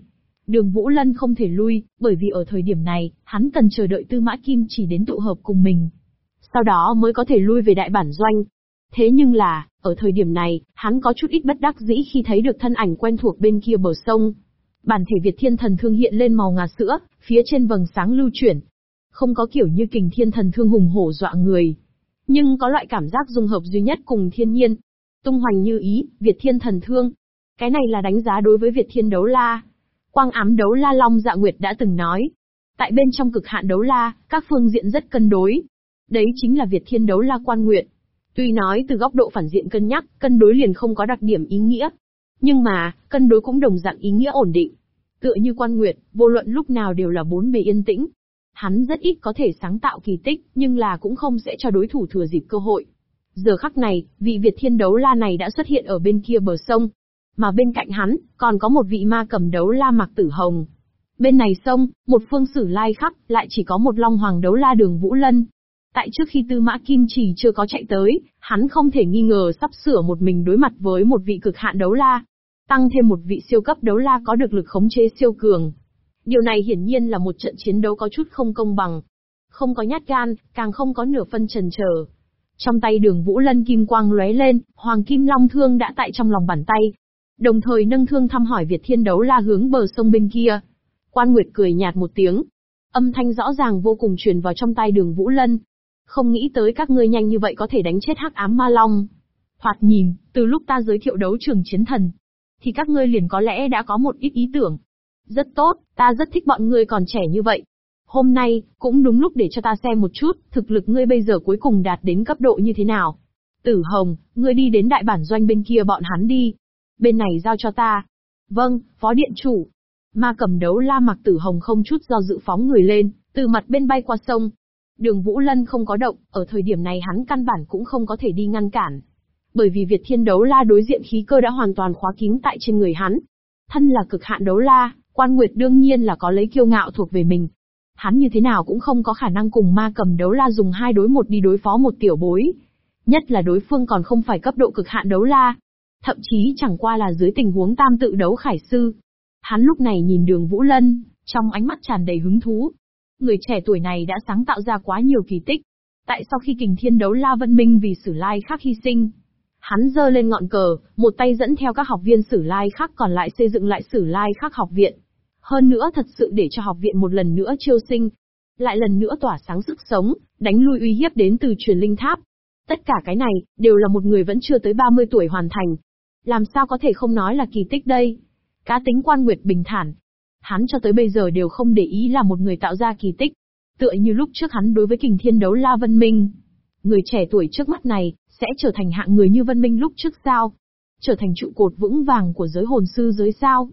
Đường Vũ Lân không thể lui, bởi vì ở thời điểm này, hắn cần chờ đợi Tư Mã Kim chỉ đến tụ hợp cùng mình. Sau đó mới có thể lui về đại bản doanh. Thế nhưng là, ở thời điểm này, hắn có chút ít bất đắc dĩ khi thấy được thân ảnh quen thuộc bên kia bờ sông. Bản thể Việt Thiên Thần Thương hiện lên màu ngà sữa, phía trên vầng sáng lưu chuyển. Không có kiểu như kình Thiên Thần Thương hùng hổ dọa người. Nhưng có loại cảm giác dung hợp duy nhất cùng thiên nhiên. Tung hoành như ý, Việt Thiên Thần Thương. Cái này là đánh giá đối với Việt Thiên Đấu La. Quang ám đấu la Long Dạ Nguyệt đã từng nói. Tại bên trong cực hạn đấu la, các phương diện rất cân đối. Đấy chính là Việt Thiên Đấu La Quan Nguyện. Tuy nói từ góc độ phản diện cân nhắc, cân đối liền không có đặc điểm ý nghĩa. Nhưng mà, cân đối cũng đồng dạng ý nghĩa ổn định. Tựa như quan nguyệt, vô luận lúc nào đều là bốn bề yên tĩnh. Hắn rất ít có thể sáng tạo kỳ tích, nhưng là cũng không sẽ cho đối thủ thừa dịp cơ hội. Giờ khắc này, vị Việt thiên đấu la này đã xuất hiện ở bên kia bờ sông. Mà bên cạnh hắn, còn có một vị ma cầm đấu la mặc tử hồng. Bên này sông, một phương sử lai khắc, lại chỉ có một long hoàng đấu la đường Vũ Lân, Tại trước khi Tư Mã Kim Chỉ chưa có chạy tới, hắn không thể nghi ngờ sắp sửa một mình đối mặt với một vị cực hạn đấu la. Tăng thêm một vị siêu cấp đấu la có được lực khống chế siêu cường. Điều này hiển nhiên là một trận chiến đấu có chút không công bằng. Không có nhát gan, càng không có nửa phân trần chờ. Trong tay đường Vũ Lân kim quang lóe lên, Hoàng Kim Long Thương đã tại trong lòng bàn tay. Đồng thời nâng thương thăm hỏi Việt Thiên đấu la hướng bờ sông bên kia. Quan Nguyệt cười nhạt một tiếng. Âm thanh rõ ràng vô cùng truyền vào trong tay đường Vũ Lân, không nghĩ tới các ngươi nhanh như vậy có thể đánh chết hắc ám ma long. Thoạt nhìn, từ lúc ta giới thiệu đấu trường chiến thần, thì các ngươi liền có lẽ đã có một ít ý tưởng. Rất tốt, ta rất thích bọn ngươi còn trẻ như vậy. Hôm nay, cũng đúng lúc để cho ta xem một chút, thực lực ngươi bây giờ cuối cùng đạt đến cấp độ như thế nào. Tử Hồng, ngươi đi đến đại bản doanh bên kia bọn hắn đi. Bên này giao cho ta. Vâng, Phó Điện Chủ. Ma cầm đấu la mặc Tử Hồng không chút do dự phóng người lên, từ mặt bên bay qua sông, Đường Vũ Lân không có động, ở thời điểm này hắn căn bản cũng không có thể đi ngăn cản. Bởi vì Việt Thiên đấu la đối diện khí cơ đã hoàn toàn khóa kín tại trên người hắn. Thân là cực hạn đấu la, quan nguyệt đương nhiên là có lấy kiêu ngạo thuộc về mình. Hắn như thế nào cũng không có khả năng cùng ma cầm đấu la dùng hai đối một đi đối phó một tiểu bối. Nhất là đối phương còn không phải cấp độ cực hạn đấu la. Thậm chí chẳng qua là dưới tình huống tam tự đấu khải sư. Hắn lúc này nhìn đường Vũ Lân, trong ánh mắt tràn đầy hứng thú, Người trẻ tuổi này đã sáng tạo ra quá nhiều kỳ tích. Tại sau khi kình thiên đấu La Vân Minh vì Sử Lai khác hy sinh, hắn giơ lên ngọn cờ, một tay dẫn theo các học viên Sử Lai khác còn lại xây dựng lại Sử Lai khác học viện. Hơn nữa thật sự để cho học viện một lần nữa chiêu sinh, lại lần nữa tỏa sáng sức sống, đánh lui uy hiếp đến từ truyền linh tháp. Tất cả cái này, đều là một người vẫn chưa tới 30 tuổi hoàn thành. Làm sao có thể không nói là kỳ tích đây? Cá tính quan nguyệt bình thản, Hắn cho tới bây giờ đều không để ý là một người tạo ra kỳ tích. Tựa như lúc trước hắn đối với kình thiên đấu La Vân Minh. Người trẻ tuổi trước mắt này, sẽ trở thành hạng người như Vân Minh lúc trước sao? Trở thành trụ cột vững vàng của giới hồn sư giới sao?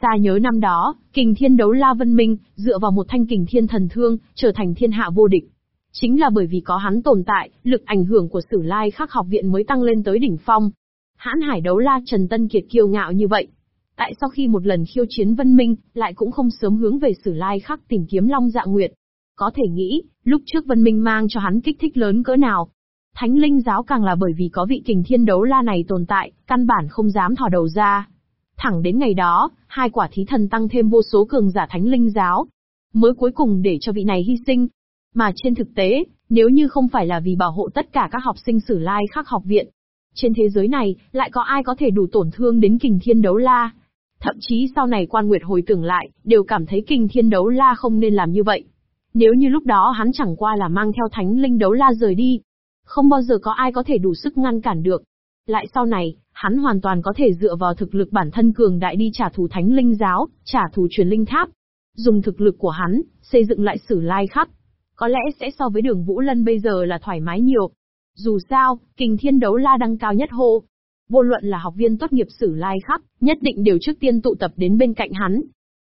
Xa nhớ năm đó, kình thiên đấu La Vân Minh, dựa vào một thanh kình thiên thần thương, trở thành thiên hạ vô địch. Chính là bởi vì có hắn tồn tại, lực ảnh hưởng của sử lai khắc học viện mới tăng lên tới đỉnh phong. Hãn hải đấu la Trần Tân Kiệt kiêu ngạo như vậy, Tại sau khi một lần khiêu chiến Vân Minh, lại cũng không sớm hướng về Sử Lai Khắc tìm kiếm Long Dạ Nguyệt. Có thể nghĩ, lúc trước Vân Minh mang cho hắn kích thích lớn cỡ nào. Thánh Linh giáo càng là bởi vì có vị kình thiên đấu la này tồn tại, căn bản không dám thò đầu ra. Thẳng đến ngày đó, hai quả thí thần tăng thêm vô số cường giả Thánh Linh giáo, mới cuối cùng để cho vị này hy sinh. Mà trên thực tế, nếu như không phải là vì bảo hộ tất cả các học sinh Sử Lai Khắc học viện, trên thế giới này, lại có ai có thể đủ tổn thương đến kình thiên đấu la? Thậm chí sau này quan nguyệt hồi tưởng lại, đều cảm thấy kinh thiên đấu la không nên làm như vậy. Nếu như lúc đó hắn chẳng qua là mang theo thánh linh đấu la rời đi, không bao giờ có ai có thể đủ sức ngăn cản được. Lại sau này, hắn hoàn toàn có thể dựa vào thực lực bản thân cường đại đi trả thù thánh linh giáo, trả thù truyền linh tháp. Dùng thực lực của hắn, xây dựng lại sử lai khắc. Có lẽ sẽ so với đường Vũ Lân bây giờ là thoải mái nhiều. Dù sao, kình thiên đấu la đăng cao nhất hô, vô luận là học viên tốt nghiệp sử lai khắc, nhất định đều trước tiên tụ tập đến bên cạnh hắn.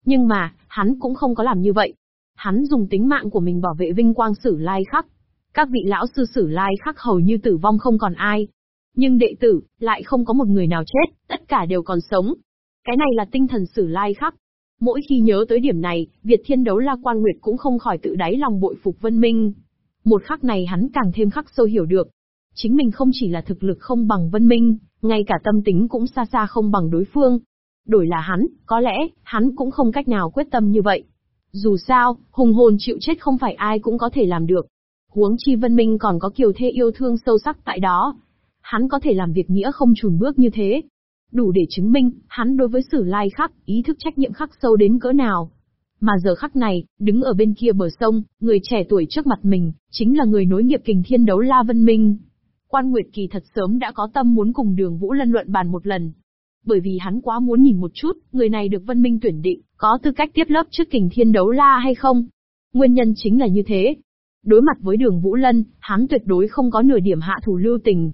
Nhưng mà, hắn cũng không có làm như vậy. Hắn dùng tính mạng của mình bảo vệ vinh quang sử lai khắc. Các vị lão sư sử lai khắc hầu như tử vong không còn ai. Nhưng đệ tử, lại không có một người nào chết, tất cả đều còn sống. Cái này là tinh thần sử lai khắc. Mỗi khi nhớ tới điểm này, Việt Thiên Đấu La Quan Nguyệt cũng không khỏi tự đáy lòng bội phục Vân Minh. Một khắc này hắn càng thêm khắc sâu hiểu được. Chính mình không chỉ là thực lực không bằng Vân Minh, ngay cả tâm tính cũng xa xa không bằng đối phương. Đổi là hắn, có lẽ, hắn cũng không cách nào quyết tâm như vậy. Dù sao, hùng hồn chịu chết không phải ai cũng có thể làm được. Huống chi Vân Minh còn có kiều thê yêu thương sâu sắc tại đó. Hắn có thể làm việc nghĩa không chùn bước như thế. Đủ để chứng minh, hắn đối với sử lai khắc, ý thức trách nhiệm khắc sâu đến cỡ nào. Mà giờ khắc này, đứng ở bên kia bờ sông, người trẻ tuổi trước mặt mình, chính là người nối nghiệp kình thiên đấu La Vân Minh. Quan Nguyệt Kỳ thật sớm đã có tâm muốn cùng đường Vũ Lân luận bàn một lần. Bởi vì hắn quá muốn nhìn một chút, người này được Vân Minh tuyển định, có tư cách tiếp lớp trước kình thiên đấu la hay không. Nguyên nhân chính là như thế. Đối mặt với đường Vũ Lân, hắn tuyệt đối không có nửa điểm hạ thủ lưu tình.